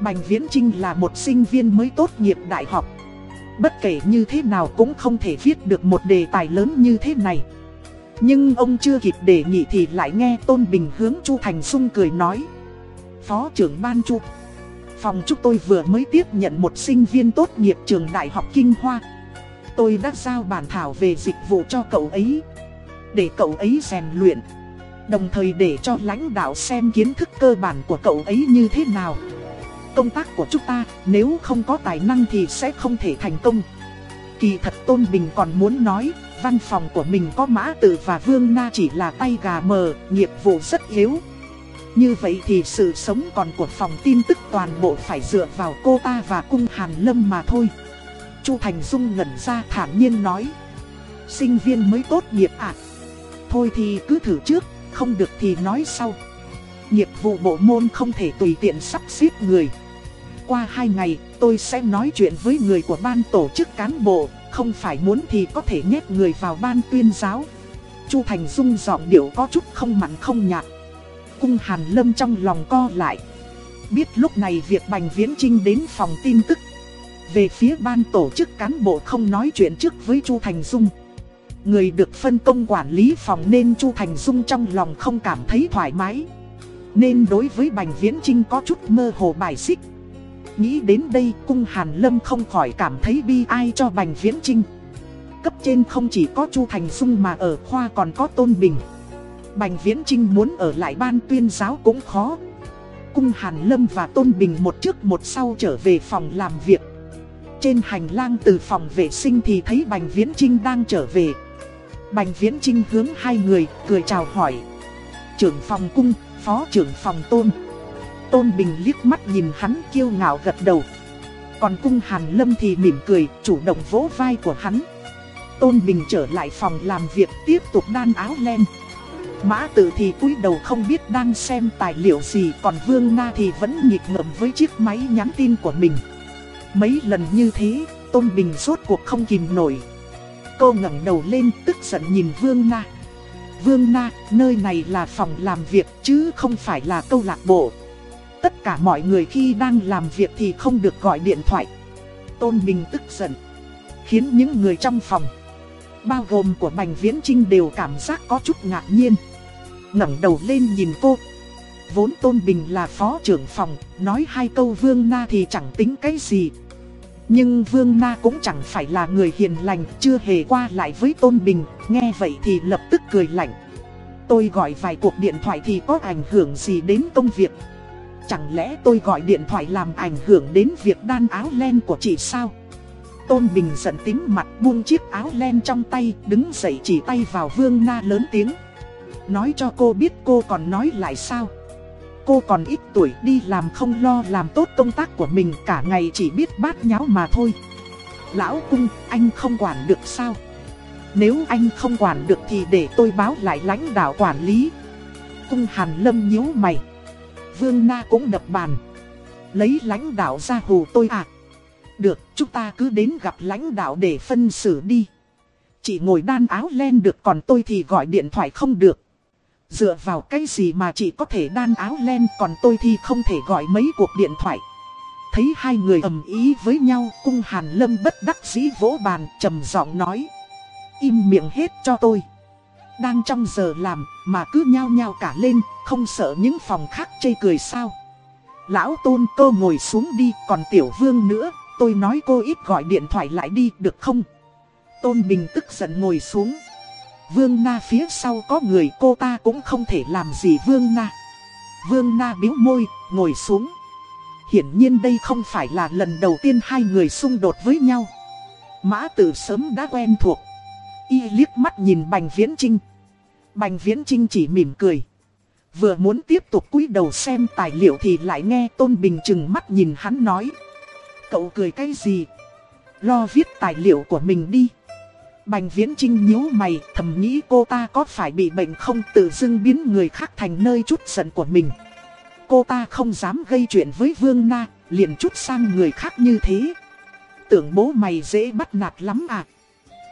Bành Viễn Trinh là một sinh viên mới tốt nghiệp đại học. Bất kể như thế nào cũng không thể viết được một đề tài lớn như thế này. Nhưng ông chưa kịp đề nghị thì lại nghe Tôn Bình hướng Chu Thành Sung cười nói. Phó trưởng ban Chu, phòng chúng tôi vừa mới tiếp nhận một sinh viên tốt nghiệp trường đại học Kinh Hoa. Tôi đã giao bản thảo về dịch vụ cho cậu ấy. Để cậu ấy rèn luyện. Đồng thời để cho lãnh đạo xem kiến thức cơ bản của cậu ấy như thế nào. Công tác của chúng ta nếu không có tài năng thì sẽ không thể thành công. Kỳ thật Tôn Bình còn muốn nói Văn phòng của mình có Mã Tử và Vương Na chỉ là tay gà mờ, nghiệp vụ rất yếu. Như vậy thì sự sống còn của phòng tin tức toàn bộ phải dựa vào cô ta và cung Hàn Lâm mà thôi. Chu Thành Dung ngẩn ra thản nhiên nói Sinh viên mới tốt nghiệp ạ à? Thôi thì cứ thử trước không được thì nói sau. Nghiệp vụ bộ môn không thể tùy tiện sắp xếp người. Qua hai ngày, tôi sẽ nói chuyện với người của ban tổ chức cán bộ, không phải muốn thì có thể nhét người vào ban tuyên giáo. Chu Thành Dung giọng điệu có chút không mặn không nhạt. Cung Hàn Lâm trong lòng co lại. Biết lúc này việc Bành Viễn Trinh đến phòng tin tức. Về phía ban tổ chức cán bộ không nói chuyện trước với Chu Thành Dung. Người được phân công quản lý phòng nên Chu Thành Dung trong lòng không cảm thấy thoải mái. Nên đối với Bành Viễn Trinh có chút mơ hồ bài xích. Nghĩ đến đây, cung Hàn Lâm không khỏi cảm thấy bi ai cho Bành Viễn Trinh Cấp trên không chỉ có Chu Thành Dung mà ở khoa còn có Tôn Bình. Bành Viễn Trinh muốn ở lại ban tuyên giáo cũng khó. Cung Hàn Lâm và Tôn Bình một trước một sau trở về phòng làm việc. Trên hành lang từ phòng vệ sinh thì thấy Bành Viễn Trinh đang trở về. Bành Viễn Trinh hướng hai người cười chào hỏi. Trưởng phòng cung, phó trưởng phòng tôn. Tôn Bình liếc mắt nhìn hắn kiêu ngạo gật đầu. Còn cung Hàn Lâm thì mỉm cười chủ động vỗ vai của hắn. Tôn Bình trở lại phòng làm việc tiếp tục đan áo len. Mã tử thì cúi đầu không biết đang xem tài liệu gì Còn Vương Na thì vẫn nghịch ngợm với chiếc máy nhắn tin của mình. Mấy lần như thế, Tôn Bình rốt cuộc không kìm nổi. Cô ngẩng đầu lên tức giận nhìn Vương Na. Vương Na, nơi này là phòng làm việc chứ không phải là câu lạc bộ. Tất cả mọi người khi đang làm việc thì không được gọi điện thoại. Tôn Bình tức giận Khiến những người trong phòng Bao gồm của Bành Viễn Trinh đều cảm giác có chút ngạc nhiên. Ngẩng đầu lên nhìn cô. Vốn Tôn Bình là phó trưởng phòng Nói hai câu Vương Na thì chẳng tính cái gì. Nhưng Vương Na cũng chẳng phải là người hiền lành, Chưa hề qua lại với Tôn Bình. Nghe vậy thì lập tức cười lạnh. Tôi gọi vài cuộc điện thoại thì có ảnh hưởng gì đến công việc? Chẳng lẽ tôi gọi điện thoại làm ảnh hưởng đến việc đan áo len của chị sao? Tôn Bình giận tím mặt, buông chiếc áo len trong tay, Đứng dậy chỉ tay vào Vương Na lớn tiếng. Nói cho cô biết cô còn nói lại sao? Cô còn ít tuổi, đi làm không lo làm tốt công tác của mình, Cả ngày chỉ biết bát nháo mà thôi. Lão cung, anh không quản được sao? Nếu anh không quản được thì để tôi báo lại lãnh đạo quản lý. Cung Hàn Lâm nhíu mày. Vương Na cũng đập bàn. Lấy lãnh đạo ra hù tôi à? Được, chúng ta cứ đến gặp lãnh đạo để phân xử đi. Chị ngồi đan áo len được còn tôi thì gọi điện thoại không được. Dựa vào cái gì mà chị có thể đan áo len còn tôi thì không thể gọi mấy cuộc điện thoại. Thấy hai người ầm ý với nhau, cung hàn lâm bất đắc dĩ vỗ bàn, trầm giọng nói. Im miệng hết cho tôi. Đang trong giờ làm, mà cứ nhao nhao cả lên, không sợ những phòng khác chê cười sao? Lão tôn cô ngồi xuống đi, còn tiểu vương nữa, Tôi nói cô ít gọi điện thoại lại đi, được không? Tôn Bình tức giận ngồi xuống. Vương Na phía sau có người cô ta cũng không thể làm gì Vương Na. Vương Na biếu môi, ngồi xuống. Hiển nhiên đây không phải là lần đầu tiên hai người xung đột với nhau. Mã tử sớm đã quen thuộc. Y liếc mắt nhìn Bành Viễn Trinh. Bành Viễn Trinh chỉ mỉm cười. Vừa muốn tiếp tục cúi đầu xem tài liệu thì lại nghe Tôn Bình chừng mắt nhìn hắn nói. Cậu cười cái gì? Lo viết tài liệu của mình đi. Bành viễn trinh nhíu mày thầm nghĩ cô ta có phải bị bệnh không tự dưng biến người khác thành nơi chút giận của mình. Cô ta không dám gây chuyện với Vương Na, liền chút sang người khác như thế. Tưởng bố mày dễ bắt nạt lắm à.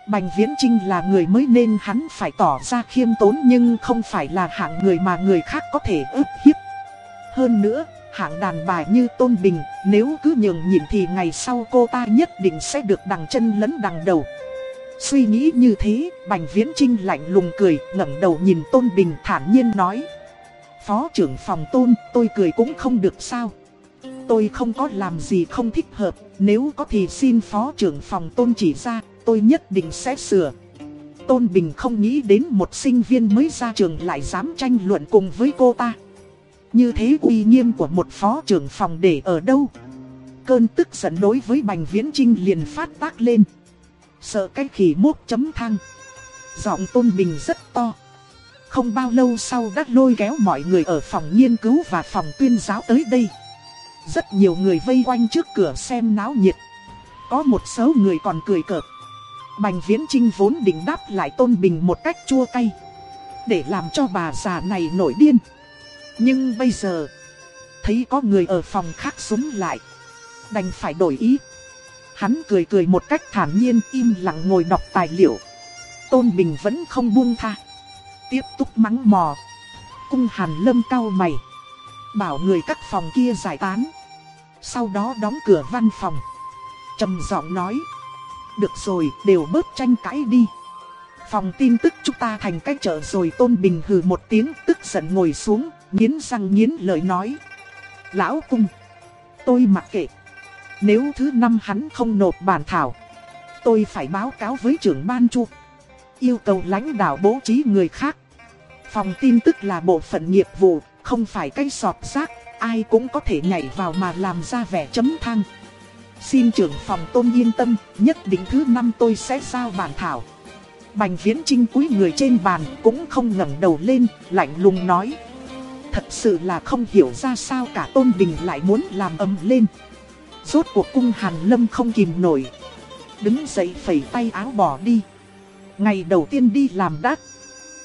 Bành Viễn Trinh là người mới nên hắn phải tỏ ra khiêm tốn nhưng không phải là hạng người mà người khác có thể ức hiếp. Hơn nữa, hạng đàn bà như Tôn Bình, nếu cứ nhường nhịn thì ngày sau cô ta nhất định sẽ được đằng chân lẫn đằng đầu. Suy nghĩ như thế, Bành Viễn Trinh lạnh lùng cười, ngẩng đầu nhìn Tôn Bình thản nhiên nói. Phó trưởng phòng Tôn, tôi cười cũng không được sao. Tôi không có làm gì không thích hợp, nếu có thì xin phó trưởng phòng Tôn chỉ ra, tôi nhất định sẽ sửa. Tôn Bình không nghĩ đến một sinh viên mới ra trường lại dám tranh luận cùng với cô ta. Như thế uy nghiêm của một phó trưởng phòng để ở đâu? Cơn tức giận đối với Bành Viễn Trinh liền phát tác lên. Sợ cái khỉ mốt chấm thang. Giọng tôn bình rất to. Không bao lâu sau đã lôi kéo mọi người ở phòng nghiên cứu và phòng tuyên giáo tới đây. Rất nhiều người vây quanh trước cửa xem náo nhiệt. Có một số người còn cười cợt. Bành Viễn Trinh vốn định đáp lại Tôn Bình một cách chua cay. Để làm cho bà già này nổi điên. Nhưng bây giờ, thấy có người ở phòng khác súng lại. Đành phải đổi ý. Hắn cười cười một cách thản nhiên im lặng ngồi đọc tài liệu. Tôn Bình vẫn không buông tha. Tiếp tục mắng mò. Cung hàn lâm cao mày. Bảo người các phòng kia giải tán. Sau đó đóng cửa văn phòng. trầm giọng nói. Được rồi, đều bớt tranh cãi đi. Phòng tin tức chúng ta thành cách trở rồi Tôn Bình hừ một tiếng tức giận ngồi xuống, nghiến răng nghiến lời nói. Lão cung, tôi mặc kệ. Nếu thứ năm hắn không nộp bản thảo, tôi phải báo cáo với trưởng ban chu. Yêu cầu lãnh đạo bố trí người khác. Phòng tin tức là bộ phận nghiệp vụ, không phải cái sọt rác, ai cũng có thể nhảy vào mà làm ra vẻ chấm thang. Xin trưởng phòng tôn yên tâm, nhất định thứ năm tôi sẽ giao bản thảo. Bành viễn trinh cúi người trên bàn cũng không ngẩng đầu lên, lạnh lùng nói. Thật sự là không hiểu ra sao cả Tôn Bình lại muốn làm âm lên. Rốt cuộc cung Hàn Lâm không kìm nổi. Đứng dậy phẩy tay áo bỏ đi. Ngày đầu tiên đi làm đắt.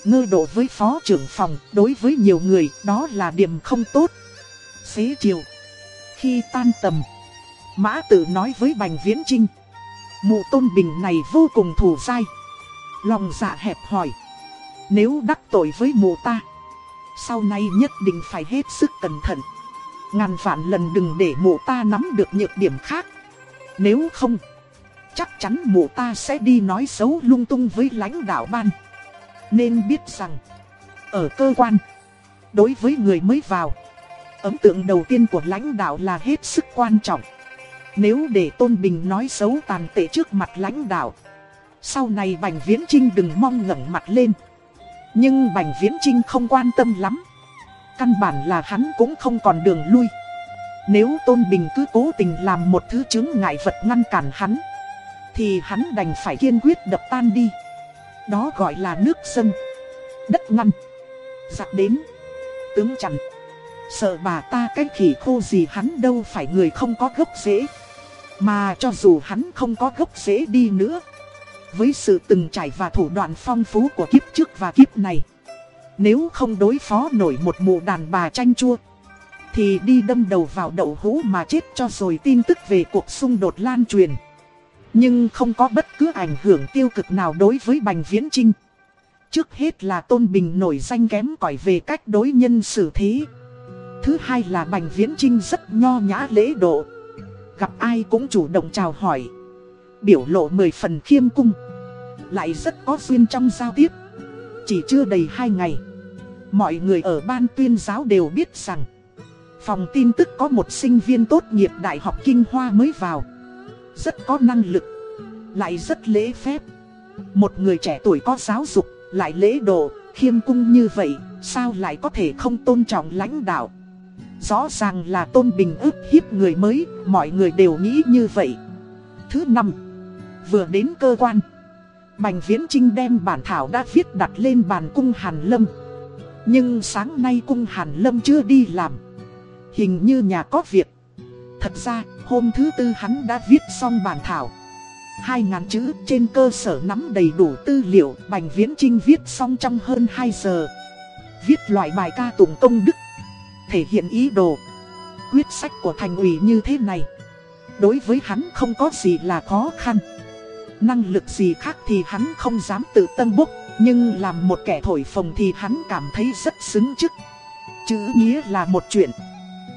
ngư độ với phó trưởng phòng, đối với nhiều người đó là điểm không tốt. Xế chiều. Khi tan tầm, Mã Tử nói với Bành Viễn Trinh. Mụ Tôn Bình này vô cùng thù dai. Lòng dạ hẹp hỏi. Nếu đắc tội với mụ ta sau này nhất định phải hết sức cẩn thận Ngàn vạn lần đừng để mụ ta nắm được nhược điểm khác. Nếu không, Chắc chắn mụ ta sẽ đi nói xấu lung tung với lãnh đạo ban. Nên biết rằng, Ở cơ quan, Đối với người mới vào, Ấn tượng đầu tiên của lãnh đạo là hết sức quan trọng. Nếu để Tôn Bình nói xấu tàn tệ trước mặt lãnh đạo, Sau này Bành Viễn Trinh đừng mong ngẩng mặt lên. Nhưng Bành Viễn Trinh không quan tâm lắm. Căn bản là hắn cũng không còn đường lui. Nếu Tôn Bình cứ cố tình làm một thứ chứng ngại vật ngăn cản hắn, thì hắn đành phải kiên quyết đập tan đi. Đó gọi là nước sân, đất ngăn, giặc đến, tướng chặn. Sợ bà ta cái khỉ khô gì hắn đâu phải người không có gốc rễ. Mà cho dù hắn không có gốc rễ đi nữa với sự từng trải và thủ đoạn phong phú của kiếp trước và kiếp này nếu không đối phó nổi một mụ đàn bà chanh chua, Thì đi đâm đầu vào đậu hũ mà chết cho rồi tin tức về cuộc xung đột lan truyền. Nhưng không có bất cứ ảnh hưởng tiêu cực nào đối với Bành Viễn Trinh Trước hết là Tôn Bình nổi danh kém cỏi về cách đối nhân xử thế. Thứ hai là Bành Viễn Trinh rất nho nhã lễ độ. Gặp ai cũng chủ động chào hỏi, Biểu lộ mười phần khiêm cung. Lại rất có duyên trong giao tiếp. Chỉ chưa đầy hai ngày Mọi người ở ban tuyên giáo đều biết rằng Phòng tin tức có một sinh viên tốt nghiệp Đại học Kinh Hoa mới vào. Rất có năng lực Lại rất lễ phép. Một người trẻ tuổi có giáo dục Lại lễ độ, khiêm cung như vậy Sao lại có thể không tôn trọng lãnh đạo? Rõ ràng là tôn bình ức hiếp người mới Mọi người đều nghĩ như vậy. Thứ năm Vừa đến cơ quan Bành Viễn Trinh đem bản thảo đã viết đặt lên bàn cung Hàn Lâm. Nhưng sáng nay cung Hàn Lâm chưa đi làm. Hình như nhà có việc. Thật ra, hôm thứ tư hắn đã viết xong bản thảo. Hai ngàn chữ trên cơ sở nắm đầy đủ tư liệu, Bành Viễn Trinh viết xong trong hơn 2 giờ. Viết loại bài ca tụng công đức, Thể hiện ý đồ, Quyết sách của thành ủy như thế này. Đối với hắn không có gì là khó khăn. Năng lực gì khác thì hắn không dám tự tân bốc nhưng làm một kẻ thổi phồng thì hắn cảm thấy rất xứng chức. Chữ nghĩa là một chuyện.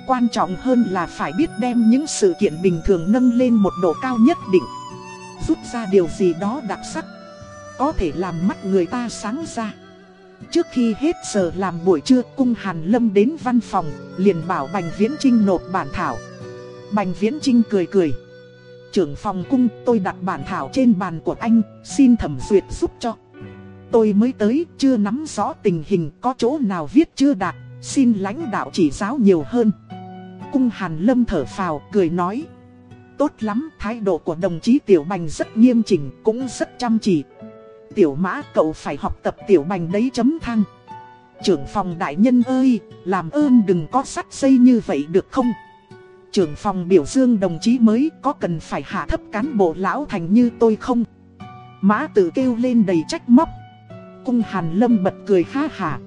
Quan trọng hơn là phải biết đem những sự kiện bình thường nâng lên một độ cao nhất định. Rút ra điều gì đó đặc sắc. Có thể làm mắt người ta sáng ra. Trước khi hết giờ làm buổi trưa cung Hàn Lâm đến văn phòng Liền bảo Bành Viễn Trinh nộp bản thảo. Bành Viễn Trinh cười cười. Trưởng phòng cung tôi đặt bản thảo trên bàn của anh, xin thẩm duyệt giúp cho. Tôi mới tới, chưa nắm rõ tình hình có chỗ nào viết chưa đạt, xin lãnh đạo chỉ giáo nhiều hơn. Cung Hàn Lâm thở phào, cười nói. Tốt lắm, thái độ của đồng chí Tiểu Bành rất nghiêm chỉnh, cũng rất chăm chỉ. Tiểu Mã cậu phải học tập Tiểu Bành đấy chấm thăng. Trưởng phòng đại nhân ơi, làm ơn đừng có sắt xây như vậy được không? trưởng phòng biểu dương đồng chí mới có cần phải hạ thấp cán bộ lão thành như tôi không? Mã tử kêu lên đầy trách móc. Cung hàn lâm bật cười ha hả.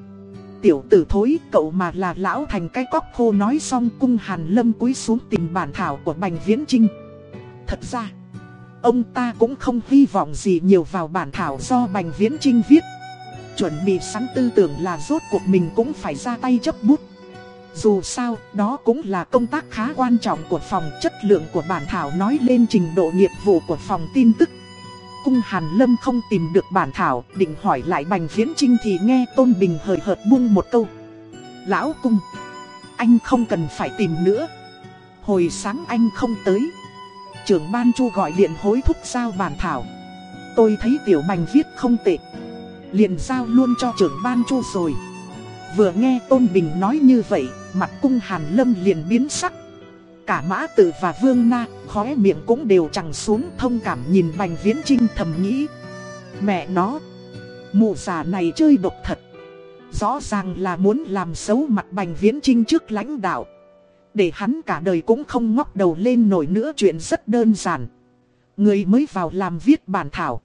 Tiểu tử thối cậu mà là lão thành cái cóc khô nói xong cung hàn lâm cúi xuống tìm bản thảo của Bành Viễn Trinh. Thật ra, ông ta cũng không hy vọng gì nhiều vào bản thảo do Bành Viễn Trinh viết. Chuẩn bị sẵn tư tưởng là rốt cuộc mình cũng phải ra tay chấp bút. Dù sao, đó cũng là công tác khá quan trọng của phòng chất lượng của bản thảo nói lên trình độ nghiệp vụ của phòng tin tức. Cung Hàn Lâm không tìm được bản thảo, định hỏi lại Bành Viễn Trinh thì nghe Tôn Bình hời hợt buông một câu. Lão Cung, anh không cần phải tìm nữa. Hồi sáng anh không tới. Trưởng Ban Chu gọi điện hối thúc giao bản thảo. Tôi thấy Tiểu Bành viết không tệ. Liền giao luôn cho trưởng Ban Chu rồi. Vừa nghe Tôn Bình nói như vậy, mặt cung Hàn Lâm liền biến sắc. Cả Mã Tử và Vương Na, khóe miệng cũng đều chẳng xuống thông cảm nhìn Bành Viễn Trinh thầm nghĩ. Mẹ nó, mụ già này chơi độc thật. Rõ ràng là muốn làm xấu mặt Bành Viễn Trinh trước lãnh đạo. Để hắn cả đời cũng không ngóc đầu lên nổi nữa chuyện rất đơn giản. Người mới vào làm viết bản thảo.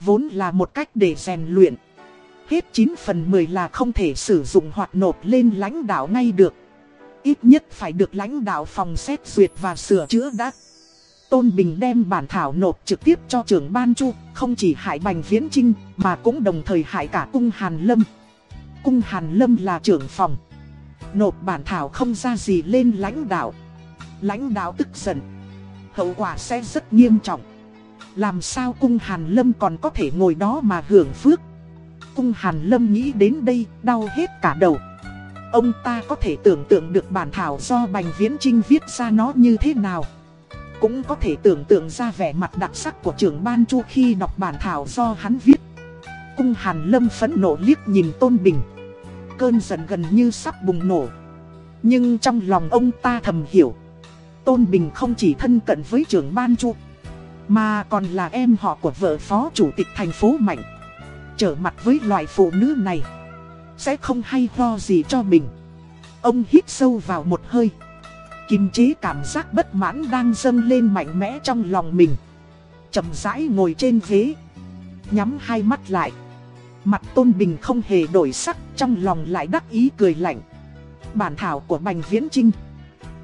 Vốn là một cách để rèn luyện. Hết 9 phần 10 là không thể sử dụng hoặc nộp lên lãnh đạo ngay được. Ít nhất phải được lãnh đạo phòng xét duyệt và sửa chữa đã. Tôn Bình đem bản thảo nộp trực tiếp cho trưởng ban chu, không chỉ hại Bành Viễn Trinh, mà cũng đồng thời hại cả cung Hàn Lâm. Cung Hàn Lâm là trưởng phòng. Nộp bản thảo không ra gì lên lãnh đạo. Lãnh đạo tức giận. Hậu quả sẽ rất nghiêm trọng. Làm sao cung Hàn Lâm còn có thể ngồi đó mà hưởng phước. Cung Hàn Lâm nghĩ đến đây, đau hết cả đầu. Ông ta có thể tưởng tượng được bản thảo do Bành Viễn Trinh viết ra nó như thế nào. Cũng có thể tưởng tượng ra vẻ mặt đặc sắc của trưởng ban chu khi đọc bản thảo do hắn viết. Cung Hàn Lâm phẫn nộ liếc nhìn Tôn Bình. Cơn giận gần như sắp bùng nổ. Nhưng trong lòng ông ta thầm hiểu. Tôn Bình không chỉ thân cận với trưởng ban chu, mà còn là em họ của vợ phó chủ tịch thành phố Mạnh. Trở mặt với loại phụ nữ này, sẽ không hay ho gì cho mình. Ông hít sâu vào một hơi. Kiềm chế cảm giác bất mãn đang dâng lên mạnh mẽ trong lòng mình. chậm rãi ngồi trên ghế. Nhắm hai mắt lại. Mặt Tôn Bình không hề đổi sắc, trong lòng lại đắc ý cười lạnh. Bản thảo của Bành Viễn Trinh.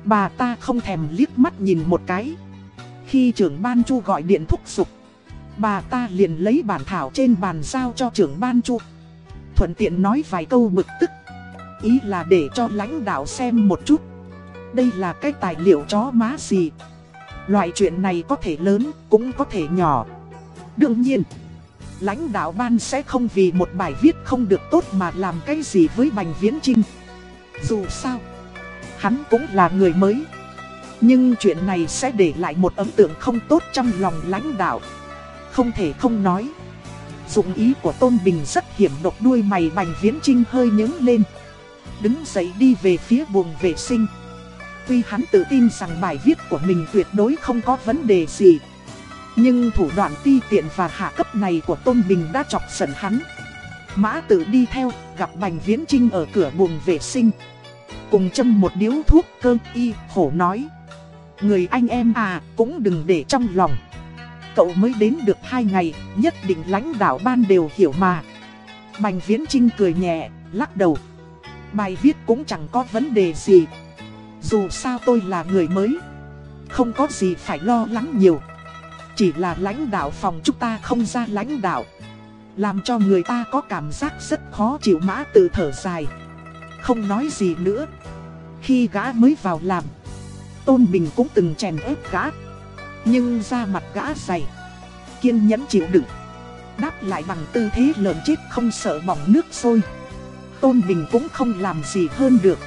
Bà ta không thèm liếc mắt nhìn một cái. Khi trưởng ban chu gọi điện thúc giục, bà ta liền lấy bản thảo trên bàn giao cho trưởng ban chu. Thuận tiện nói vài câu bực tức. Ý là để cho lãnh đạo xem một chút. Đây là cái tài liệu chó má gì. Loại chuyện này có thể lớn, cũng có thể nhỏ. Đương nhiên, lãnh đạo ban sẽ không vì một bài viết không được tốt mà làm cái gì với Bành Viễn Trinh. Dù sao, hắn cũng là người mới. Nhưng chuyện này sẽ để lại một ấn tượng không tốt trong lòng lãnh đạo. Không thể không nói. Dụng ý của Tôn Bình rất hiểm độc đuôi mày Bành Viễn Trinh hơi nhướng lên. Đứng dậy đi về phía buồng vệ sinh. Tuy hắn tự tin rằng bài viết của mình tuyệt đối không có vấn đề gì. Nhưng thủ đoạn ti tiện và hạ cấp này của Tôn Bình đã chọc giận hắn. Mã tự đi theo, gặp Bành Viễn Trinh ở cửa buồng vệ sinh. Cùng châm một điếu thuốc cơ y, khổ nói. Người anh em à, cũng đừng để trong lòng. Cậu mới đến được hai ngày, nhất định lãnh đạo ban đều hiểu mà. Bành Viễn Trinh cười nhẹ, lắc đầu. Bài viết cũng chẳng có vấn đề gì. Dù sao tôi là người mới. Không có gì phải lo lắng nhiều. Chỉ là lãnh đạo phòng chúng ta không ra lãnh đạo. Làm cho người ta có cảm giác rất khó chịu mã tự thở dài. Không nói gì nữa. Khi gã mới vào làm, Tôn Bình cũng từng chèn ép gã. Nhưng da mặt gã dày, kiên nhẫn chịu đựng. Đáp lại bằng tư thế lợn chết không sợ bỏng nước sôi. Tôn Bình cũng không làm gì hơn được.